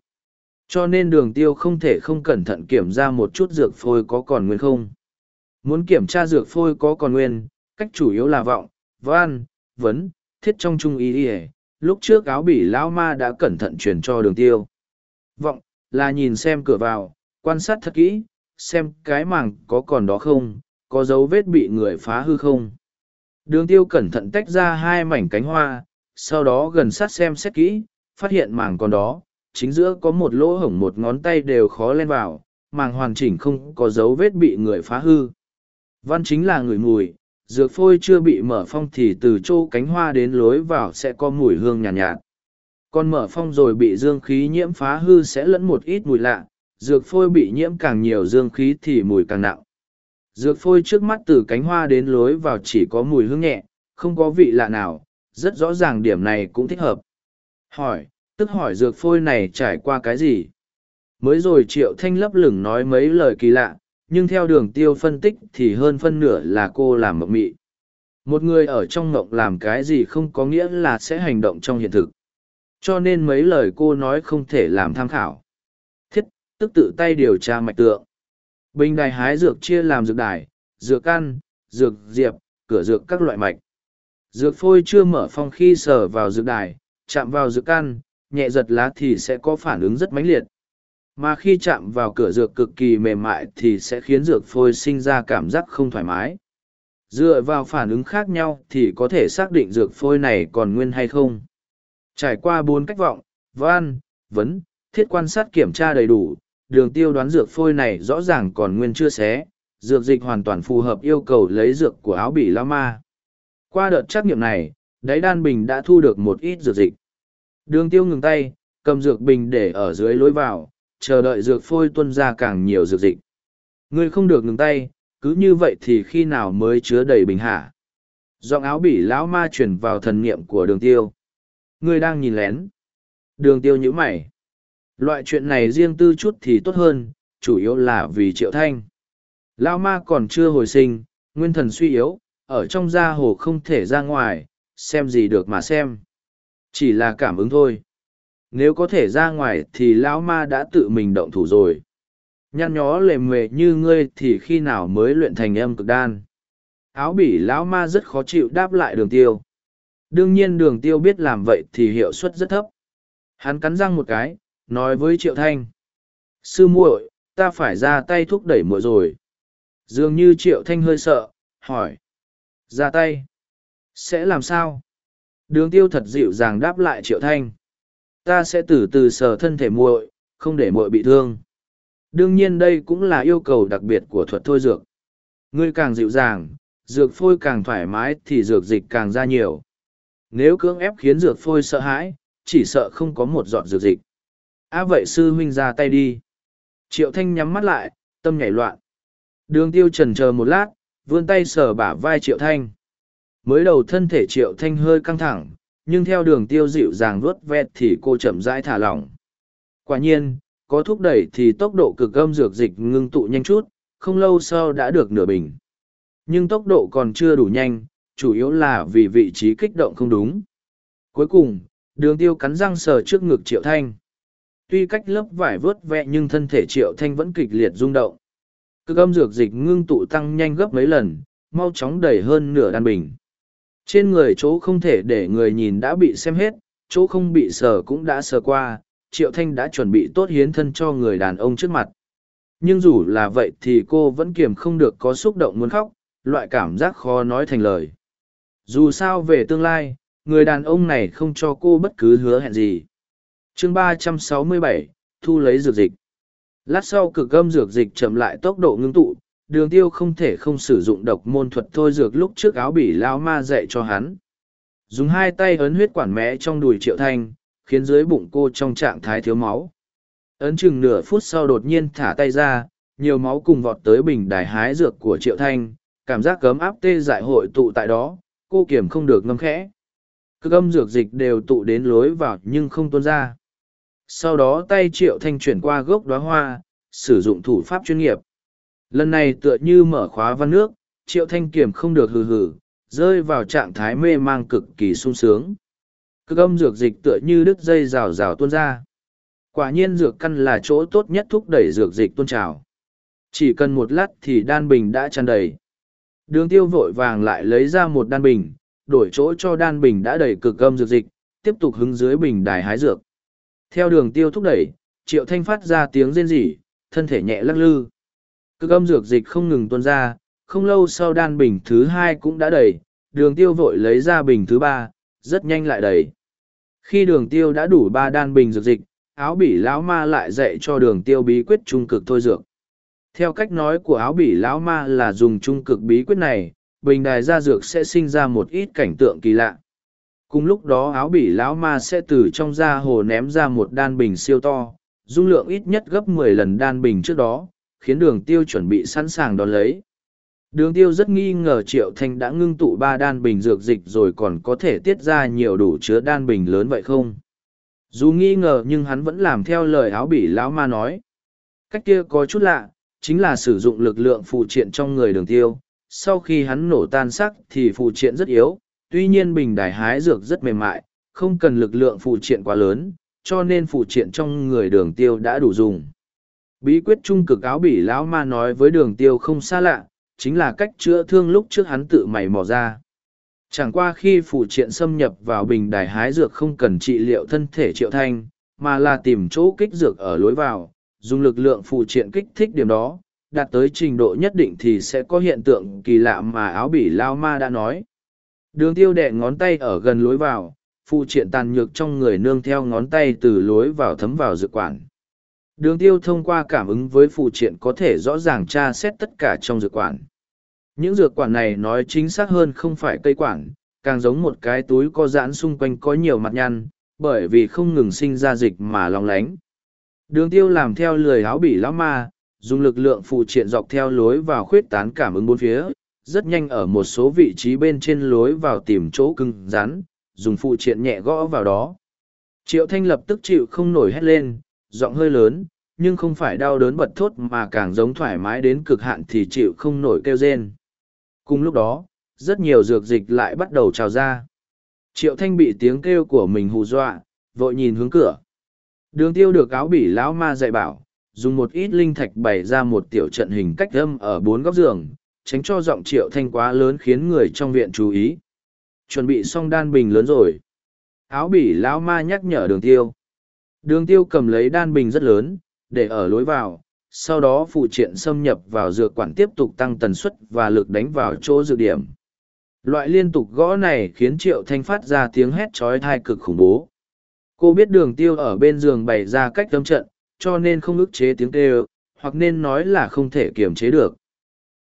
Cho nên đường tiêu không thể không cẩn thận kiểm tra một chút dược phôi có còn nguyên không. Muốn kiểm tra dược phôi có còn nguyên, cách chủ yếu là vọng, văn, vấn, thiết trong trung ý ỉa lúc trước áo bỉ lão ma đã cẩn thận truyền cho đường tiêu. Vọng, là nhìn xem cửa vào, quan sát thật kỹ, xem cái màng có còn đó không, có dấu vết bị người phá hư không. Đường tiêu cẩn thận tách ra hai mảnh cánh hoa, sau đó gần sát xem xét kỹ, phát hiện màng còn đó, chính giữa có một lỗ hổng một ngón tay đều khó lên vào, màng hoàn chỉnh không có dấu vết bị người phá hư. Văn chính là người mùi, dược phôi chưa bị mở phong thì từ chỗ cánh hoa đến lối vào sẽ có mùi hương nhàn nhạt, nhạt. Còn mở phong rồi bị dương khí nhiễm phá hư sẽ lẫn một ít mùi lạ, dược phôi bị nhiễm càng nhiều dương khí thì mùi càng nặng. Dược phôi trước mắt từ cánh hoa đến lối vào chỉ có mùi hương nhẹ, không có vị lạ nào, rất rõ ràng điểm này cũng thích hợp. Hỏi, tức hỏi dược phôi này trải qua cái gì? Mới rồi triệu thanh lấp lửng nói mấy lời kỳ lạ, nhưng theo đường tiêu phân tích thì hơn phân nửa là cô làm mộng mị. Một người ở trong mộng làm cái gì không có nghĩa là sẽ hành động trong hiện thực. Cho nên mấy lời cô nói không thể làm tham khảo. Thiết, tức tự tay điều tra mạch tượng. Bình đài hái dược chia làm dược đài, dược ăn, dược diệp, cửa dược các loại mạch. Dược phôi chưa mở phong khi sờ vào dược đài, chạm vào dược ăn, nhẹ giật lá thì sẽ có phản ứng rất mãnh liệt. Mà khi chạm vào cửa dược cực kỳ mềm mại thì sẽ khiến dược phôi sinh ra cảm giác không thoải mái. Dựa vào phản ứng khác nhau thì có thể xác định dược phôi này còn nguyên hay không. Trải qua bốn cách vọng, van, vấn, thiết quan sát kiểm tra đầy đủ, đường tiêu đoán dược phôi này rõ ràng còn nguyên chưa xé, dược dịch hoàn toàn phù hợp yêu cầu lấy dược của áo bỉ lao ma. Qua đợt trắc nghiệm này, đáy đan bình đã thu được một ít dược dịch. Đường tiêu ngừng tay, cầm dược bình để ở dưới lối vào, chờ đợi dược phôi tuân ra càng nhiều dược dịch. Ngươi không được ngừng tay, cứ như vậy thì khi nào mới chứa đầy bình hả? Giọng áo bỉ lão ma truyền vào thần niệm của đường tiêu. Ngươi đang nhìn lén. Đường tiêu nhíu mày. Loại chuyện này riêng tư chút thì tốt hơn, chủ yếu là vì triệu thanh. Lão ma còn chưa hồi sinh, nguyên thần suy yếu, ở trong gia hồ không thể ra ngoài, xem gì được mà xem. Chỉ là cảm ứng thôi. Nếu có thể ra ngoài thì lão ma đã tự mình động thủ rồi. Nhăn nhó lề mề như ngươi thì khi nào mới luyện thành âm cực đan. Áo bỉ lão ma rất khó chịu đáp lại đường tiêu. Đương nhiên đường tiêu biết làm vậy thì hiệu suất rất thấp. Hắn cắn răng một cái, nói với triệu thanh sư muội ta phải ra tay thúc đẩy muội rồi dường như triệu thanh hơi sợ hỏi ra tay sẽ làm sao đường tiêu thật dịu dàng đáp lại triệu thanh ta sẽ từ từ sờ thân thể muội, không để muội bị thương. Đương nhiên đây cũng là yêu cầu đặc biệt của thuật thôi dược. Ngươi càng dịu dàng, dược phôi càng thoải mái thì dược dịch càng ra nhiều. Nếu cưỡng ép khiến dược phôi sợ hãi, chỉ sợ không có một giọt dược dịch. Á vậy sư huynh ra tay đi. Triệu thanh nhắm mắt lại, tâm nhảy loạn. Đường tiêu trần chờ một lát, vươn tay sờ bả vai triệu thanh. Mới đầu thân thể triệu thanh hơi căng thẳng nhưng theo đường tiêu dịu dàng vuốt ve thì cô chậm rãi thả lỏng. Quả nhiên, có thúc đẩy thì tốc độ cực âm dược dịch ngưng tụ nhanh chút, không lâu sau đã được nửa bình. Nhưng tốc độ còn chưa đủ nhanh, chủ yếu là vì vị trí kích động không đúng. Cuối cùng, đường tiêu cắn răng sờ trước ngực triệu thanh. Tuy cách lớp vải vớt vẹ nhưng thân thể triệu thanh vẫn kịch liệt rung động. Cực âm dược dịch ngưng tụ tăng nhanh gấp mấy lần, mau chóng đẩy hơn nửa đan bình trên người chỗ không thể để người nhìn đã bị xem hết, chỗ không bị sờ cũng đã sờ qua, triệu thanh đã chuẩn bị tốt hiến thân cho người đàn ông trước mặt. Nhưng dù là vậy thì cô vẫn kiềm không được có xúc động muốn khóc, loại cảm giác khó nói thành lời. Dù sao về tương lai, người đàn ông này không cho cô bất cứ hứa hẹn gì. Chương ba trăm sáu mươi bảy, thu lấy dược dịch. Lát sau cực âm dược dịch chậm lại tốc độ ngưng tụ đường tiêu không thể không sử dụng độc môn thuật thôi dược lúc trước áo bỉ lao ma dạy cho hắn. Dùng hai tay ấn huyết quản mẽ trong đùi triệu thanh, khiến dưới bụng cô trong trạng thái thiếu máu. Ấn chừng nửa phút sau đột nhiên thả tay ra, nhiều máu cùng vọt tới bình đài hái dược của triệu thanh, cảm giác cấm áp tê dại hội tụ tại đó, cô kiểm không được ngâm khẽ. Cơ âm dược dịch đều tụ đến lối vào nhưng không tuôn ra. Sau đó tay triệu thanh chuyển qua gốc đoá hoa, sử dụng thủ pháp chuyên nghiệp lần này tựa như mở khóa văn nước, triệu thanh kiểm không được hừ hừ, rơi vào trạng thái mê mang cực kỳ sung sướng. Cực âm dược dịch tựa như đứt dây rào rào tuôn ra. Quả nhiên dược căn là chỗ tốt nhất thúc đẩy dược dịch tuôn trào. Chỉ cần một lát thì đan bình đã tràn đầy. Đường tiêu vội vàng lại lấy ra một đan bình, đổi chỗ cho đan bình đã đầy cực âm dược dịch, tiếp tục hứng dưới bình đài hái dược. Theo đường tiêu thúc đẩy, triệu thanh phát ra tiếng rên rỉ, thân thể nhẹ lắc lư cực âm dược dịch không ngừng tuôn ra, không lâu sau đan bình thứ hai cũng đã đầy, đường tiêu vội lấy ra bình thứ ba, rất nhanh lại đầy. Khi đường tiêu đã đủ ba đan bình dược dịch, áo bỉ lão ma lại dạy cho đường tiêu bí quyết trung cực thôi dược. Theo cách nói của áo bỉ lão ma là dùng trung cực bí quyết này, bình đài ra dược sẽ sinh ra một ít cảnh tượng kỳ lạ. Cùng lúc đó áo bỉ lão ma sẽ từ trong da hồ ném ra một đan bình siêu to, dung lượng ít nhất gấp mười lần đan bình trước đó khiến đường tiêu chuẩn bị sẵn sàng đón lấy. Đường tiêu rất nghi ngờ triệu thanh đã ngưng tụ ba đan bình dược dịch rồi còn có thể tiết ra nhiều đủ chứa đan bình lớn vậy không? Dù nghi ngờ nhưng hắn vẫn làm theo lời áo bỉ lão ma nói. Cách kia có chút lạ, chính là sử dụng lực lượng phụ triện trong người đường tiêu. Sau khi hắn nổ tan sắc thì phụ triện rất yếu, tuy nhiên bình đài hái dược rất mềm mại, không cần lực lượng phụ triện quá lớn, cho nên phụ triện trong người đường tiêu đã đủ dùng bí quyết trung cực áo bỉ lão ma nói với đường tiêu không xa lạ, chính là cách chữa thương lúc trước hắn tự mày mò ra. Chẳng qua khi phụ triện xâm nhập vào bình đài hái dược không cần trị liệu thân thể triệu thanh, mà là tìm chỗ kích dược ở lối vào, dùng lực lượng phụ triện kích thích điểm đó, đạt tới trình độ nhất định thì sẽ có hiện tượng kỳ lạ mà áo bỉ lao ma đã nói. Đường tiêu đệ ngón tay ở gần lối vào phụ triện tàn nhược trong người nương theo ngón tay từ lối vào thấm vào dược quản đường tiêu thông qua cảm ứng với phụ triện có thể rõ ràng tra xét tất cả trong dược quản. Những dược quản này nói chính xác hơn không phải cây quản, càng giống một cái túi có giãn xung quanh có nhiều mặt nhăn, bởi vì không ngừng sinh ra dịch mà lòng lánh. Đường tiêu làm theo lười áo bỉ lão ma, dùng lực lượng phụ triện dọc theo lối vào khuyết tán cảm ứng bốn phía, rất nhanh ở một số vị trí bên trên lối vào tìm chỗ cứng rắn, dùng phụ triện nhẹ gõ vào đó. Triệu thanh lập tức chịu không nổi hét lên, giọng hơi lớn nhưng không phải đau đớn bật thốt mà càng giống thoải mái đến cực hạn thì chịu không nổi kêu rên. Cùng lúc đó, rất nhiều dược dịch lại bắt đầu trào ra. Triệu thanh bị tiếng kêu của mình hù dọa, vội nhìn hướng cửa. Đường tiêu được áo bỉ lão ma dạy bảo, dùng một ít linh thạch bày ra một tiểu trận hình cách âm ở bốn góc giường, tránh cho giọng triệu thanh quá lớn khiến người trong viện chú ý. Chuẩn bị xong đan bình lớn rồi. Áo bỉ lão ma nhắc nhở đường tiêu. Đường tiêu cầm lấy đan bình rất lớn để ở lối vào, sau đó phụ triện xâm nhập vào dược quản tiếp tục tăng tần suất và lực đánh vào chỗ dược điểm. Loại liên tục gõ này khiến triệu thanh phát ra tiếng hét trói thai cực khủng bố. Cô biết đường tiêu ở bên giường bày ra cách tâm trận, cho nên không ức chế tiếng kêu, hoặc nên nói là không thể kiềm chế được.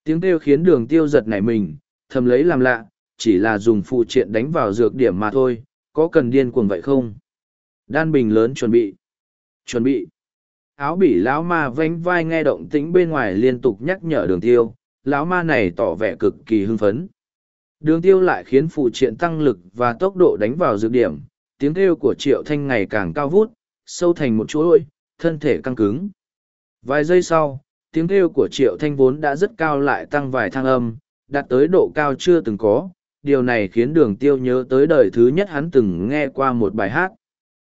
Tiếng kêu khiến đường tiêu giật nảy mình, thầm lấy làm lạ, chỉ là dùng phụ triện đánh vào dược điểm mà thôi, có cần điên cuồng vậy không? Đan bình lớn chuẩn bị. Chuẩn bị áo bỉ lão ma vánh vai nghe động tĩnh bên ngoài liên tục nhắc nhở đường tiêu, lão ma này tỏ vẻ cực kỳ hưng phấn. Đường tiêu lại khiến phụ triện tăng lực và tốc độ đánh vào dược điểm, tiếng kêu của triệu thanh ngày càng cao vút, sâu thành một chuỗi, thân thể căng cứng. Vài giây sau, tiếng kêu của triệu thanh vốn đã rất cao lại tăng vài thang âm, đạt tới độ cao chưa từng có, điều này khiến đường tiêu nhớ tới đời thứ nhất hắn từng nghe qua một bài hát.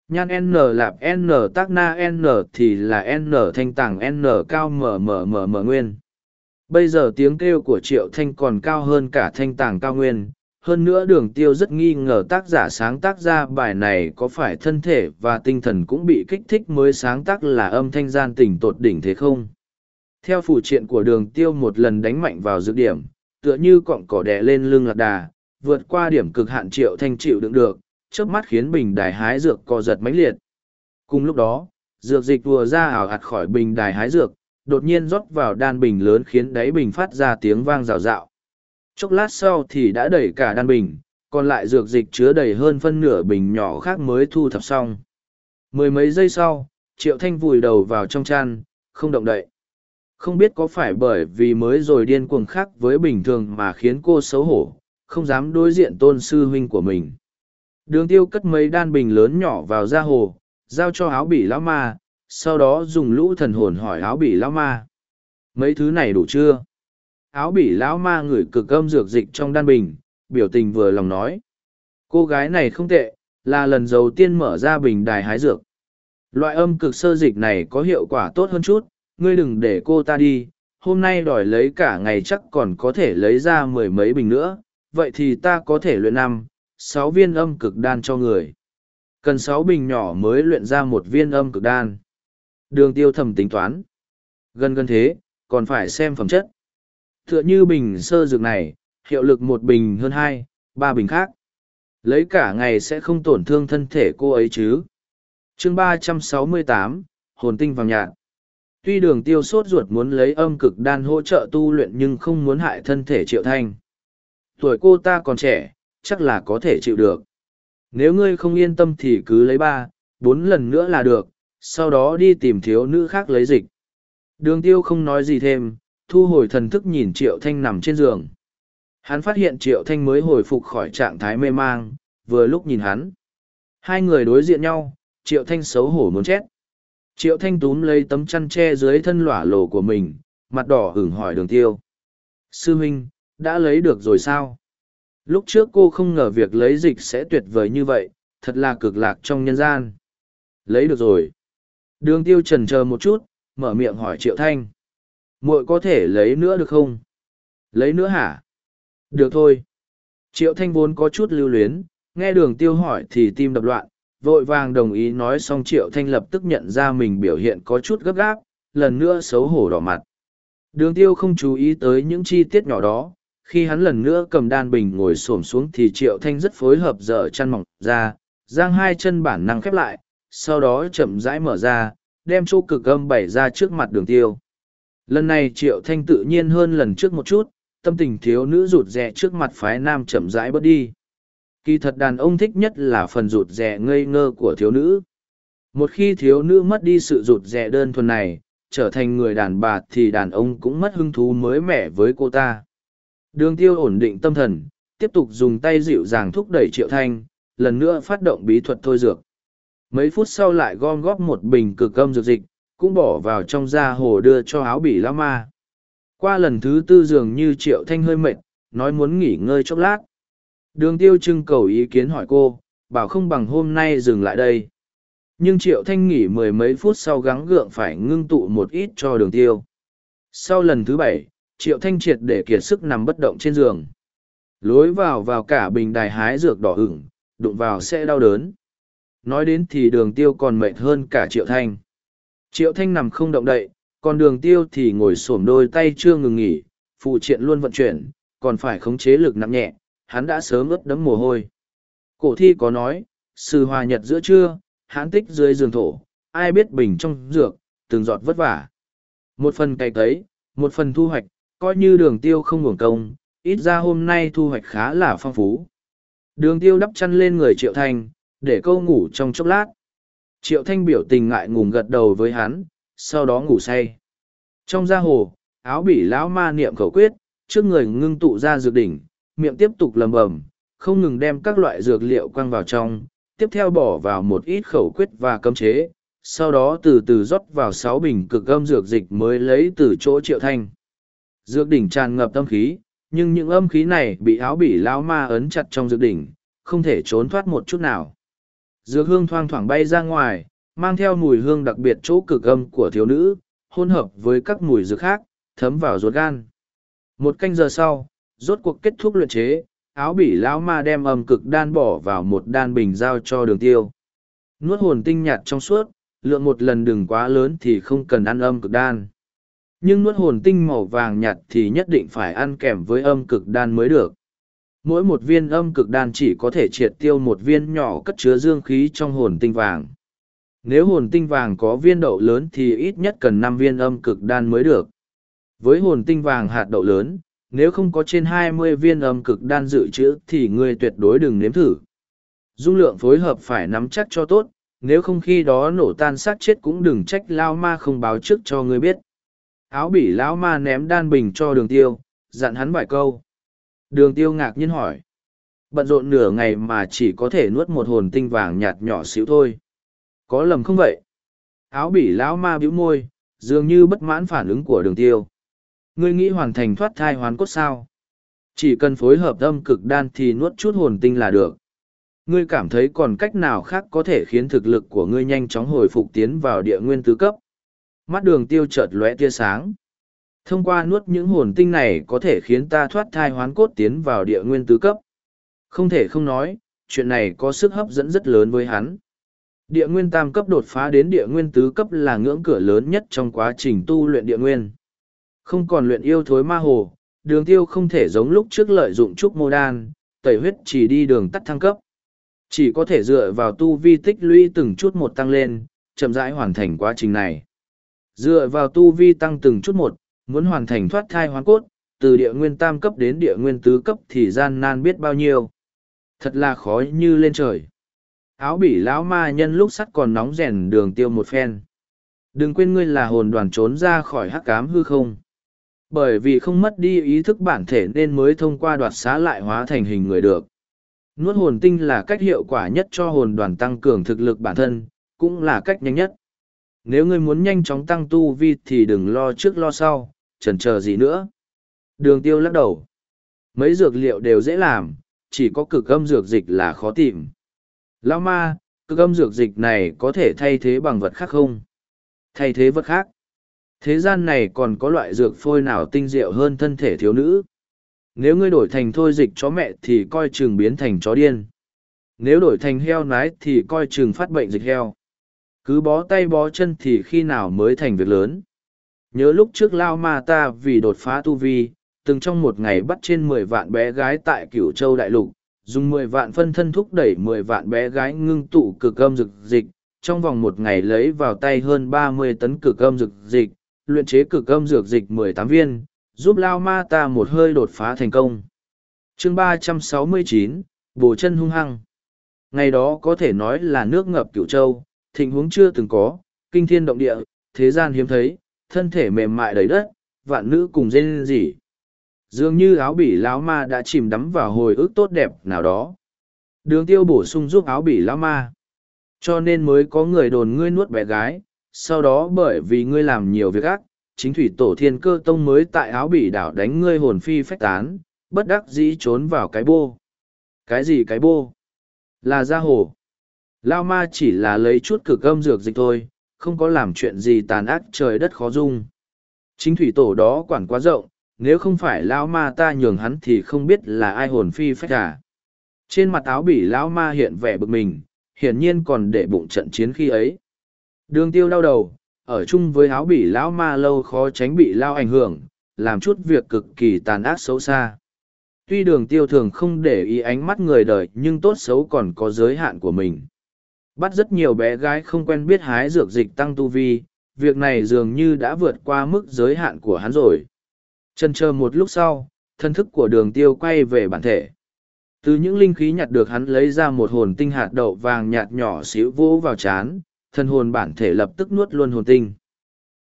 Nhan N lạp N tác na N thì là N thanh tàng N cao mở mở mở mở nguyên. Bây giờ tiếng kêu của Triệu Thanh còn cao hơn cả thanh tàng cao nguyên. Hơn nữa đường tiêu rất nghi ngờ tác giả sáng tác ra bài này có phải thân thể và tinh thần cũng bị kích thích mới sáng tác là âm thanh gian tình tột đỉnh thế không? Theo phủ triện của đường tiêu một lần đánh mạnh vào dược điểm, tựa như cọng cỏ đè lên lưng lạc đà, vượt qua điểm cực hạn triệu thanh chịu đựng được, trước mắt khiến bình đài hái dược co giật mãnh liệt. Cùng lúc đó, dược dịch vừa ra ảo ạt khỏi bình đài hái dược, đột nhiên rót vào đan bình lớn khiến đáy bình phát ra tiếng vang rào rạo. Chốc lát sau thì đã đẩy cả đan bình, còn lại dược dịch chứa đầy hơn phân nửa bình nhỏ khác mới thu thập xong. Mười mấy giây sau, Triệu Thanh vùi đầu vào trong chăn, không động đậy. Không biết có phải bởi vì mới rồi điên cuồng khác với bình thường mà khiến cô xấu hổ, không dám đối diện tôn sư huynh của mình. Đường tiêu cất mấy đan bình lớn nhỏ vào ra hồ, giao cho áo bỉ lão ma, sau đó dùng lũ thần hồn hỏi áo bỉ lão ma. Mấy thứ này đủ chưa? Áo bỉ lão ma ngửi cực âm dược dịch trong đan bình, biểu tình vừa lòng nói. Cô gái này không tệ, là lần đầu tiên mở ra bình đài hái dược. Loại âm cực sơ dịch này có hiệu quả tốt hơn chút, ngươi đừng để cô ta đi, hôm nay đòi lấy cả ngày chắc còn có thể lấy ra mười mấy bình nữa, vậy thì ta có thể luyện năm, sáu viên âm cực đan cho người. Cần sáu bình nhỏ mới luyện ra một viên âm cực đan. Đường tiêu thầm tính toán. Gần gần thế, còn phải xem phẩm chất. Tựa như bình sơ dược này, hiệu lực một bình hơn hai, ba bình khác. Lấy cả ngày sẽ không tổn thương thân thể cô ấy chứ. chương ba trăm sáu mươi tám hồn tinh vàng nhạt. Tuy đường tiêu sốt ruột muốn lấy âm cực đan hỗ trợ tu luyện nhưng không muốn hại thân thể triệu thanh. Tuổi cô ta còn trẻ, chắc là có thể chịu được. Nếu ngươi không yên tâm thì cứ lấy ba, bốn lần nữa là được, sau đó đi tìm thiếu nữ khác lấy dịch. Đường tiêu không nói gì thêm, thu hồi thần thức nhìn triệu thanh nằm trên giường. Hắn phát hiện triệu thanh mới hồi phục khỏi trạng thái mê mang, vừa lúc nhìn hắn. Hai người đối diện nhau, triệu thanh xấu hổ muốn chết. Triệu thanh túm lấy tấm chăn tre dưới thân lỏa lồ của mình, mặt đỏ hửng hỏi đường tiêu. Sư huynh, đã lấy được rồi sao? Lúc trước cô không ngờ việc lấy dịch sẽ tuyệt vời như vậy, thật là cực lạc trong nhân gian. Lấy được rồi. Đường tiêu trần chờ một chút, mở miệng hỏi Triệu Thanh. muội có thể lấy nữa được không? Lấy nữa hả? Được thôi. Triệu Thanh vốn có chút lưu luyến, nghe đường tiêu hỏi thì tim đập loạn, vội vàng đồng ý nói xong Triệu Thanh lập tức nhận ra mình biểu hiện có chút gấp gáp, lần nữa xấu hổ đỏ mặt. Đường tiêu không chú ý tới những chi tiết nhỏ đó, khi hắn lần nữa cầm đan bình ngồi xổm xuống thì Triệu Thanh rất phối hợp dở chăn mỏng ra, giang hai chân bản năng khép lại, sau đó chậm rãi mở ra, đem chỗ cực âm bày ra trước mặt đường tiêu. Lần này Triệu Thanh tự nhiên hơn lần trước một chút, tâm tình thiếu nữ rụt rè trước mặt phái nam chậm rãi bớt đi. Kỳ thật đàn ông thích nhất là phần rụt rè ngây ngơ của thiếu nữ. Một khi thiếu nữ mất đi sự rụt rè đơn thuần này, trở thành người đàn bà thì đàn ông cũng mất hứng thú mới mẻ với cô ta. Đường tiêu ổn định tâm thần, tiếp tục dùng tay dịu dàng thúc đẩy triệu thanh, lần nữa phát động bí thuật thôi dược. Mấy phút sau lại gom góp một bình cực âm dược dịch, cũng bỏ vào trong da hồ đưa cho áo bỉ lão ma. Qua lần thứ tư dường như triệu thanh hơi mệt, nói muốn nghỉ ngơi chốc lát. Đường tiêu trưng cầu ý kiến hỏi cô, bảo không bằng hôm nay dừng lại đây. Nhưng triệu thanh nghỉ mười mấy phút sau gắng gượng phải ngưng tụ một ít cho đường tiêu. Sau lần thứ bảy, triệu thanh triệt để kiệt sức nằm bất động trên giường. Lối vào vào cả bình đài hái dược đỏ hửng, đụng vào sẽ đau đớn. Nói đến thì đường tiêu còn mệt hơn cả triệu thanh. Triệu thanh nằm không động đậy, còn đường tiêu thì ngồi xổm đôi tay chưa ngừng nghỉ, phụ triện luôn vận chuyển, còn phải khống chế lực nặng nhẹ, hắn đã sớm ướt đấm mồ hôi. Cổ thi có nói, sư hòa nhật giữa trưa, hắn tích dưới giường thổ, ai biết bình trong dược, từng giọt vất vả. Một phần cày cấy, một phần thu hoạch, coi như đường tiêu không ngủng công, ít ra hôm nay thu hoạch khá là phong phú. Đường tiêu đắp chăn lên người triệu thanh, để câu ngủ trong chốc lát. Triệu thanh biểu tình ngại ngùng gật đầu với hắn, sau đó ngủ say. Trong gia hồ, áo bỉ lão ma niệm khẩu quyết, trước người ngưng tụ ra dược đỉnh, miệng tiếp tục lầm bầm, không ngừng đem các loại dược liệu quăng vào trong, tiếp theo bỏ vào một ít khẩu quyết và cấm chế, sau đó từ từ rót vào sáu bình cực âm dược dịch mới lấy từ chỗ triệu thanh. Dược đỉnh tràn ngập âm khí, nhưng những âm khí này bị áo bỉ lão ma ấn chặt trong dược đỉnh, không thể trốn thoát một chút nào. Dược hương thoang thoảng bay ra ngoài, mang theo mùi hương đặc biệt chỗ cực âm của thiếu nữ, hỗn hợp với các mùi dược khác, thấm vào ruột gan. Một canh giờ sau, rốt cuộc kết thúc luyện chế, áo bỉ lão ma đem âm cực đan bỏ vào một đan bình giao cho đường tiêu. Nuốt hồn tinh nhạt trong suốt, lượng một lần đừng quá lớn thì không cần ăn âm cực đan. Nhưng nuốt hồn tinh màu vàng nhạt thì nhất định phải ăn kèm với âm cực đan mới được. mỗi một viên âm cực đan chỉ có thể triệt tiêu một viên nhỏ cất chứa dương khí trong hồn tinh vàng. Nếu hồn tinh vàng có viên đậu lớn thì ít nhất cần năm viên âm cực đan mới được. Với hồn tinh vàng hạt đậu lớn, nếu không có trên hai mươi viên âm cực đan dự trữ thì ngươi tuyệt đối đừng nếm thử. Dung lượng phối hợp phải nắm chắc cho tốt, nếu không khi đó nổ tan xác chết cũng đừng trách lao ma không báo trước cho ngươi biết. Áo bỉ lão ma ném đan bình cho đường tiêu, dặn hắn vài câu. Đường tiêu ngạc nhiên hỏi. Bận rộn nửa ngày mà chỉ có thể nuốt một hồn tinh vàng nhạt nhỏ xíu thôi. Có lầm không vậy? Áo bỉ lão ma bĩu môi, dường như bất mãn phản ứng của đường tiêu. Ngươi nghĩ hoàn thành thoát thai hoán cốt sao? Chỉ cần phối hợp âm cực đan thì nuốt chút hồn tinh là được. Ngươi cảm thấy còn cách nào khác có thể khiến thực lực của ngươi nhanh chóng hồi phục tiến vào địa nguyên tứ cấp. Mắt đường tiêu chợt lóe tia sáng. Thông qua nuốt những hồn tinh này có thể khiến ta thoát thai hoán cốt tiến vào địa nguyên tứ cấp. Không thể không nói, chuyện này có sức hấp dẫn rất lớn với hắn. Địa nguyên tam cấp đột phá đến địa nguyên tứ cấp là ngưỡng cửa lớn nhất trong quá trình tu luyện địa nguyên. Không còn luyện yêu thối ma hồ, đường tiêu không thể giống lúc trước lợi dụng trúc mô đan, tẩy huyết chỉ đi đường tắt thăng cấp. Chỉ có thể dựa vào tu vi tích lũy từng chút một tăng lên, chậm rãi hoàn thành quá trình này. Dựa vào tu vi tăng từng chút một, muốn hoàn thành thoát thai hoán cốt, từ địa nguyên tam cấp đến địa nguyên tứ cấp thì gian nan biết bao nhiêu. Thật là khó như lên trời. Áo bỉ lão ma nhân lúc sắt còn nóng rèn đường tiêu một phen. Đừng quên ngươi là hồn đoàn trốn ra khỏi hắc cám hư không. Bởi vì không mất đi ý thức bản thể nên mới thông qua đoạt xá lại hóa thành hình người được. Nuốt hồn tinh là cách hiệu quả nhất cho hồn đoàn tăng cường thực lực bản thân, cũng là cách nhanh nhất. Nếu ngươi muốn nhanh chóng tăng tu vi thì đừng lo trước lo sau, chần chờ gì nữa. Đường tiêu lắc đầu. Mấy dược liệu đều dễ làm, chỉ có cực âm dược dịch là khó tìm. Lao ma, cực âm dược dịch này có thể thay thế bằng vật khác không? Thay thế vật khác? Thế gian này còn có loại dược phôi nào tinh diệu hơn thân thể thiếu nữ? Nếu ngươi đổi thành thôi dịch chó mẹ thì coi chừng biến thành chó điên. Nếu đổi thành heo nái thì coi chừng phát bệnh dịch heo. Cứ bó tay bó chân thì khi nào mới thành việc lớn. Nhớ lúc trước Lao Ma ta vì đột phá tu vi, từng trong một ngày bắt trên mười vạn bé gái tại cửu châu đại lục, dùng mười vạn phân thân thúc đẩy mười vạn bé gái ngưng tụ cực âm dược dịch, trong vòng một ngày lấy vào tay hơn ba mươi tấn cực âm dược dịch, luyện chế cực âm dược dịch mười tám viên, giúp Lao Ma ta một hơi đột phá thành công. chương ba trăm sáu mươi chín Bồ chân hung hăng. Ngày đó có thể nói là nước ngập cửu châu, thịnh huống chưa từng có, kinh thiên động địa, thế gian hiếm thấy, thân thể mềm mại đầy đất, vạn nữ cùng dên gì. Dường như áo bỉ lão ma đã chìm đắm vào hồi ức tốt đẹp nào đó. Đường tiêu bổ sung giúp áo bỉ lão ma. Cho nên mới có người đồn ngươi nuốt bé gái, sau đó bởi vì ngươi làm nhiều việc ác, chính thủy tổ thiên cơ tông mới tại áo bỉ đảo đánh ngươi hồn phi phách tán, bất đắc dĩ trốn vào cái bô. Cái gì cái bô? Là ra hồ. Lao ma chỉ là lấy chút cực âm dược dịch thôi, không có làm chuyện gì tàn ác trời đất khó dung. Chính thủy tổ đó quản quá rộng, nếu không phải Lao ma ta nhường hắn thì không biết là ai hồn phi phách cả. Trên mặt áo bỉ Lao ma hiện vẻ bực mình, hiển nhiên còn để bụng trận chiến khi ấy. Đường tiêu đau đầu, ở chung với áo bỉ lão ma lâu khó tránh bị lao ảnh hưởng, làm chút việc cực kỳ tàn ác xấu xa. Tuy đường tiêu thường không để ý ánh mắt người đời nhưng tốt xấu còn có giới hạn của mình. Bắt rất nhiều bé gái không quen biết hái dược dịch tăng tu vi, việc này dường như đã vượt qua mức giới hạn của hắn rồi. Chân chờ một lúc sau, thân thức của đường tiêu quay về bản thể. Từ những linh khí nhặt được hắn lấy ra một hồn tinh hạt đậu vàng nhạt nhỏ xíu vỗ vào chán, thần hồn bản thể lập tức nuốt luôn hồn tinh.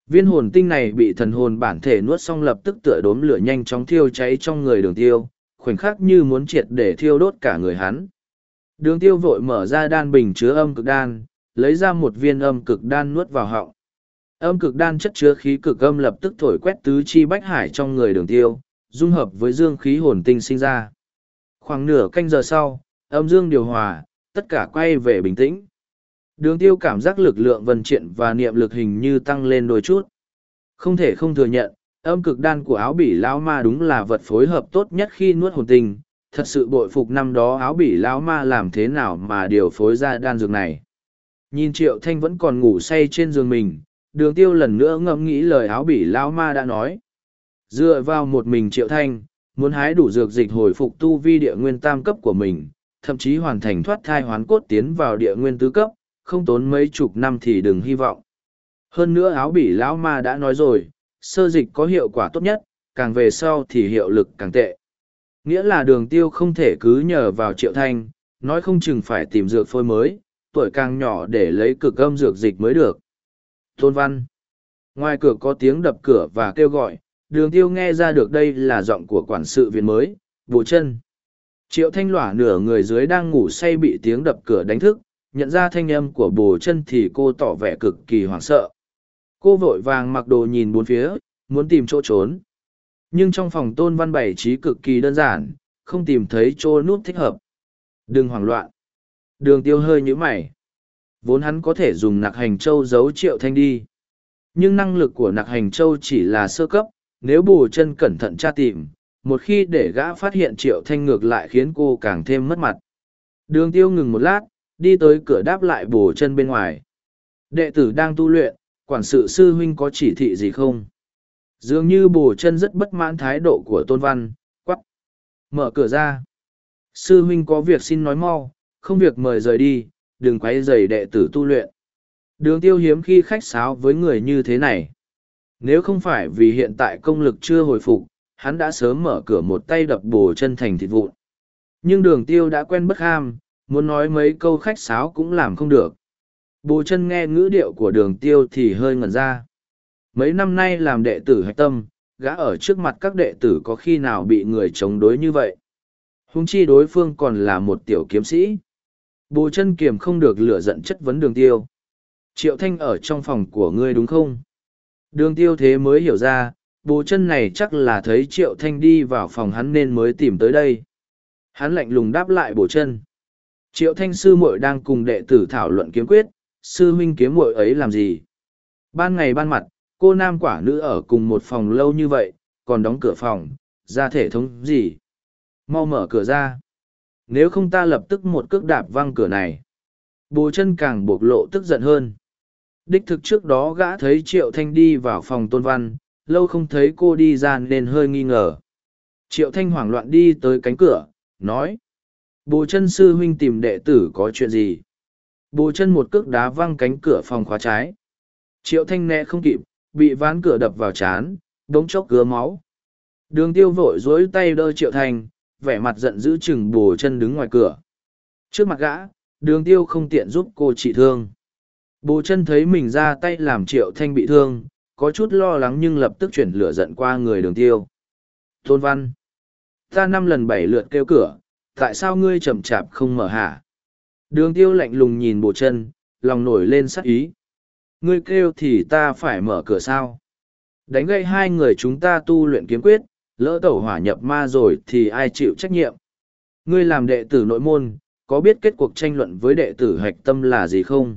Viên hồn tinh này bị thần hồn bản thể nuốt xong lập tức tựa đốm lửa nhanh chóng thiêu cháy trong người đường tiêu, khoảnh khắc như muốn triệt để thiêu đốt cả người hắn. Đường tiêu vội mở ra đan bình chứa âm cực đan, lấy ra một viên âm cực đan nuốt vào họng. Âm cực đan chất chứa khí cực âm lập tức thổi quét tứ chi bách hải trong người đường tiêu, dung hợp với dương khí hồn tinh sinh ra. Khoảng nửa canh giờ sau, âm dương điều hòa, tất cả quay về bình tĩnh. Đường tiêu cảm giác lực lượng vần triện và niệm lực hình như tăng lên đôi chút. Không thể không thừa nhận, âm cực đan của áo bỉ lão ma đúng là vật phối hợp tốt nhất khi nuốt hồn tinh, thật sự bội phục năm đó áo bỉ lão ma làm thế nào mà điều phối ra đan dược này nhìn triệu thanh vẫn còn ngủ say trên giường mình đường tiêu lần nữa ngẫm nghĩ lời áo bỉ lão ma đã nói dựa vào một mình triệu thanh muốn hái đủ dược dịch hồi phục tu vi địa nguyên tam cấp của mình, thậm chí hoàn thành thoát thai hoán cốt tiến vào địa nguyên tứ cấp, không tốn mấy chục năm thì đừng hy vọng. Hơn nữa áo bỉ lão ma đã nói rồi, sơ dịch có hiệu quả tốt nhất, càng về sau thì hiệu lực càng tệ. Nghĩa là đường tiêu không thể cứ nhờ vào triệu thanh, nói không chừng phải tìm dược phôi mới, tuổi càng nhỏ để lấy cực âm dược dịch mới được. Tôn Văn Ngoài cửa có tiếng đập cửa và kêu gọi, đường tiêu nghe ra được đây là giọng của quản sự viện mới, bù chân. Triệu thanh lỏa nửa người dưới đang ngủ say bị tiếng đập cửa đánh thức, nhận ra thanh âm của bồ chân thì cô tỏ vẻ cực kỳ hoảng sợ. Cô vội vàng mặc đồ nhìn bốn phía, muốn tìm chỗ trốn. Nhưng trong phòng tôn văn bảy trí cực kỳ đơn giản, không tìm thấy chỗ nút thích hợp. Đừng hoảng loạn. Đường tiêu hơi nhũ mày. Vốn hắn có thể dùng nặc hành châu giấu triệu thanh đi. Nhưng năng lực của nặc hành châu chỉ là sơ cấp, nếu bù chân cẩn thận tra tìm, một khi để gã phát hiện triệu thanh ngược lại khiến cô càng thêm mất mặt. Đường tiêu ngừng một lát, đi tới cửa đáp lại bù chân bên ngoài. Đệ tử đang tu luyện, quản sự sư huynh có chỉ thị gì không? Dường như bồ chân rất bất mãn thái độ của tôn văn, quắp Mở cửa ra. Sư huynh có việc xin nói mau, không việc mời rời đi, đừng quấy dày đệ tử tu luyện. Đường tiêu hiếm khi khách sáo với người như thế này. Nếu không phải vì hiện tại công lực chưa hồi phục, hắn đã sớm mở cửa một tay đập bồ chân thành thịt vụn. Nhưng đường tiêu đã quen bất ham, muốn nói mấy câu khách sáo cũng làm không được. Bồ chân nghe ngữ điệu của đường tiêu thì hơi ngẩn ra. Mấy năm nay làm đệ tử hạch tâm, gã ở trước mặt các đệ tử có khi nào bị người chống đối như vậy. Hùng chi đối phương còn là một tiểu kiếm sĩ. Bồ chân kiềm không được lửa giận chất vấn đường tiêu. Triệu Thanh ở trong phòng của ngươi đúng không? Đường tiêu thế mới hiểu ra, bồ chân này chắc là thấy Triệu Thanh đi vào phòng hắn nên mới tìm tới đây. Hắn lạnh lùng đáp lại bồ chân. Triệu Thanh sư muội đang cùng đệ tử thảo luận kiếm quyết, sư huynh kiếm muội ấy làm gì? Ban ngày ban mặt, cô nam quả nữ ở cùng một phòng lâu như vậy, còn đóng cửa phòng, ra thể thống gì? Mau mở cửa ra. Nếu không ta lập tức một cước đạp văng cửa này. Bồ chân càng bộc lộ tức giận hơn. Đích thực trước đó gã thấy Triệu Thanh đi vào phòng tôn văn, lâu không thấy cô đi ra nên hơi nghi ngờ. Triệu Thanh hoảng loạn đi tới cánh cửa, nói. Bồ chân sư huynh tìm đệ tử có chuyện gì? Bồ chân một cước đá văng cánh cửa phòng khóa trái. Triệu Thanh né không kịp, bị ván cửa đập vào chán, đống chốc cứa máu. Đường tiêu vội dối tay đỡ Triệu thành, vẻ mặt giận dữ chừng bồ chân đứng ngoài cửa. Trước mặt gã, đường tiêu không tiện giúp cô trị thương. Bồ chân thấy mình ra tay làm triệu thanh bị thương, có chút lo lắng nhưng lập tức chuyển lửa giận qua người đường tiêu. Tôn văn, ta năm lần bảy lượt kêu cửa, tại sao ngươi chậm chạp không mở hả? Đường tiêu lạnh lùng nhìn bồ chân, lòng nổi lên sắc ý. Ngươi kêu thì ta phải mở cửa sao? Đánh gây hai người chúng ta tu luyện kiếm quyết, lỡ tẩu hỏa nhập ma rồi thì ai chịu trách nhiệm? Ngươi làm đệ tử nội môn, có biết kết cuộc tranh luận với đệ tử hạch tâm là gì không?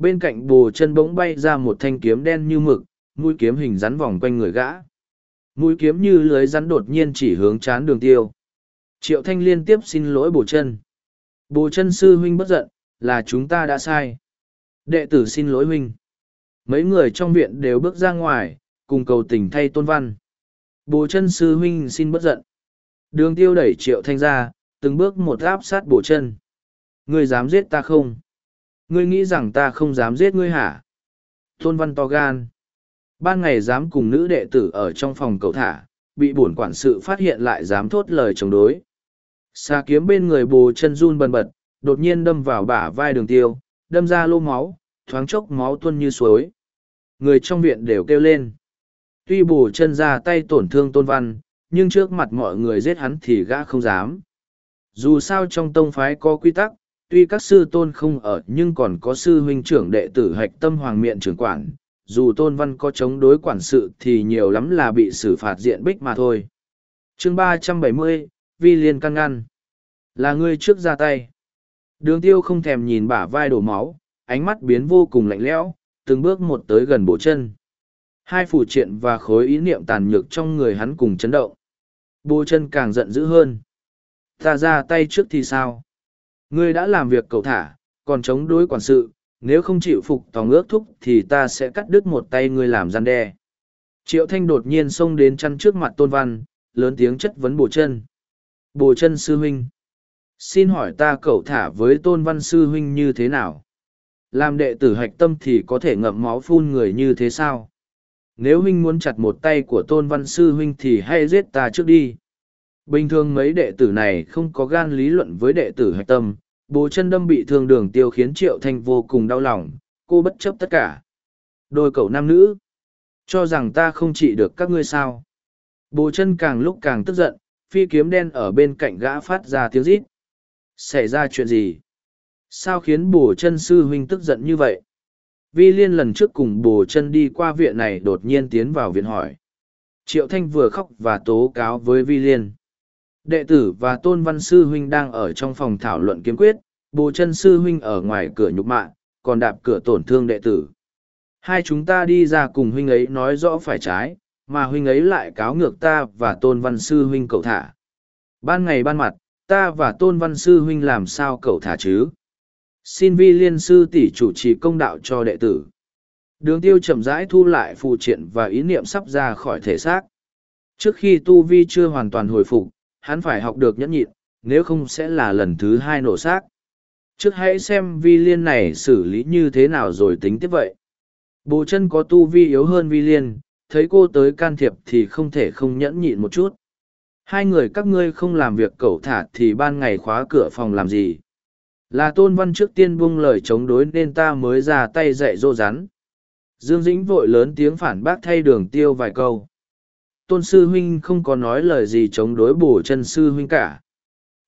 bên cạnh bồ chân bỗng bay ra một thanh kiếm đen như mực mũi kiếm hình rắn vòng quanh người gã mũi kiếm như lưới rắn đột nhiên chỉ hướng chán đường tiêu triệu thanh liên tiếp xin lỗi bồ chân bồ chân sư huynh bất giận là chúng ta đã sai đệ tử xin lỗi huynh mấy người trong viện đều bước ra ngoài cùng cầu tình thay tôn văn bồ chân sư huynh xin bất giận đường tiêu đẩy triệu thanh ra từng bước một áp sát bồ chân ngươi dám giết ta không ngươi nghĩ rằng ta không dám giết ngươi hả? Tôn văn to gan. Ban ngày dám cùng nữ đệ tử ở trong phòng cầu thả, bị bổn quản sự phát hiện lại dám thốt lời chống đối. Xa kiếm bên người bồ chân run bần bật, đột nhiên đâm vào bả vai đường tiêu, đâm ra lô máu, thoáng chốc máu tuôn như suối. Người trong viện đều kêu lên. Tuy bù chân ra tay tổn thương tôn văn, nhưng trước mặt mọi người giết hắn thì gã không dám. Dù sao trong tông phái có quy tắc, tuy các sư tôn không ở nhưng còn có sư huynh trưởng đệ tử hạch tâm hoàng miện trưởng quản. Dù tôn văn có chống đối quản sự thì nhiều lắm là bị xử phạt diện bích mà thôi. Chương ba trăm bảy mươi vi liên căn ngăn. Là ngươi trước ra tay. Đường tiêu không thèm nhìn bả vai đổ máu ánh mắt biến vô cùng lạnh lẽo từng bước một tới gần bộ chân hai phủ triện và khối ý niệm tàn nhược trong người hắn cùng chấn động bộ chân càng giận dữ hơn ta ra tay trước thì sao Ngươi đã làm việc cầu thả, còn chống đối quản sự, nếu không chịu phục tòng ước thúc thì ta sẽ cắt đứt một tay ngươi làm gian đe. Triệu Thanh đột nhiên xông đến chăn trước mặt Tôn Văn, lớn tiếng chất vấn bồ chân. Bồ chân sư huynh. Xin hỏi ta cậu thả với tôn văn sư huynh như thế nào? Làm đệ tử hạch tâm thì có thể ngậm máu phun người như thế sao? Nếu huynh muốn chặt một tay của tôn văn sư huynh thì hãy giết ta trước đi. Bình thường mấy đệ tử này không có gan lý luận với đệ tử hạch tâm, bố chân đâm bị thương đường tiêu khiến triệu thanh vô cùng đau lòng, cô bất chấp tất cả. Đôi cậu nam nữ, cho rằng ta không trị được các ngươi sao. Bố chân càng lúc càng tức giận, phi kiếm đen ở bên cạnh gã phát ra tiếng rít. Xảy ra chuyện gì? Sao khiến bồ chân sư huynh tức giận như vậy? Vi liên lần trước cùng bồ chân đi qua viện này đột nhiên tiến vào viện hỏi. Triệu Thanh vừa khóc và tố cáo với Vi liên. Đệ tử và tôn văn sư huynh đang ở trong phòng thảo luận kiếm quyết, bồ chân sư huynh ở ngoài cửa nhục mạ, còn đạp cửa tổn thương đệ tử. Hai chúng ta đi ra cùng huynh ấy nói rõ phải trái, mà huynh ấy lại cáo ngược ta và tôn văn sư huynh cậu thả. Ban ngày ban mặt, ta và tôn văn sư huynh làm sao cậu thả chứ? Xin vi liên sư tỷ chủ trì công đạo cho đệ tử. Đường tiêu chậm rãi thu lại phụ triện và ý niệm sắp ra khỏi thể xác. Trước khi tu vi chưa hoàn toàn hồi phục, hắn phải học được nhẫn nhịn, nếu không sẽ là lần thứ hai nổ xác. Trước hãy xem vi liên này xử lý như thế nào rồi tính tiếp vậy. Bồ chân có tu vi yếu hơn vi liên, thấy cô tới can thiệp thì không thể không nhẫn nhịn một chút. Hai người các ngươi không làm việc cẩu thả thì ban ngày khóa cửa phòng làm gì. Là tôn văn trước tiên buông lời chống đối nên ta mới ra tay dạy dỗ rắn. Dương Dĩnh vội lớn tiếng phản bác thay đường tiêu vài câu. Tôn sư huynh không có nói lời gì chống đối bổ chân sư huynh cả.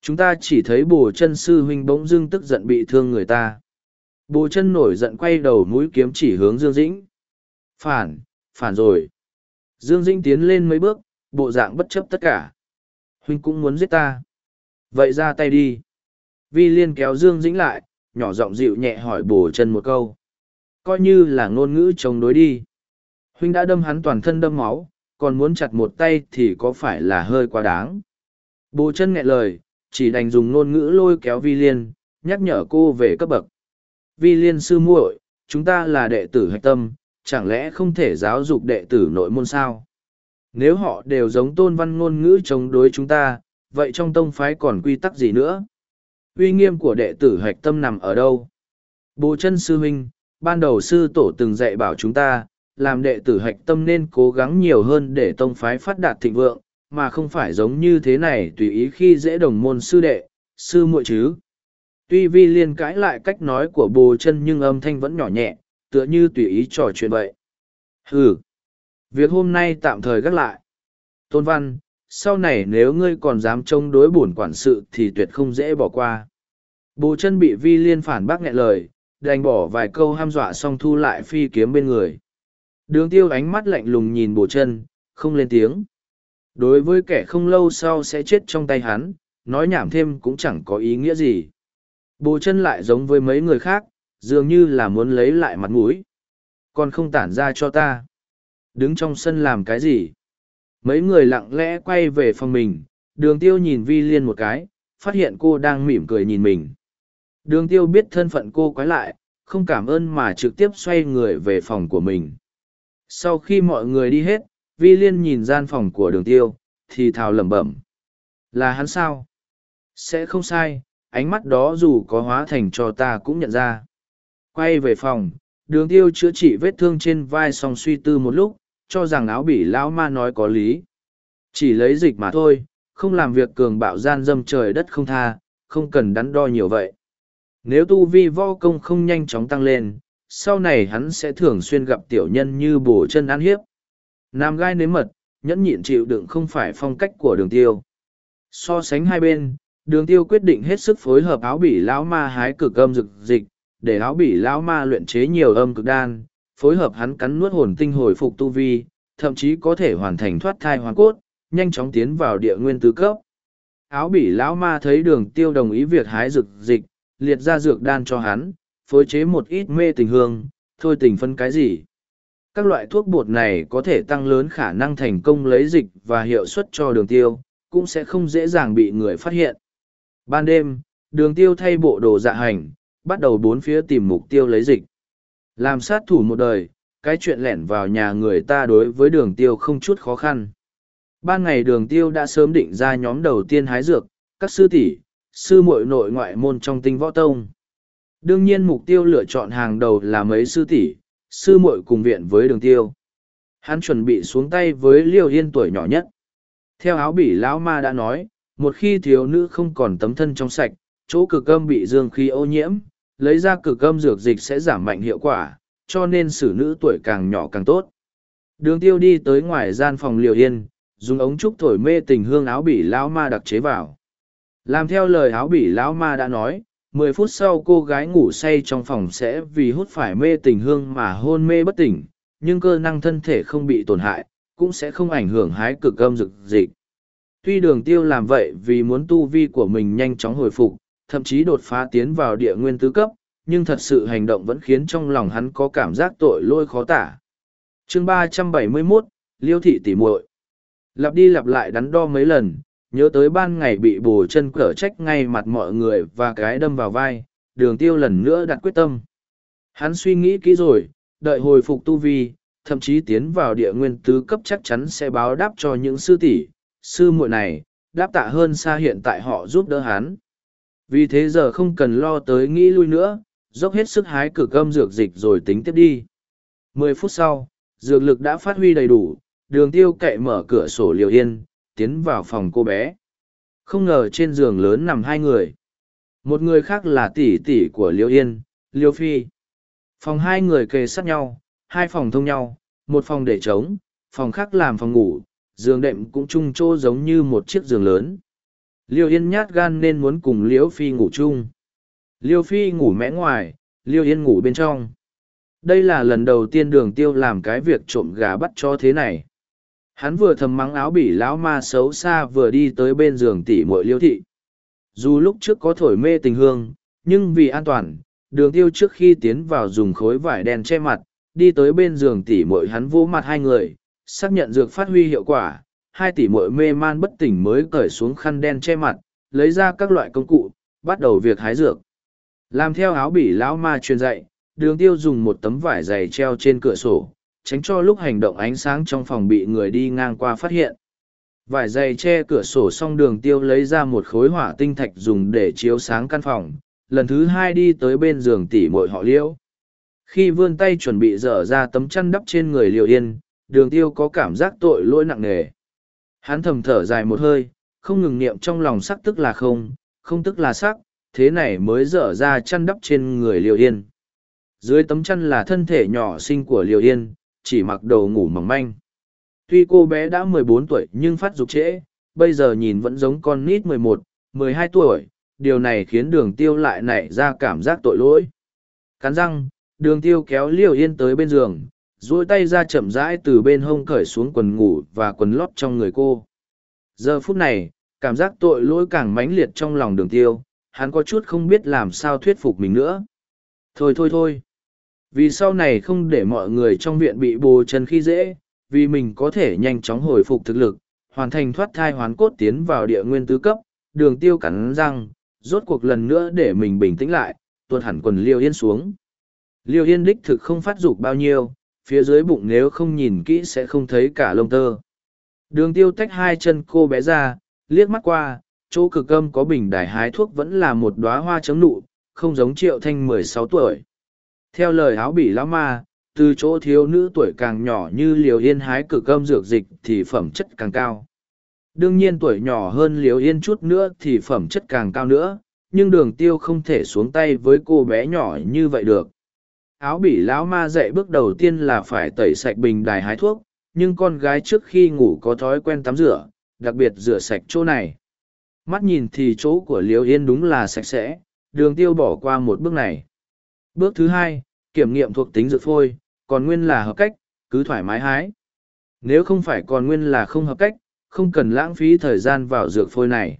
Chúng ta chỉ thấy bổ chân sư huynh bỗng dưng tức giận bị thương người ta. Bồ chân nổi giận quay đầu mũi kiếm chỉ hướng Dương Dĩnh. Phản, phản rồi. Dương Dĩnh tiến lên mấy bước, bộ dạng bất chấp tất cả. Huynh cũng muốn giết ta. Vậy ra tay đi. Vi Liên kéo Dương Dĩnh lại, nhỏ giọng dịu nhẹ hỏi bổ chân một câu. Coi như là ngôn ngữ chống đối đi. Huynh đã đâm hắn toàn thân đâm máu, còn muốn chặt một tay thì có phải là hơi quá đáng. Bồ chân nghẹn lời, chỉ đành dùng ngôn ngữ lôi kéo Vi Liên, nhắc nhở cô về cấp bậc. Vi Liên sư muội, chúng ta là đệ tử hạch tâm, chẳng lẽ không thể giáo dục đệ tử nội môn sao? Nếu họ đều giống tôn văn ngôn ngữ chống đối chúng ta, vậy trong tông phái còn quy tắc gì nữa? Uy nghiêm của đệ tử hạch tâm nằm ở đâu? Bồ chân sư huynh, ban đầu sư tổ từng dạy bảo chúng ta, làm đệ tử hạch tâm nên cố gắng nhiều hơn để tông phái phát đạt thịnh vượng, mà không phải giống như thế này tùy ý khi dễ đồng môn sư đệ, sư muội chứ. Tuy vi liên cãi lại cách nói của bồ chân nhưng âm thanh vẫn nhỏ nhẹ, tựa như tùy ý trò chuyện vậy. Ừ việc hôm nay tạm thời gác lại. Tôn văn sau này nếu ngươi còn dám chống đối bổn quản sự thì tuyệt không dễ bỏ qua. Bồ chân bị vi liên phản bác nghẹn lời, đành bỏ vài câu ham dọa xong thu lại phi kiếm bên người. Đường tiêu ánh mắt lạnh lùng nhìn bồ chân, không lên tiếng. Đối với kẻ không lâu sau sẽ chết trong tay hắn, nói nhảm thêm cũng chẳng có ý nghĩa gì. Bồ chân lại giống với mấy người khác, dường như là muốn lấy lại mặt mũi. Còn không tản ra cho ta. Đứng trong sân làm cái gì? Mấy người lặng lẽ quay về phòng mình, đường tiêu nhìn vi liên một cái, phát hiện cô đang mỉm cười nhìn mình. Đường tiêu biết thân phận cô quái lại, không cảm ơn mà trực tiếp xoay người về phòng của mình. Sau khi mọi người đi hết, vi liên nhìn gian phòng của đường tiêu, thì thào lẩm bẩm. Là hắn sao? Sẽ không sai, ánh mắt đó dù có hóa thành cho ta cũng nhận ra. Quay về phòng, đường tiêu chữa trị vết thương trên vai xong suy tư một lúc cho rằng áo bỉ lão ma nói có lý. Chỉ lấy dịch mà thôi, không làm việc cường bạo gian dâm trời đất không tha, không cần đắn đo nhiều vậy. Nếu tu vi võ công không nhanh chóng tăng lên, sau này hắn sẽ thường xuyên gặp tiểu nhân như bổ chân ăn hiếp. Nam gai nếm mật, nhẫn nhịn chịu đựng không phải phong cách của đường tiêu. So sánh hai bên, đường tiêu quyết định hết sức phối hợp áo bỉ lão ma hái cực âm dực dịch, để áo bỉ lão ma luyện chế nhiều âm cực đan, phối hợp hắn cắn nuốt hồn tinh hồi phục tu vi, thậm chí có thể hoàn thành thoát thai hoàn cốt, nhanh chóng tiến vào địa nguyên tứ cấp. Áo bỉ lão ma thấy đường tiêu đồng ý việc hái dược dịch, liệt ra dược đan cho hắn, phối chế một ít mê tình hương, thôi tình phân cái gì. Các loại thuốc bột này có thể tăng lớn khả năng thành công lấy dịch và hiệu suất cho đường tiêu, cũng sẽ không dễ dàng bị người phát hiện. Ban đêm, đường tiêu thay bộ đồ dạ hành, bắt đầu bốn phía tìm mục tiêu lấy dịch. Làm sát thủ một đời, cái chuyện lẻn vào nhà người ta đối với đường tiêu không chút khó khăn. Ban ngày đường tiêu đã sớm định ra nhóm đầu tiên hái dược, các sư tỷ, sư muội nội ngoại môn trong tinh võ tông. Đương nhiên mục tiêu lựa chọn hàng đầu là mấy sư tỷ, sư muội cùng viện với đường tiêu. Hắn chuẩn bị xuống tay với Liêu Yên tuổi nhỏ nhất. Theo áo bỉ lão ma đã nói, một khi thiếu nữ không còn tấm thân trong sạch, chỗ cực âm bị dương khí ô nhiễm, lấy ra cực âm dược dịch sẽ giảm mạnh hiệu quả, cho nên xử nữ tuổi càng nhỏ càng tốt. Đường tiêu đi tới ngoài gian phòng liều Yên, dùng ống trúc thổi mê tình hương áo bỉ lão ma đặc chế vào. Làm theo lời áo bỉ lão ma đã nói, mười phút sau cô gái ngủ say trong phòng sẽ vì hút phải mê tình hương mà hôn mê bất tỉnh, nhưng cơ năng thân thể không bị tổn hại, cũng sẽ không ảnh hưởng hái cực âm dược dịch. Tuy đường tiêu làm vậy vì muốn tu vi của mình nhanh chóng hồi phục, thậm chí đột phá tiến vào địa nguyên tứ cấp, nhưng thật sự hành động vẫn khiến trong lòng hắn có cảm giác tội lỗi khó tả. chương ba trăm bảy mươi 371, Liêu thị tỉ muội Lặp đi lặp lại đắn đo mấy lần, nhớ tới ban ngày bị bồ chân cở trách ngay mặt mọi người và cái đâm vào vai, đường tiêu lần nữa đặt quyết tâm. Hắn suy nghĩ kỹ rồi, đợi hồi phục tu vi, thậm chí tiến vào địa nguyên tứ cấp chắc chắn sẽ báo đáp cho những sư tỷ, sư muội này, đáp tạ hơn xa hiện tại họ giúp đỡ hắn. Vì thế giờ không cần lo tới nghĩ lui nữa, dốc hết sức hái cực âm dược dịch rồi tính tiếp đi. Mười phút sau, dược lực đã phát huy đầy đủ, đường tiêu cậy mở cửa sổ liều yên, tiến vào phòng cô bé. Không ngờ trên giường lớn nằm hai người. Một người khác là tỷ tỷ của Liêu Yên, Liêu Phi. Phòng hai người kề sát nhau, hai phòng thông nhau, một phòng để trống, phòng khác làm phòng ngủ, giường đệm cũng chung chỗ giống như một chiếc giường lớn. Liêu Yên nhát gan nên muốn cùng Liêu Phi ngủ chung. Liêu Phi ngủ mẽ ngoài, Liêu Yên ngủ bên trong. Đây là lần đầu tiên đường tiêu làm cái việc trộm gà bắt cho thế này hắn vừa thầm mắng áo bỉ lão ma xấu xa vừa đi tới bên giường tỉ mội liêu thị dù lúc trước có thổi mê tình hương nhưng vì an toàn đường tiêu trước khi tiến vào dùng khối vải đen che mặt đi tới bên giường tỉ mội hắn vỗ mặt hai người xác nhận dược phát huy hiệu quả hai tỷ mội mê man bất tỉnh mới cởi xuống khăn đen che mặt lấy ra các loại công cụ bắt đầu việc hái dược làm theo áo bỉ lão ma truyền dạy đường tiêu dùng một tấm vải dày treo trên cửa sổ tránh cho lúc hành động ánh sáng trong phòng bị người đi ngang qua phát hiện. Vải dày che cửa sổ xong đường tiêu lấy ra một khối hỏa tinh thạch dùng để chiếu sáng căn phòng, lần thứ hai đi tới bên giường tỉ mội họ liễu. Khi vươn tay chuẩn bị dở ra tấm chăn đắp trên người liều yên, đường tiêu có cảm giác tội lỗi nặng nề. Hắn thầm thở dài một hơi, không ngừng niệm trong lòng sắc tức là không, không tức là sắc, thế này mới dở ra chăn đắp trên người liều yên. Dưới tấm chăn là thân thể nhỏ xinh của liều yên, chỉ mặc đồ ngủ mỏng manh. Tuy cô bé đã mười bốn tuổi nhưng phát dục trễ, bây giờ nhìn vẫn giống con nít mười một, mười hai tuổi, điều này khiến đường tiêu lại nảy ra cảm giác tội lỗi. Cắn răng, đường tiêu kéo liều yên tới bên giường, duỗi tay ra chậm rãi từ bên hông cởi xuống quần ngủ và quần lót trong người cô. Giờ phút này, cảm giác tội lỗi càng mãnh liệt trong lòng đường tiêu, hắn có chút không biết làm sao thuyết phục mình nữa. Thôi thôi thôi vì sau này không để mọi người trong viện bị bồ chân khi dễ vì mình có thể nhanh chóng hồi phục thực lực hoàn thành thoát thai hoán cốt tiến vào địa nguyên tứ cấp đường tiêu cắn răng rốt cuộc lần nữa để mình bình tĩnh lại tuột hẳn quần liêu yên xuống liêu yên đích thực không phát dục bao nhiêu phía dưới bụng nếu không nhìn kỹ sẽ không thấy cả lông tơ đường tiêu tách hai chân cô bé ra liếc mắt qua chỗ cực âm có bình đài hái thuốc vẫn là một đóa hoa chấm nụ không giống triệu thanh mười sáu tuổi theo lời áo bỉ lão ma, từ chỗ thiếu nữ tuổi càng nhỏ như liều yên hái cực âm dược dịch thì phẩm chất càng cao. Đương nhiên tuổi nhỏ hơn liều yên chút nữa thì phẩm chất càng cao nữa, nhưng đường tiêu không thể xuống tay với cô bé nhỏ như vậy được. Áo bỉ lão ma dạy bước đầu tiên là phải tẩy sạch bình đài hái thuốc, nhưng con gái trước khi ngủ có thói quen tắm rửa, đặc biệt rửa sạch chỗ này. Mắt nhìn thì chỗ của liều yên đúng là sạch sẽ, đường tiêu bỏ qua một bước này. Bước thứ hai, kiểm nghiệm thuộc tính dược phôi, còn nguyên là hợp cách, cứ thoải mái hái. Nếu không phải còn nguyên là không hợp cách, không cần lãng phí thời gian vào dược phôi này.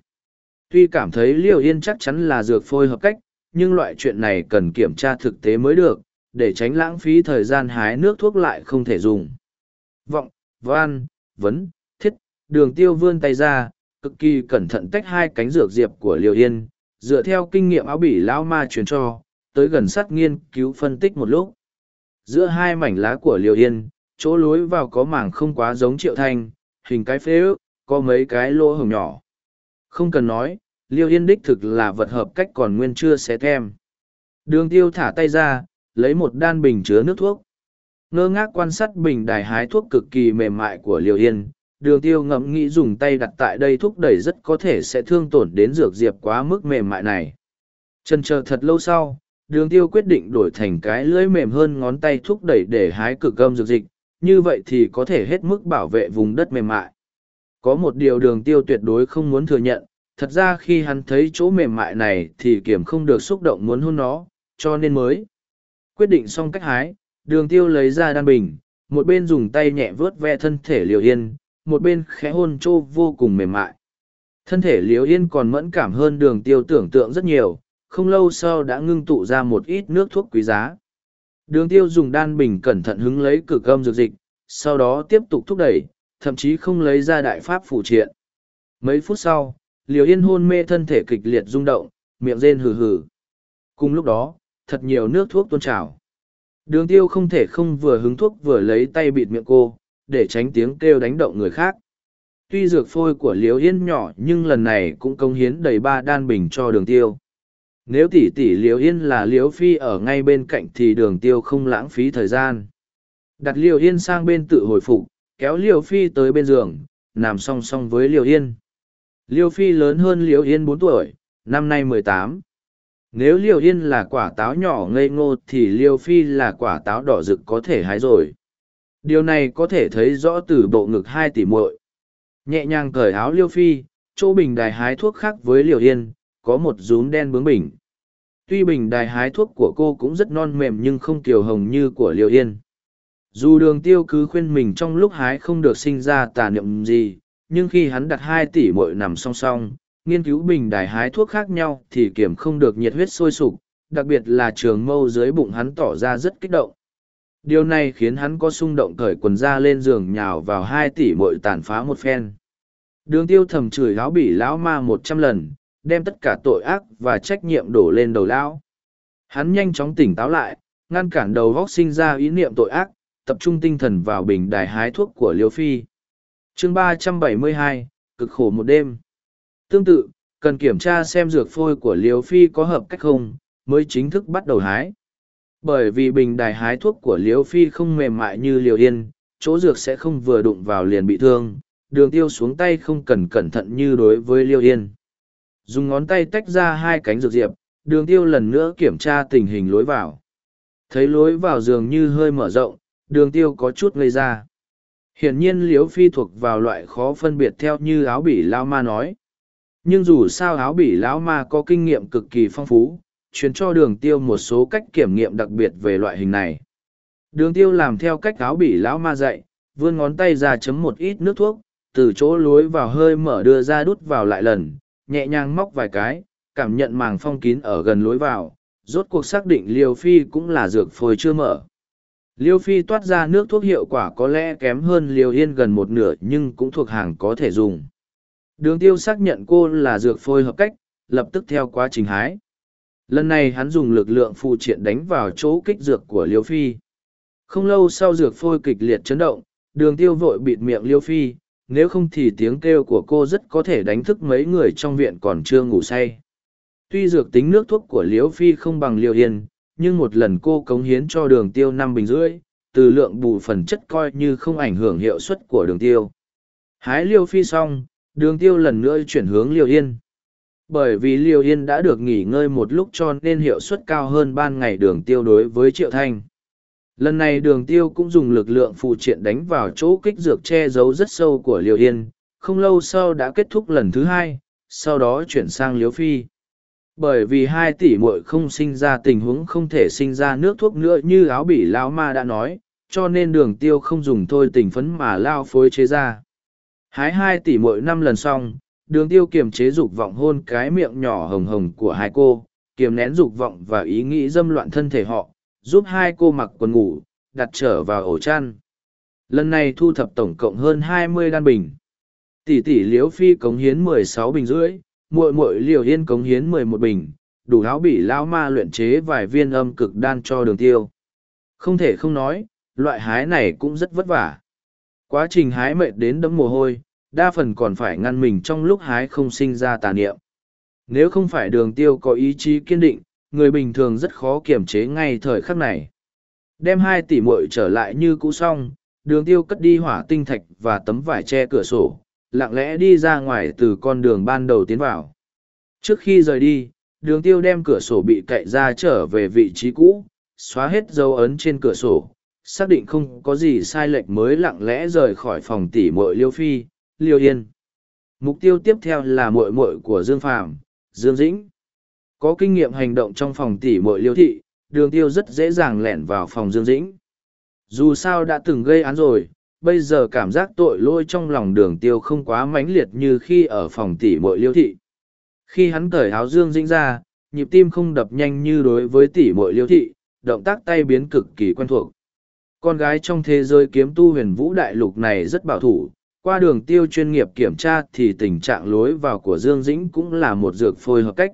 Tuy cảm thấy liều yên chắc chắn là dược phôi hợp cách, nhưng loại chuyện này cần kiểm tra thực tế mới được, để tránh lãng phí thời gian hái nước thuốc lại không thể dùng. Vọng, van, vấn, thiết, đường tiêu vươn tay ra, cực kỳ cẩn thận tách hai cánh dược diệp của liều yên, dựa theo kinh nghiệm áo bỉ lão ma truyền cho, tới gần sát nghiên cứu phân tích một lúc. Giữa hai mảnh lá của liều yên, chỗ lối vào có mảng không quá giống triệu thanh, hình cái phế ước, có mấy cái lỗ hồng nhỏ. Không cần nói, liêu yên đích thực là vật hợp cách còn nguyên chưa xé thêm. Đường tiêu thả tay ra, lấy một đan bình chứa nước thuốc. Ngơ ngác quan sát bình đài hái thuốc cực kỳ mềm mại của liều yên, đường tiêu ngẫm nghĩ dùng tay đặt tại đây thúc đẩy rất có thể sẽ thương tổn đến dược diệp quá mức mềm mại này. Chân chờ thật lâu sau, đường tiêu quyết định đổi thành cái lưỡi mềm hơn ngón tay thúc đẩy để hái cực gâm dược dịch, như vậy thì có thể hết mức bảo vệ vùng đất mềm mại. Có một điều đường tiêu tuyệt đối không muốn thừa nhận, thật ra khi hắn thấy chỗ mềm mại này thì kiểm không được xúc động muốn hôn nó, cho nên mới. Quyết định xong cách hái, đường tiêu lấy ra đan bình, một bên dùng tay nhẹ vớt ve thân thể liều yên, một bên khẽ hôn trô vô cùng mềm mại. Thân thể liều yên còn mẫn cảm hơn đường tiêu tưởng tượng rất nhiều, không lâu sau đã ngưng tụ ra một ít nước thuốc quý giá. Đường tiêu dùng đan bình cẩn thận hứng lấy cực âm dược dịch, sau đó tiếp tục thúc đẩy, thậm chí không lấy ra đại pháp phụ triện. Mấy phút sau, liều yên hôn mê thân thể kịch liệt rung động, miệng rên hừ hừ. Cùng lúc đó, thật nhiều nước thuốc tuôn trào. Đường tiêu không thể không vừa hứng thuốc vừa lấy tay bịt miệng cô, để tránh tiếng kêu đánh động người khác. Tuy dược phôi của Liễu yên nhỏ nhưng lần này cũng công hiến đầy ba đan bình cho đường tiêu. Nếu tỷ tỷ Liễu yên là Liễu phi ở ngay bên cạnh thì đường tiêu không lãng phí thời gian. Đặt Liễu yên sang bên tự hồi phục, kéo Liễu phi tới bên giường, nằm song song với Liễu yên. Liễu Phi lớn hơn Liễu Yên bốn tuổi, năm nay mười tám. Nếu Liêu Yên là quả táo nhỏ ngây ngô thì Liêu Phi là quả táo đỏ rực có thể hái rồi. Điều này có thể thấy rõ từ bộ ngực hai tỷ muội. Nhẹ nhàng cởi áo Liêu Phi, chỗ bình đài hái thuốc khác với liều Yên, có một rúm đen bướng bình. Tuy bình đài hái thuốc của cô cũng rất non mềm nhưng không kiều hồng như của liều Yên. Dù đường tiêu cứ khuyên mình trong lúc hái không được sinh ra tà niệm gì, nhưng khi hắn đặt hai tỷ mội nằm song song, nghiên cứu bình đài hái thuốc khác nhau thì kiểm không được nhiệt huyết sôi sục, đặc biệt là trường mâu dưới bụng hắn tỏ ra rất kích động. Điều này khiến hắn có xung động cởi quần ra lên giường nhào vào hai tỷ mội tàn phá một phen. Đường tiêu thầm chửi lão bỉ lão ma một trăm lần, đem tất cả tội ác và trách nhiệm đổ lên đầu lão. Hắn nhanh chóng tỉnh táo lại, ngăn cản đầu vóc sinh ra ý niệm tội ác, tập trung tinh thần vào bình đài hái thuốc của Liêu Phi chương ba trăm bảy mươi hai cực khổ một đêm tương tự, cần kiểm tra xem dược phôi của Liêu phi có hợp cách không, mới chính thức bắt đầu hái. Bởi vì bình đài hái thuốc của Liêu phi không mềm mại như Liêu yên, chỗ dược sẽ không vừa đụng vào liền bị thương, đường tiêu xuống tay không cần cẩn thận như đối với liêu yên. Dùng ngón tay tách ra hai cánh dược diệp, đường tiêu lần nữa kiểm tra tình hình lối vào. Thấy lối vào giường như hơi mở rộng, đường tiêu có chút ngây ra. Hiển nhiên Liêu phi thuộc vào loại khó phân biệt theo như áo bỉ lao ma nói nhưng dù sao áo bỉ lão ma có kinh nghiệm cực kỳ phong phú, truyền cho đường tiêu một số cách kiểm nghiệm đặc biệt về loại hình này đường tiêu làm theo cách áo bỉ lão ma dạy, vươn ngón tay ra chấm một ít nước thuốc, từ chỗ lối vào hơi mở đưa ra đút vào lại lần, nhẹ nhàng móc vài cái, cảm nhận màng phong kín ở gần lối vào, rốt cuộc xác định liều phi cũng là dược phôi chưa mở Liêu Phi toát ra nước thuốc hiệu quả có lẽ kém hơn Liêu Yên gần một nửa nhưng cũng thuộc hàng có thể dùng. Đường tiêu xác nhận cô là dược phôi hợp cách, lập tức theo quá trình hái. Lần này hắn dùng lực lượng phụ triện đánh vào chỗ kích dược của Liêu Phi. Không lâu sau dược phôi kịch liệt chấn động, đường tiêu vội bịt miệng Liêu Phi, nếu không thì tiếng kêu của cô rất có thể đánh thức mấy người trong viện còn chưa ngủ say. Tuy dược tính nước thuốc của Liêu Phi không bằng Liêu Hiền, nhưng một lần cô cống hiến cho đường tiêu năm bình rưỡi, từ lượng bù phần chất coi như không ảnh hưởng hiệu suất của đường tiêu. Hái liêu phi xong, đường tiêu lần nữa chuyển hướng liêu yên. Bởi vì liêu yên đã được nghỉ ngơi một lúc cho nên hiệu suất cao hơn ban ngày đường tiêu đối với triệu thanh. Lần này đường tiêu cũng dùng lực lượng phụ triện đánh vào chỗ kích dược che giấu rất sâu của liêu yên, không lâu sau đã kết thúc lần thứ hai, sau đó chuyển sang liêu phi bởi vì hai tỷ muội không sinh ra tình huống không thể sinh ra nước thuốc nữa như áo bỉ lão ma đã nói cho nên đường tiêu không dùng thôi tình phấn mà lao phối chế ra hái hai tỷ muội năm lần xong, đường tiêu kiềm chế dục vọng hôn cái miệng nhỏ hồng hồng của hai cô, kiềm nén dục vọng và ý nghĩ dâm loạn thân thể họ, giúp hai cô mặc quần ngủ, đặt trở vào ổ chăn. Lần này thu thập tổng cộng hơn hai mươi đan bình. Tỷ tỷ liếu phi cống hiến mười sáu bình rưỡi, muội muội liều yên cống hiến mười một bình, đủ áo bị lão ma luyện chế vài viên âm cực đan cho đường tiêu. Không thể không nói, loại hái này cũng rất vất vả quá trình hái mệt đến đẫm mồ hôi đa phần còn phải ngăn mình trong lúc hái không sinh ra tà niệm. Nếu không phải đường tiêu có ý chí kiên định, người bình thường rất khó kiểm chế ngay thời khắc này. Đem hai tỷ muội trở lại như cũ xong, đường tiêu cất đi hỏa tinh thạch và tấm vải che cửa sổ, lặng lẽ đi ra ngoài từ con đường ban đầu tiến vào. Trước khi rời đi, đường tiêu đem cửa sổ bị cậy ra trở về vị trí cũ, xóa hết dấu ấn trên cửa sổ, xác định không có gì sai lệch mới lặng lẽ rời khỏi phòng tỷ muội liêu phi, liêu yên. Mục tiêu tiếp theo là muội muội của Dương Phàm, Dương Dĩnh. Có kinh nghiệm hành động trong phòng tỷ muội liêu thị, đường tiêu rất dễ dàng lẻn vào phòng Dương Dĩnh. Dù sao đã từng gây án rồi, bây giờ cảm giác tội lỗi trong lòng đường tiêu không quá mãnh liệt như khi ở phòng tỷ muội liêu thị. Khi hắn cởi áo Dương Dĩnh ra, nhịp tim không đập nhanh như đối với tỷ muội liêu thị, động tác tay biến cực kỳ quen thuộc. Con gái trong thế giới kiếm tu huyền vũ đại lục này rất bảo thủ, qua đường tiêu chuyên nghiệp kiểm tra thì tình trạng lối vào của Dương Dĩnh cũng là một dược phôi hợp cách.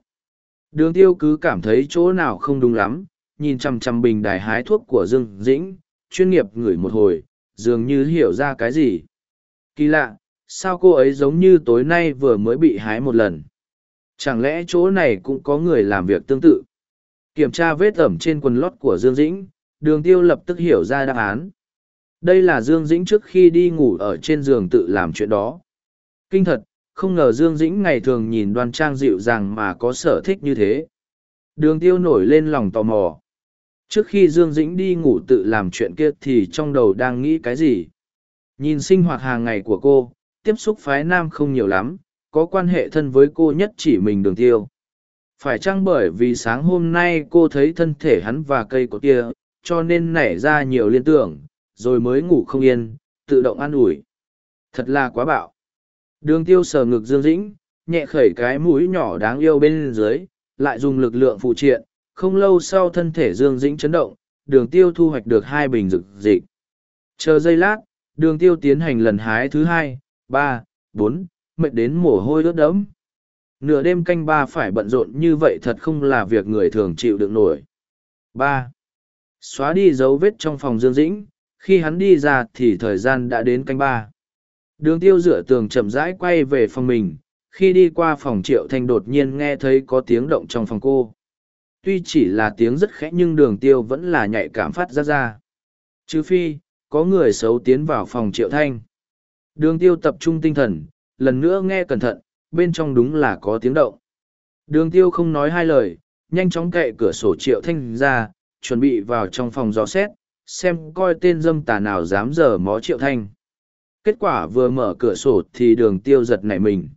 Đường tiêu cứ cảm thấy chỗ nào không đúng lắm, nhìn chằm chằm bình đài hái thuốc của Dương Dĩnh, chuyên nghiệp ngửi một hồi, dường như hiểu ra cái gì. Kỳ lạ, sao cô ấy giống như tối nay vừa mới bị hái một lần? Chẳng lẽ chỗ này cũng có người làm việc tương tự? Kiểm tra vết ẩm trên quần lót của Dương Dĩnh, đường tiêu lập tức hiểu ra đáp án. Đây là Dương Dĩnh trước khi đi ngủ ở trên giường tự làm chuyện đó. Kinh thật, không ngờ Dương Dĩnh ngày thường nhìn đoan trang dịu dàng mà có sở thích như thế. Đường tiêu nổi lên lòng tò mò. Trước khi Dương Dĩnh đi ngủ tự làm chuyện kia thì trong đầu đang nghĩ cái gì? Nhìn sinh hoạt hàng ngày của cô, tiếp xúc phái nam không nhiều lắm, có quan hệ thân với cô nhất chỉ mình đường tiêu. Phải chăng bởi vì sáng hôm nay cô thấy thân thể hắn và cây cột kia, cho nên nảy ra nhiều liên tưởng, rồi mới ngủ không yên, tự động an ủi. Thật là quá bạo. Đường tiêu sờ ngực Dương Dĩnh, nhẹ khởi cái mũi nhỏ đáng yêu bên dưới, lại dùng lực lượng phụ triện, không lâu sau thân thể Dương Dĩnh chấn động, đường tiêu thu hoạch được hai bình dược dịch. Chờ giây lát, đường tiêu tiến hành lần hái thứ hai, ba, bốn, mệt đến mồ hôi ướt đẫm. Nửa đêm canh ba phải bận rộn như vậy thật không là việc người thường chịu được nổi. ba Xóa đi dấu vết trong phòng Dương Dĩnh, khi hắn đi ra thì thời gian đã đến canh ba. Đường tiêu dựa tường chậm rãi quay về phòng mình, khi đi qua phòng triệu thanh đột nhiên nghe thấy có tiếng động trong phòng cô. Tuy chỉ là tiếng rất khẽ nhưng đường tiêu vẫn là nhạy cảm phát ra ra. Trừ phi, có người xấu tiến vào phòng triệu thanh. Đường tiêu tập trung tinh thần, lần nữa nghe cẩn thận, bên trong đúng là có tiếng động. Đường tiêu không nói hai lời, nhanh chóng cậy cửa sổ triệu thanh ra, chuẩn bị vào trong phòng gió xét, xem coi tên dâm tà nào dám dở mó triệu thanh. Kết quả vừa mở cửa sổ thì đường tiêu giật nảy mình.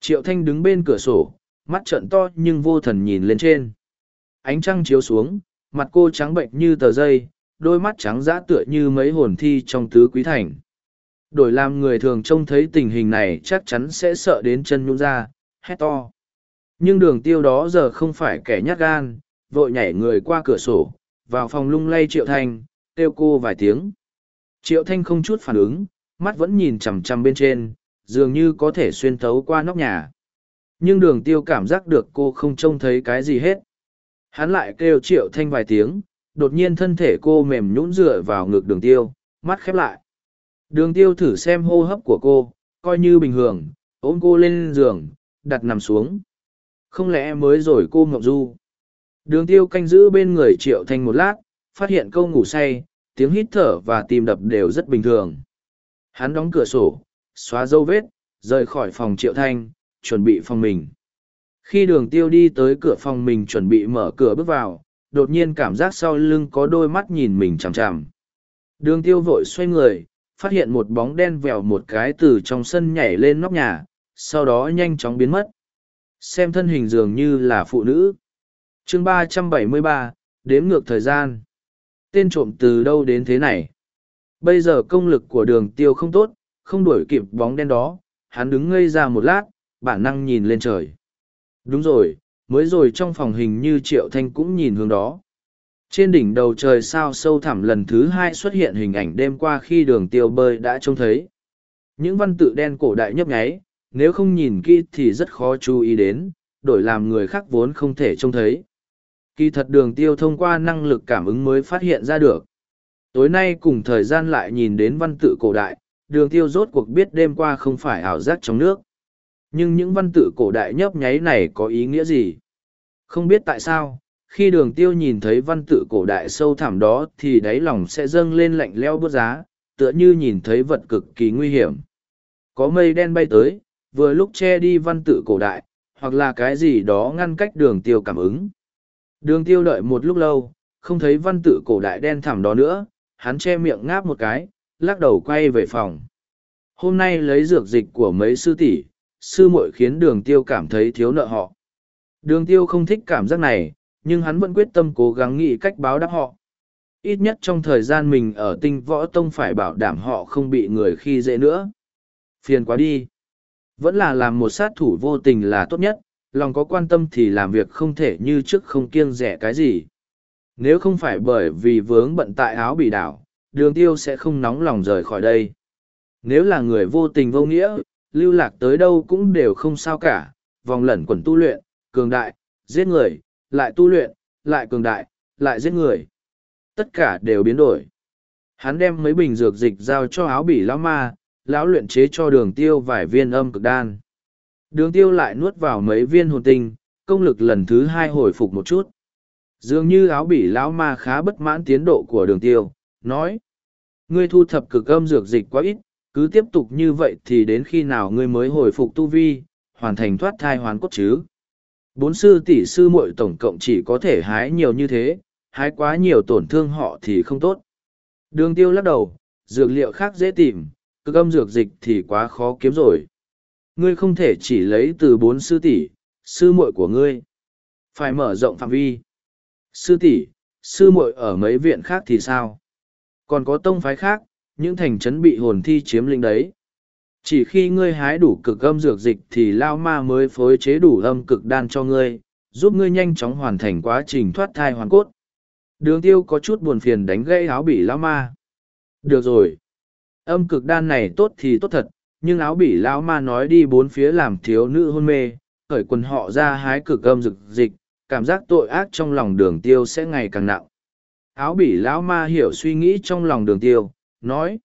Triệu thanh đứng bên cửa sổ, mắt trợn to nhưng vô thần nhìn lên trên. Ánh trăng chiếu xuống, mặt cô trắng bệnh như tờ dây, đôi mắt trắng dã tựa như mấy hồn thi trong tứ quý thành. Đổi làm người thường trông thấy tình hình này chắc chắn sẽ sợ đến chân nhung ra, hét to. Nhưng đường tiêu đó giờ không phải kẻ nhát gan, vội nhảy người qua cửa sổ, vào phòng lung lay Triệu Thanh, kêu cô vài tiếng. Triệu Thanh không chút phản ứng, mắt vẫn nhìn chằm chằm bên trên, dường như có thể xuyên thấu qua nóc nhà. Nhưng đường tiêu cảm giác được cô không trông thấy cái gì hết. Hắn lại kêu Triệu Thanh vài tiếng, đột nhiên thân thể cô mềm nhũn dựa vào ngực đường tiêu, mắt khép lại. Đường tiêu thử xem hô hấp của cô, coi như bình thường, ôm cô lên giường, đặt nằm xuống. Không lẽ mới rồi cô ngọc du? Đường tiêu canh giữ bên người triệu thanh một lát, phát hiện câu ngủ say, tiếng hít thở và tim đập đều rất bình thường. Hắn đóng cửa sổ, xóa dấu vết, rời khỏi phòng triệu thanh, chuẩn bị phòng mình. Khi đường tiêu đi tới cửa phòng mình chuẩn bị mở cửa bước vào, đột nhiên cảm giác sau lưng có đôi mắt nhìn mình chằm chằm. Đường tiêu vội xoay người, phát hiện một bóng đen vèo một cái từ trong sân nhảy lên nóc nhà, sau đó nhanh chóng biến mất. Xem thân hình dường như là phụ nữ chương ba trăm bảy mươi ba, đếm ngược thời gian. Tên trộm từ đâu đến thế này? Bây giờ công lực của đường tiêu không tốt, không đuổi kịp bóng đen đó, hắn đứng ngây ra một lát, bản năng nhìn lên trời. Đúng rồi, mới rồi trong phòng hình như triệu thanh cũng nhìn hướng đó. Trên đỉnh đầu trời sao sâu thẳm lần thứ hai xuất hiện hình ảnh đêm qua khi đường tiêu bơi đã trông thấy. Những văn tự đen cổ đại nhấp nháy, nếu không nhìn kỹ thì rất khó chú ý đến, đổi làm người khác vốn không thể trông thấy. Kỳ thật đường tiêu thông qua năng lực cảm ứng mới phát hiện ra được. Tối nay cùng thời gian lại nhìn đến văn tự cổ đại, đường tiêu rốt cuộc biết đêm qua không phải ảo giác trong nước. Nhưng những văn tự cổ đại nhấp nháy này có ý nghĩa gì? Không biết tại sao, khi đường tiêu nhìn thấy văn tự cổ đại sâu thẳm đó thì đáy lòng sẽ dâng lên lạnh leo bớt giá, tựa như nhìn thấy vật cực kỳ nguy hiểm. Có mây đen bay tới, vừa lúc che đi văn tự cổ đại, hoặc là cái gì đó ngăn cách đường tiêu cảm ứng. Đường tiêu đợi một lúc lâu, không thấy văn tự cổ đại đen thẳm đó nữa, hắn che miệng ngáp một cái, lắc đầu quay về phòng. Hôm nay lấy dược dịch của mấy sư tỷ, sư muội khiến đường tiêu cảm thấy thiếu nợ họ. Đường tiêu không thích cảm giác này, nhưng hắn vẫn quyết tâm cố gắng nghĩ cách báo đáp họ. Ít nhất trong thời gian mình ở tinh võ tông phải bảo đảm họ không bị người khi dễ nữa. Phiền quá đi. Vẫn là làm một sát thủ vô tình là tốt nhất, lòng có quan tâm thì làm việc không thể như trước không kiêng rẻ cái gì. Nếu không phải bởi vì vướng bận tại áo bị đảo, đường tiêu sẽ không nóng lòng rời khỏi đây. Nếu là người vô tình vô nghĩa, lưu lạc tới đâu cũng đều không sao cả, vòng lẩn quẩn tu luyện, cường đại, giết người, lại tu luyện, lại cường đại, lại giết người. Tất cả đều biến đổi. Hắn đem mấy bình dược dịch giao cho áo bỉ lão ma, lão luyện chế cho đường tiêu vài viên âm cực đan. Đường tiêu lại nuốt vào mấy viên hồn tinh, công lực lần thứ hai hồi phục một chút. Dường như áo bỉ lão ma khá bất mãn tiến độ của đường tiêu, nói. Ngươi thu thập cực âm dược dịch quá ít, cứ tiếp tục như vậy thì đến khi nào ngươi mới hồi phục tu vi, hoàn thành thoát thai hoàn cốt chứ. Bốn sư tỷ sư muội tổng cộng chỉ có thể hái nhiều như thế, hái quá nhiều tổn thương họ thì không tốt. Đường tiêu lắc đầu, dược liệu khác dễ tìm, cực âm dược dịch thì quá khó kiếm rồi. Ngươi không thể chỉ lấy từ bốn sư tỷ, sư muội của ngươi. Phải mở rộng phạm vi. Sư tỷ, sư muội ở mấy viện khác thì sao? Còn có tông phái khác, những thành trấn bị hồn thi chiếm lĩnh đấy. Chỉ khi ngươi hái đủ cực âm dược dịch thì Lao Ma mới phối chế đủ âm cực đan cho ngươi, giúp ngươi nhanh chóng hoàn thành quá trình thoát thai hoàn cốt. Đường tiêu có chút buồn phiền đánh gãy áo bị Lao Ma. Được rồi. Âm cực đan này tốt thì tốt thật, nhưng áo bỉ lão Ma nói đi bốn phía làm thiếu nữ hôn mê, khởi quần họ ra hái cực âm rực dịch, cảm giác tội ác trong lòng đường tiêu sẽ ngày càng nặng. Áo bỉ lão ma hiểu suy nghĩ trong lòng đường tiêu, nói.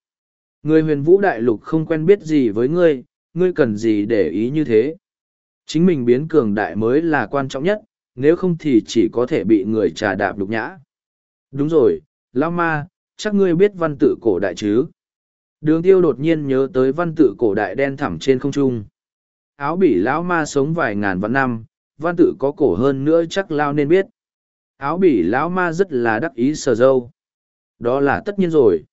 Người huyền vũ đại lục không quen biết gì với ngươi, ngươi cần gì để ý như thế. Chính mình biến cường đại mới là quan trọng nhất, nếu không thì chỉ có thể bị người trà đạp đục nhã. Đúng rồi, lão ma, chắc ngươi biết văn tự cổ đại chứ. Đường tiêu đột nhiên nhớ tới văn tự cổ đại đen thẳm trên không trung. Áo bỉ lão ma sống vài ngàn vạn năm, văn tự có cổ hơn nữa chắc lao nên biết. Áo bỉ lão ma rất là đắc ý sờ dâu. Đó là tất nhiên rồi.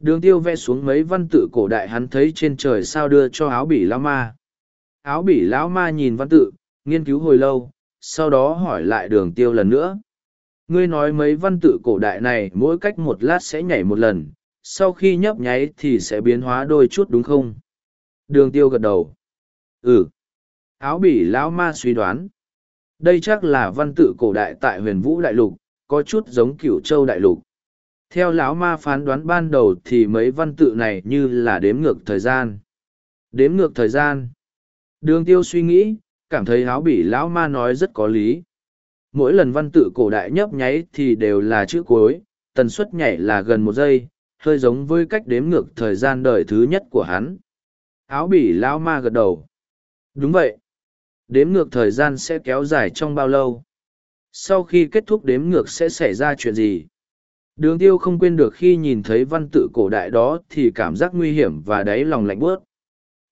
Đường tiêu vẽ xuống mấy văn tự cổ đại hắn thấy trên trời sao đưa cho áo bỉ lão ma. Áo bỉ lão ma nhìn văn tự, nghiên cứu hồi lâu, sau đó hỏi lại đường tiêu lần nữa. Ngươi nói mấy văn tự cổ đại này mỗi cách một lát sẽ nhảy một lần, sau khi nhấp nháy thì sẽ biến hóa đôi chút đúng không? Đường tiêu gật đầu. Ừ. Áo bỉ lão ma suy đoán. Đây chắc là văn tự cổ đại tại huyền vũ đại lục, có chút giống cửu châu đại lục theo lão ma phán đoán ban đầu thì mấy văn tự này như là đếm ngược thời gian đếm ngược thời gian đường tiêu suy nghĩ cảm thấy áo bỉ lão ma nói rất có lý mỗi lần văn tự cổ đại nhấp nháy thì đều là chữ cuối tần suất nhảy là gần một giây hơi giống với cách đếm ngược thời gian đời thứ nhất của hắn áo bỉ lão ma gật đầu đúng vậy đếm ngược thời gian sẽ kéo dài trong bao lâu sau khi kết thúc đếm ngược sẽ xảy ra chuyện gì Đường tiêu không quên được khi nhìn thấy văn tự cổ đại đó thì cảm giác nguy hiểm và đáy lòng lạnh bước.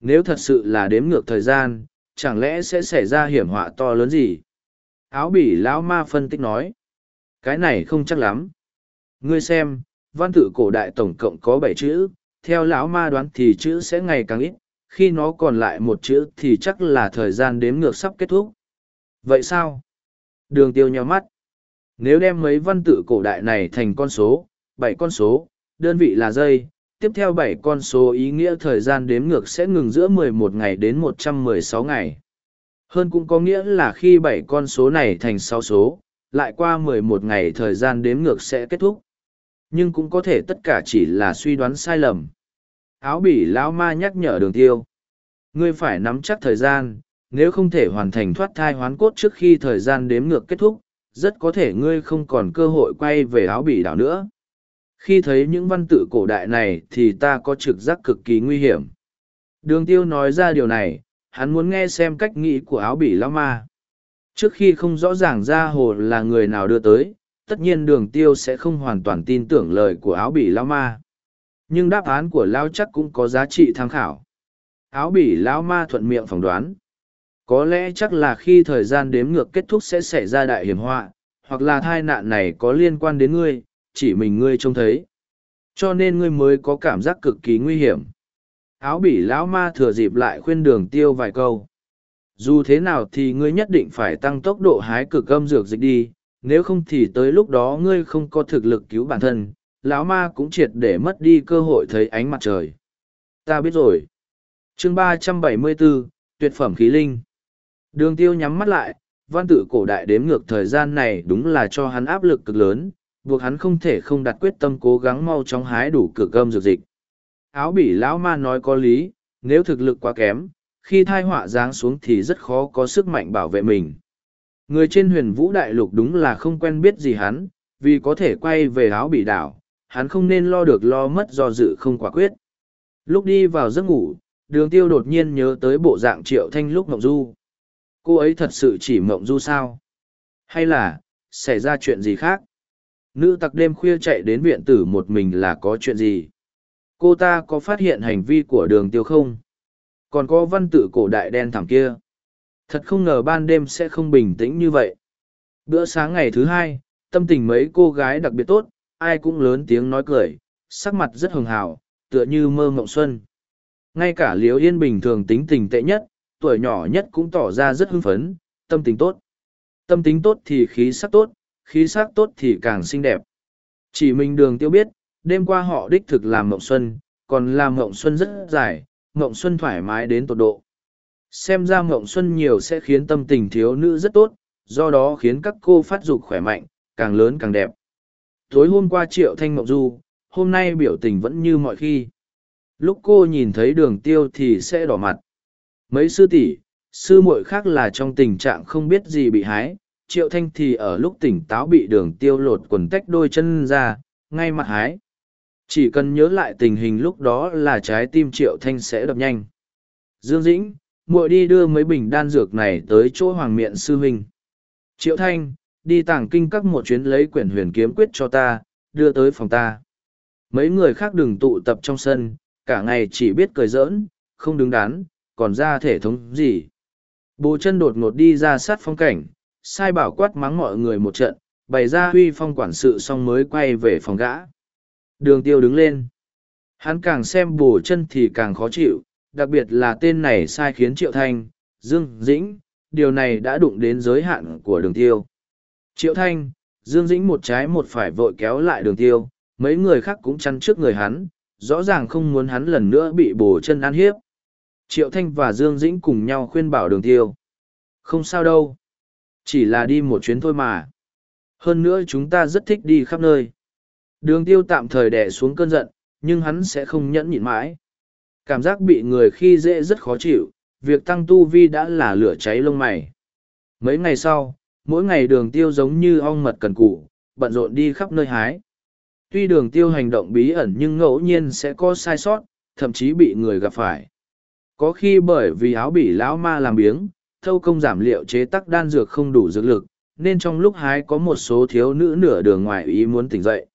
Nếu thật sự là đếm ngược thời gian, chẳng lẽ sẽ xảy ra hiểm họa to lớn gì? Áo bỉ lão ma phân tích nói. Cái này không chắc lắm. Ngươi xem, văn tự cổ đại tổng cộng có bảy chữ, theo lão ma đoán thì chữ sẽ ngày càng ít, khi nó còn lại một chữ thì chắc là thời gian đếm ngược sắp kết thúc. Vậy sao? Đường tiêu nhau mắt. Nếu đem mấy văn tự cổ đại này thành con số, bảy con số, đơn vị là giây, tiếp theo bảy con số ý nghĩa thời gian đếm ngược sẽ ngừng giữa 11 ngày đến 116 ngày. Hơn cũng có nghĩa là khi bảy con số này thành sáu số, lại qua 11 ngày thời gian đếm ngược sẽ kết thúc. Nhưng cũng có thể tất cả chỉ là suy đoán sai lầm. Áo bỉ lão ma nhắc nhở đường tiêu. Ngươi phải nắm chắc thời gian, nếu không thể hoàn thành thoát thai hoán cốt trước khi thời gian đếm ngược kết thúc, rất có thể ngươi không còn cơ hội quay về áo bỉ đảo nữa. Khi thấy những văn tự cổ đại này thì ta có trực giác cực kỳ nguy hiểm. Đường tiêu nói ra điều này, hắn muốn nghe xem cách nghĩ của áo bỉ lão ma. Trước khi không rõ ràng ra hồ là người nào đưa tới, tất nhiên đường tiêu sẽ không hoàn toàn tin tưởng lời của áo bỉ lão ma. Nhưng đáp án của lão chắc cũng có giá trị tham khảo. Áo bỉ lão ma thuận miệng phỏng đoán. Có lẽ chắc là khi thời gian đếm ngược kết thúc sẽ xảy ra đại hiểm họa, hoặc là tai nạn này có liên quan đến ngươi, chỉ mình ngươi trông thấy. Cho nên ngươi mới có cảm giác cực kỳ nguy hiểm. Áo bỉ lão ma thừa dịp lại khuyên đường tiêu vài câu. Dù thế nào thì ngươi nhất định phải tăng tốc độ hái cực âm dược dịch đi, nếu không thì tới lúc đó ngươi không có thực lực cứu bản thân, lão ma cũng triệt để mất đi cơ hội thấy ánh mặt trời. Ta biết rồi. chương ba trăm bảy mươi bốn Tuyệt phẩm khí linh. Đường tiêu nhắm mắt lại, văn tự cổ đại đếm ngược thời gian này đúng là cho hắn áp lực cực lớn, buộc hắn không thể không đặt quyết tâm cố gắng mau chóng hái đủ cửa cơm dược dịch. Áo bỉ lão ma nói có lý, nếu thực lực quá kém, khi thai họa giáng xuống thì rất khó có sức mạnh bảo vệ mình. Người trên huyền vũ đại lục đúng là không quen biết gì hắn, vì có thể quay về áo Bị đảo, hắn không nên lo được lo mất do dự không quả quyết. Lúc đi vào giấc ngủ, đường tiêu đột nhiên nhớ tới bộ dạng triệu thanh lúc mộng du. Cô ấy thật sự chỉ mộng du sao? Hay là, xảy ra chuyện gì khác? Nữ tặc đêm khuya chạy đến viện tử một mình là có chuyện gì? Cô ta có phát hiện hành vi của đường tiêu không? Còn có văn tự cổ đại đen thảm kia. Thật không ngờ ban đêm sẽ không bình tĩnh như vậy. Bữa sáng ngày thứ hai, tâm tình mấy cô gái đặc biệt tốt, ai cũng lớn tiếng nói cười, sắc mặt rất hường hào, tựa như mơ mộng xuân. Ngay cả Liễu Yên bình thường tính tình tệ nhất, tuổi nhỏ nhất cũng tỏ ra rất hưng phấn, tâm tình tốt. Tâm tính tốt thì khí sắc tốt, khí sắc tốt thì càng xinh đẹp. Chỉ mình đường tiêu biết, đêm qua họ đích thực làm mộng xuân, còn làm mộng xuân rất dài, mộng xuân thoải mái đến tột độ. Xem ra mộng xuân nhiều sẽ khiến tâm tình thiếu nữ rất tốt, do đó khiến các cô phát dục khỏe mạnh, càng lớn càng đẹp. Tối hôm qua triệu thanh mộng du, hôm nay biểu tình vẫn như mọi khi. Lúc cô nhìn thấy đường tiêu thì sẽ đỏ mặt. Mấy sư tỷ, sư muội khác là trong tình trạng không biết gì bị hái, triệu thanh thì ở lúc tỉnh táo bị đường tiêu lột quần tách đôi chân ra, ngay mặt hái. Chỉ cần nhớ lại tình hình lúc đó là trái tim triệu thanh sẽ đập nhanh. Dương Dĩnh, muội đi đưa mấy bình đan dược này tới chỗ hoàng miện sư huynh. Triệu thanh, đi tàng kinh các một chuyến lấy quyển huyền kiếm quyết cho ta, đưa tới phòng ta. Mấy người khác đừng tụ tập trong sân, cả ngày chỉ biết cười giỡn, không đứng đắn, còn ra thể thống gì. Bồ chân đột ngột đi ra sát phong cảnh, sai bảo quát mắng mọi người một trận, bày ra huy phong quản sự xong mới quay về phòng gã. Đường tiêu đứng lên. Hắn càng xem bồ chân thì càng khó chịu, đặc biệt là tên này sai khiến Triệu Thanh, Dương Dĩnh, điều này đã đụng đến giới hạn của đường tiêu. Triệu Thanh, Dương Dĩnh một trái một phải vội kéo lại đường tiêu, mấy người khác cũng chăn trước người hắn, rõ ràng không muốn hắn lần nữa bị bổ chân ăn hiếp. Triệu Thanh và Dương Dĩnh cùng nhau khuyên bảo đường tiêu. Không sao đâu. Chỉ là đi một chuyến thôi mà. Hơn nữa chúng ta rất thích đi khắp nơi. Đường tiêu tạm thời đè xuống cơn giận, nhưng hắn sẽ không nhẫn nhịn mãi. Cảm giác bị người khi dễ rất khó chịu, việc tăng tu vi đã là lửa cháy lông mày. Mấy ngày sau, mỗi ngày đường tiêu giống như ong mật cần củ, bận rộn đi khắp nơi hái. Tuy đường tiêu hành động bí ẩn nhưng ngẫu nhiên sẽ có sai sót, thậm chí bị người gặp phải. Có khi bởi vì áo bỉ lão ma làm biếng, thâu công giảm liệu chế tắc đan dược không đủ dược lực, nên trong lúc hái có một số thiếu nữ nửa đường ngoài ý muốn tỉnh dậy.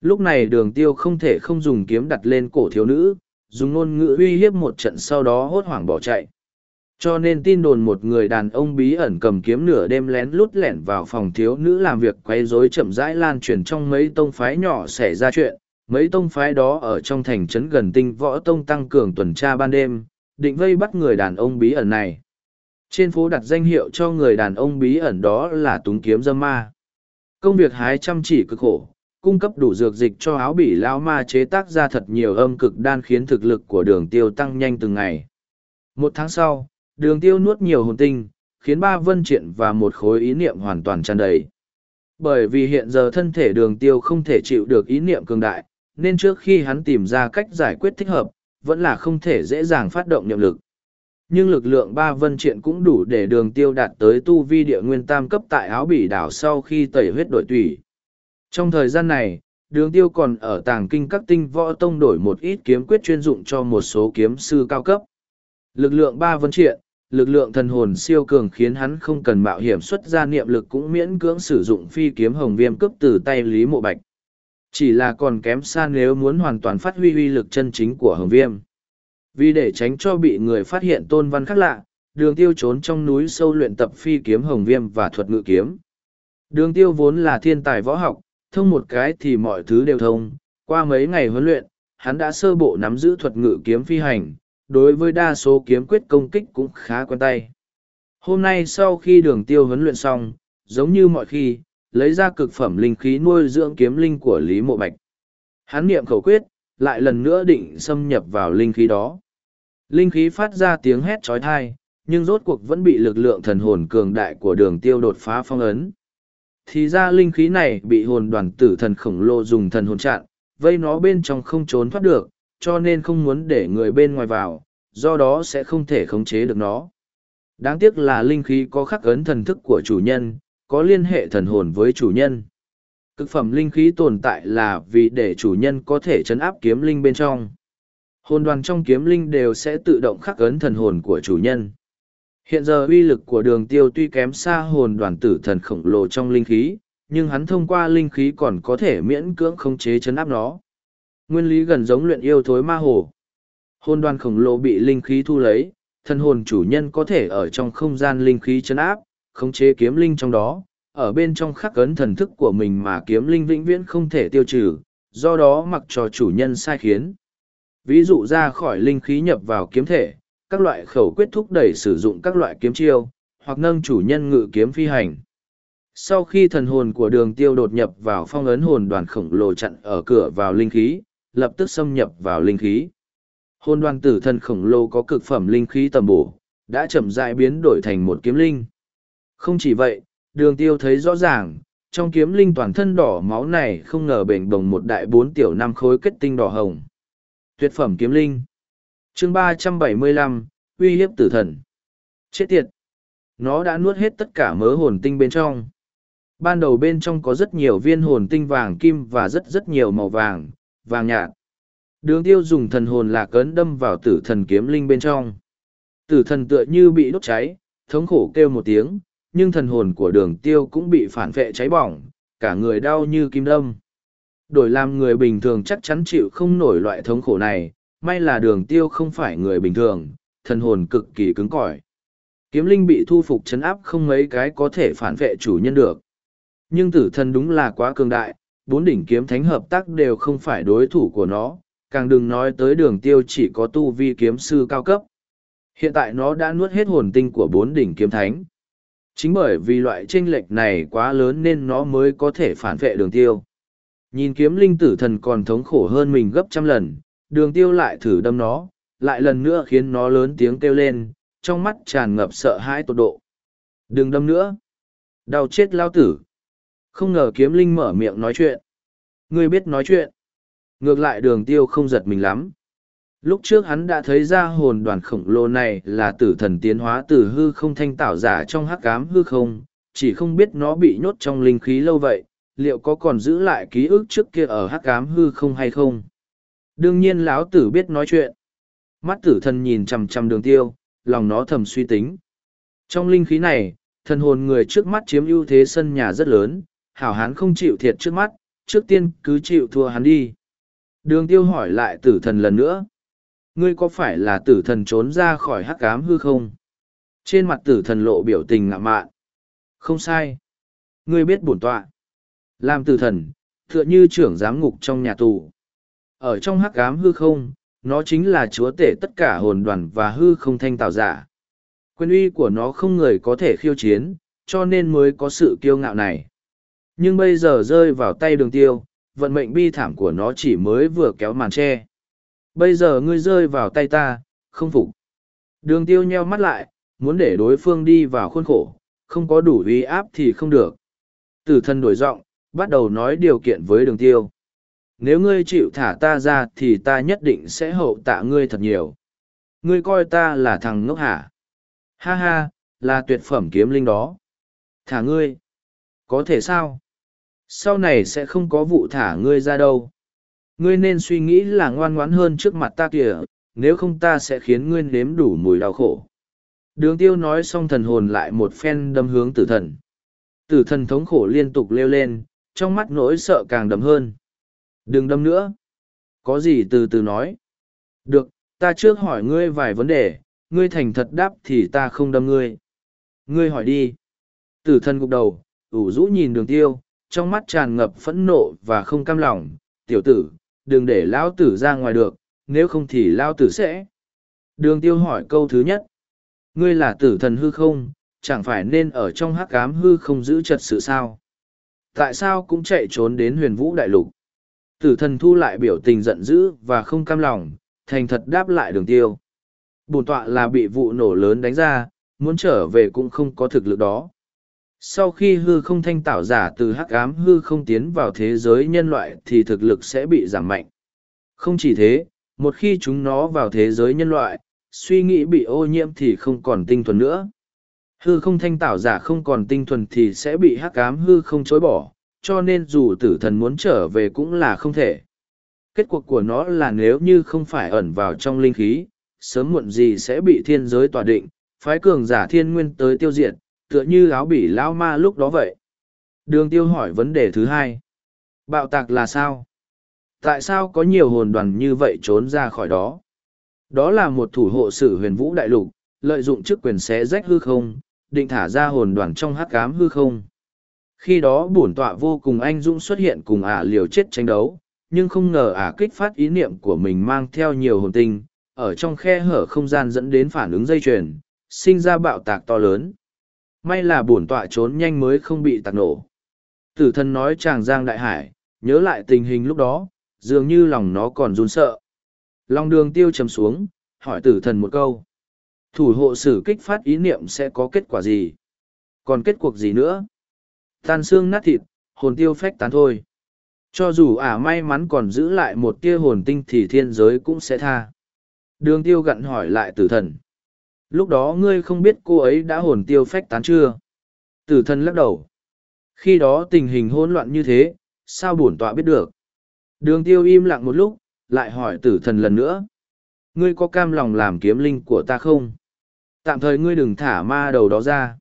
Lúc này đường tiêu không thể không dùng kiếm đặt lên cổ thiếu nữ, dùng ngôn ngữ uy hiếp một trận sau đó hốt hoảng bỏ chạy. Cho nên tin đồn một người đàn ông bí ẩn cầm kiếm nửa đêm lén lút lẻn vào phòng thiếu nữ làm việc quấy rối chậm rãi lan truyền trong mấy tông phái nhỏ xảy ra chuyện. Mấy tông phái đó ở trong thành trấn gần tinh võ tông tăng cường tuần tra ban đêm, định vây bắt người đàn ông bí ẩn này. Trên phố đặt danh hiệu cho người đàn ông bí ẩn đó là túng kiếm dâm ma. Công việc hái chăm chỉ cực khổ, cung cấp đủ dược dịch cho áo bỉ lao ma chế tác ra thật nhiều âm cực đan khiến thực lực của đường tiêu tăng nhanh từng ngày. Một tháng sau, đường tiêu nuốt nhiều hồn tinh, khiến ba vân triện và một khối ý niệm hoàn toàn tràn đầy. Bởi vì hiện giờ thân thể đường tiêu không thể chịu được ý niệm cường đại, nên trước khi hắn tìm ra cách giải quyết thích hợp, vẫn là không thể dễ dàng phát động niệm lực. Nhưng lực lượng ba vân triện cũng đủ để đường tiêu đạt tới tu vi địa nguyên tam cấp tại áo bỉ đảo sau khi tẩy huyết đổi tủy. Trong thời gian này, đường tiêu còn ở tàng kinh các tinh võ tông đổi một ít kiếm quyết chuyên dụng cho một số kiếm sư cao cấp. Lực lượng ba vấn triện, lực lượng thần hồn siêu cường khiến hắn không cần mạo hiểm xuất ra niệm lực cũng miễn cưỡng sử dụng phi kiếm hồng viêm cướp từ tay Lý Mộ Bạch. Chỉ là còn kém xa nếu muốn hoàn toàn phát huy uy lực chân chính của hồng viêm. Vì để tránh cho bị người phát hiện tôn văn khác lạ, đường tiêu trốn trong núi sâu luyện tập phi kiếm hồng viêm và thuật ngự kiếm. Đường tiêu vốn là thiên tài võ học, thông một cái thì mọi thứ đều thông. Qua mấy ngày huấn luyện, hắn đã sơ bộ nắm giữ thuật ngự kiếm phi hành, đối với đa số kiếm quyết công kích cũng khá quen tay. Hôm nay sau khi đường tiêu huấn luyện xong, giống như mọi khi, lấy ra cực phẩm linh khí nuôi dưỡng kiếm linh của Lý Mộ Bạch. Hắn niệm khẩu quyết, lại lần nữa định xâm nhập vào linh khí đó. Linh khí phát ra tiếng hét trói thai, nhưng rốt cuộc vẫn bị lực lượng thần hồn cường đại của đường tiêu đột phá phong ấn. Thì ra linh khí này bị hồn đoàn tử thần khổng lồ dùng thần hồn chặn, vây nó bên trong không trốn thoát được, cho nên không muốn để người bên ngoài vào, do đó sẽ không thể khống chế được nó. Đáng tiếc là linh khí có khắc ấn thần thức của chủ nhân, có liên hệ thần hồn với chủ nhân. Cực phẩm linh khí tồn tại là vì để chủ nhân có thể chấn áp kiếm linh bên trong. Hồn đoàn trong kiếm linh đều sẽ tự động khắc ấn thần hồn của chủ nhân. Hiện giờ uy lực của đường tiêu tuy kém xa hồn đoàn tử thần khổng lồ trong linh khí, nhưng hắn thông qua linh khí còn có thể miễn cưỡng khống chế chấn áp nó. Nguyên lý gần giống luyện yêu thối ma hồ. Hồn đoàn khổng lồ bị linh khí thu lấy, thân hồn chủ nhân có thể ở trong không gian linh khí chấn áp, khống chế kiếm linh trong đó, ở bên trong khắc ấn thần thức của mình mà kiếm linh vĩnh viễn không thể tiêu trừ, do đó mặc cho chủ nhân sai khiến. Ví dụ ra khỏi linh khí nhập vào kiếm thể, các loại khẩu quyết thúc đẩy sử dụng các loại kiếm chiêu, hoặc nâng chủ nhân ngự kiếm phi hành. Sau khi thần hồn của đường tiêu đột nhập vào phong ấn hồn đoàn khổng lồ chặn ở cửa vào linh khí, lập tức xâm nhập vào linh khí. Hồn đoàn tử thần khổng lồ có cực phẩm linh khí tầm bổ, đã chậm rãi biến đổi thành một kiếm linh. Không chỉ vậy, đường tiêu thấy rõ ràng, trong kiếm linh toàn thân đỏ máu này không ngờ bền đồng một đại bốn tiểu năm khối kết tinh đỏ hồng. Tuyệt phẩm kiếm linh chương ba trăm bảy mươi lăm uy hiếp tử thần. Chết tiệt. Nó đã nuốt hết tất cả mớ hồn tinh bên trong. Ban đầu bên trong có rất nhiều viên hồn tinh vàng kim và rất rất nhiều màu vàng, vàng nhạt. Đường tiêu dùng thần hồn lạc ấn đâm vào tử thần kiếm linh bên trong. Tử thần tựa như bị đốt cháy, thống khổ kêu một tiếng, nhưng thần hồn của đường tiêu cũng bị phản vệ cháy bỏng, cả người đau như kim đâm. Đổi làm người bình thường chắc chắn chịu không nổi loại thống khổ này, may là đường tiêu không phải người bình thường, thần hồn cực kỳ cứng cỏi. Kiếm linh bị thu phục chấn áp không mấy cái có thể phản vệ chủ nhân được. Nhưng tử thần đúng là quá cường đại, bốn đỉnh kiếm thánh hợp tác đều không phải đối thủ của nó, càng đừng nói tới đường tiêu chỉ có tu vi kiếm sư cao cấp. Hiện tại nó đã nuốt hết hồn tinh của bốn đỉnh kiếm thánh. Chính bởi vì loại tranh lệch này quá lớn nên nó mới có thể phản vệ đường tiêu. Nhìn kiếm linh tử thần còn thống khổ hơn mình gấp trăm lần, đường tiêu lại thử đâm nó, lại lần nữa khiến nó lớn tiếng kêu lên, trong mắt tràn ngập sợ hãi tột độ. Đừng đâm nữa. Đau chết lao tử. Không ngờ kiếm linh mở miệng nói chuyện. Ngươi biết nói chuyện. Ngược lại đường tiêu không giật mình lắm. Lúc trước hắn đã thấy ra hồn đoàn khổng lồ này là tử thần tiến hóa từ hư không thanh tạo giả trong hắc ám hư không, chỉ không biết nó bị nhốt trong linh khí lâu vậy, liệu có còn giữ lại ký ức trước kia ở hắc ám hư không hay không? Đương nhiên lão tử biết nói chuyện. Mắt tử thần nhìn chằm chằm đường tiêu, lòng nó thầm suy tính. Trong linh khí này, thần hồn người trước mắt chiếm ưu thế sân nhà rất lớn, hảo hán không chịu thiệt trước mắt, trước tiên cứ chịu thua hắn đi. Đường tiêu hỏi lại tử thần lần nữa. Ngươi có phải là tử thần trốn ra khỏi hắc cám hư không? Trên mặt tử thần lộ biểu tình ngạo mạn. Không sai. Ngươi biết bổn tọa. Làm tử thần, tựa như trưởng giám ngục trong nhà tù. Ở trong hắc ám hư không, nó chính là chúa tể tất cả hồn đoàn và hư không thanh tạo giả. Quyền uy của nó không người có thể khiêu chiến, cho nên mới có sự kiêu ngạo này. Nhưng bây giờ rơi vào tay đường tiêu, vận mệnh bi thảm của nó chỉ mới vừa kéo màn tre. Bây giờ ngươi rơi vào tay ta, không phục. Đường tiêu nheo mắt lại, muốn để đối phương đi vào khuôn khổ, không có đủ uy áp thì không được. Tử thân đổi giọng, bắt đầu nói điều kiện với đường tiêu. Nếu ngươi chịu thả ta ra thì ta nhất định sẽ hậu tạ ngươi thật nhiều. Ngươi coi ta là thằng ngốc hả? Ha ha, là tuyệt phẩm kiếm linh đó. Thả ngươi. Có thể sao? Sau này sẽ không có vụ thả ngươi ra đâu. Ngươi nên suy nghĩ là ngoan ngoãn hơn trước mặt ta kìa, nếu không ta sẽ khiến ngươi nếm đủ mùi đau khổ. Đường tiêu nói xong thần hồn lại một phen đâm hướng tử thần. Tử thần thống khổ liên tục leo lên, trong mắt nỗi sợ càng đậm hơn. Đừng đâm nữa. Có gì từ từ nói. Được, ta trước hỏi ngươi vài vấn đề, ngươi thành thật đáp thì ta không đâm ngươi. Ngươi hỏi đi. Tử thần gục đầu, ủ rũ nhìn đường tiêu, trong mắt tràn ngập phẫn nộ và không cam lòng. Tiểu tử, đừng để lão tử ra ngoài được, nếu không thì lão tử sẽ. Đường tiêu hỏi câu thứ nhất. Ngươi là tử thần hư không, chẳng phải nên ở trong hắc ám hư không giữ trật sự sao? Tại sao cũng chạy trốn đến huyền vũ đại lục? Tử thần thu lại biểu tình giận dữ và không cam lòng, thành thật đáp lại đường tiêu. Bổn tọa là bị vụ nổ lớn đánh ra, muốn trở về cũng không có thực lực đó. Sau khi hư không thanh tạo giả từ hắc ám hư không tiến vào thế giới nhân loại thì thực lực sẽ bị giảm mạnh. Không chỉ thế, một khi chúng nó vào thế giới nhân loại, suy nghĩ bị ô nhiễm thì không còn tinh thuần nữa. Hư không thanh tạo giả không còn tinh thuần thì sẽ bị hắc ám hư không chối bỏ, cho nên dù tử thần muốn trở về cũng là không thể. Kết cuộc của nó là nếu như không phải ẩn vào trong linh khí, sớm muộn gì sẽ bị thiên giới tỏa định, phái cường giả thiên nguyên tới tiêu diệt, tựa như áo bỉ lao ma lúc đó vậy. Đường tiêu hỏi vấn đề thứ hai. Bạo tạc là sao? Tại sao có nhiều hồn đoàn như vậy trốn ra khỏi đó? Đó là một thủ hộ sử huyền vũ đại lục, lợi dụng chức quyền xé rách hư không, định thả ra hồn đoàn trong hắc cám hư không. Khi đó bổn tọa vô cùng anh dũng xuất hiện cùng ả liều chết tranh đấu, nhưng không ngờ ả kích phát ý niệm của mình mang theo nhiều hồn tinh, ở trong khe hở không gian dẫn đến phản ứng dây chuyền, sinh ra bạo tạc to lớn. May là bổn tọa trốn nhanh mới không bị tạc nổ. Tử thần nói chàng giang đại hải, nhớ lại tình hình lúc đó, dường như lòng nó còn run sợ. Lòng đường tiêu trầm xuống, hỏi tử thần một câu. Thủ hộ sử kích phát ý niệm sẽ có kết quả gì? Còn kết cuộc gì nữa? Tan xương nát thịt, hồn tiêu phách tán thôi. Cho dù ả may mắn còn giữ lại một tia hồn tinh thì thiên giới cũng sẽ tha. Đường tiêu gặn hỏi lại tử thần. Lúc đó ngươi không biết cô ấy đã hồn tiêu phách tán chưa? Tử thần lắc đầu. Khi đó tình hình hỗn loạn như thế, sao bổn tọa biết được? Đường tiêu im lặng một lúc, lại hỏi tử thần lần nữa. Ngươi có cam lòng làm kiếm linh của ta không? Tạm thời ngươi đừng thả ma đầu đó ra.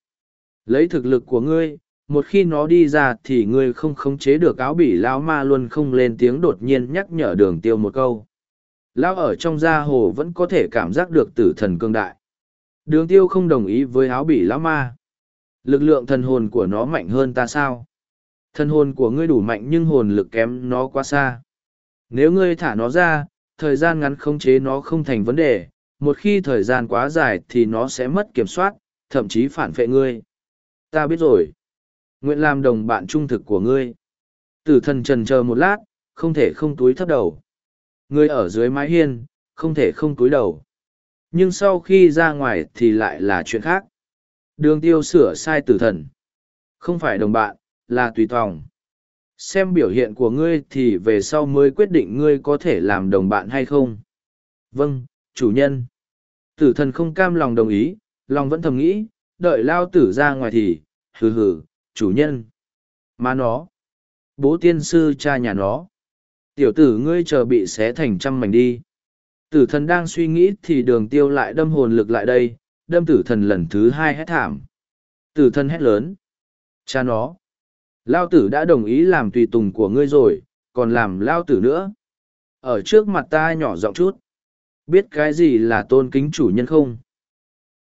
Lấy thực lực của ngươi, một khi nó đi ra thì ngươi không khống chế được áo bỉ lão ma luôn không lên tiếng đột nhiên nhắc nhở đường tiêu một câu. Lão ở trong gia hồ vẫn có thể cảm giác được tử thần cương đại. Đường tiêu không đồng ý với áo bỉ lão ma. Lực lượng thần hồn của nó mạnh hơn ta sao? Thần hồn của ngươi đủ mạnh nhưng hồn lực kém nó quá xa. Nếu ngươi thả nó ra, thời gian ngắn khống chế nó không thành vấn đề, một khi thời gian quá dài thì nó sẽ mất kiểm soát, thậm chí phản vệ ngươi. Ta biết rồi. Nguyện làm đồng bạn trung thực của ngươi. Tử thần trần chờ một lát, không thể không túi thấp đầu. Ngươi ở dưới mái hiên, không thể không túi đầu. Nhưng sau khi ra ngoài thì lại là chuyện khác. Đường tiêu sửa sai tử thần. Không phải đồng bạn, là tùy tòng. Xem biểu hiện của ngươi thì về sau mới quyết định ngươi có thể làm đồng bạn hay không. Vâng, chủ nhân. Tử thần không cam lòng đồng ý, lòng vẫn thầm nghĩ, đợi lao tử ra ngoài thì, hừ hừ, chủ nhân. Má nó. Bố tiên sư cha nhà nó. Tiểu tử ngươi chờ bị xé thành trăm mảnh đi. Tử thần đang suy nghĩ thì đường tiêu lại đâm hồn lực lại đây, đâm tử thần lần thứ hai hét thảm. Tử thần hét lớn. Cha nó. Lao tử đã đồng ý làm tùy tùng của ngươi rồi, còn làm lao tử nữa. Ở trước mặt ta nhỏ giọng chút. Biết cái gì là tôn kính chủ nhân không?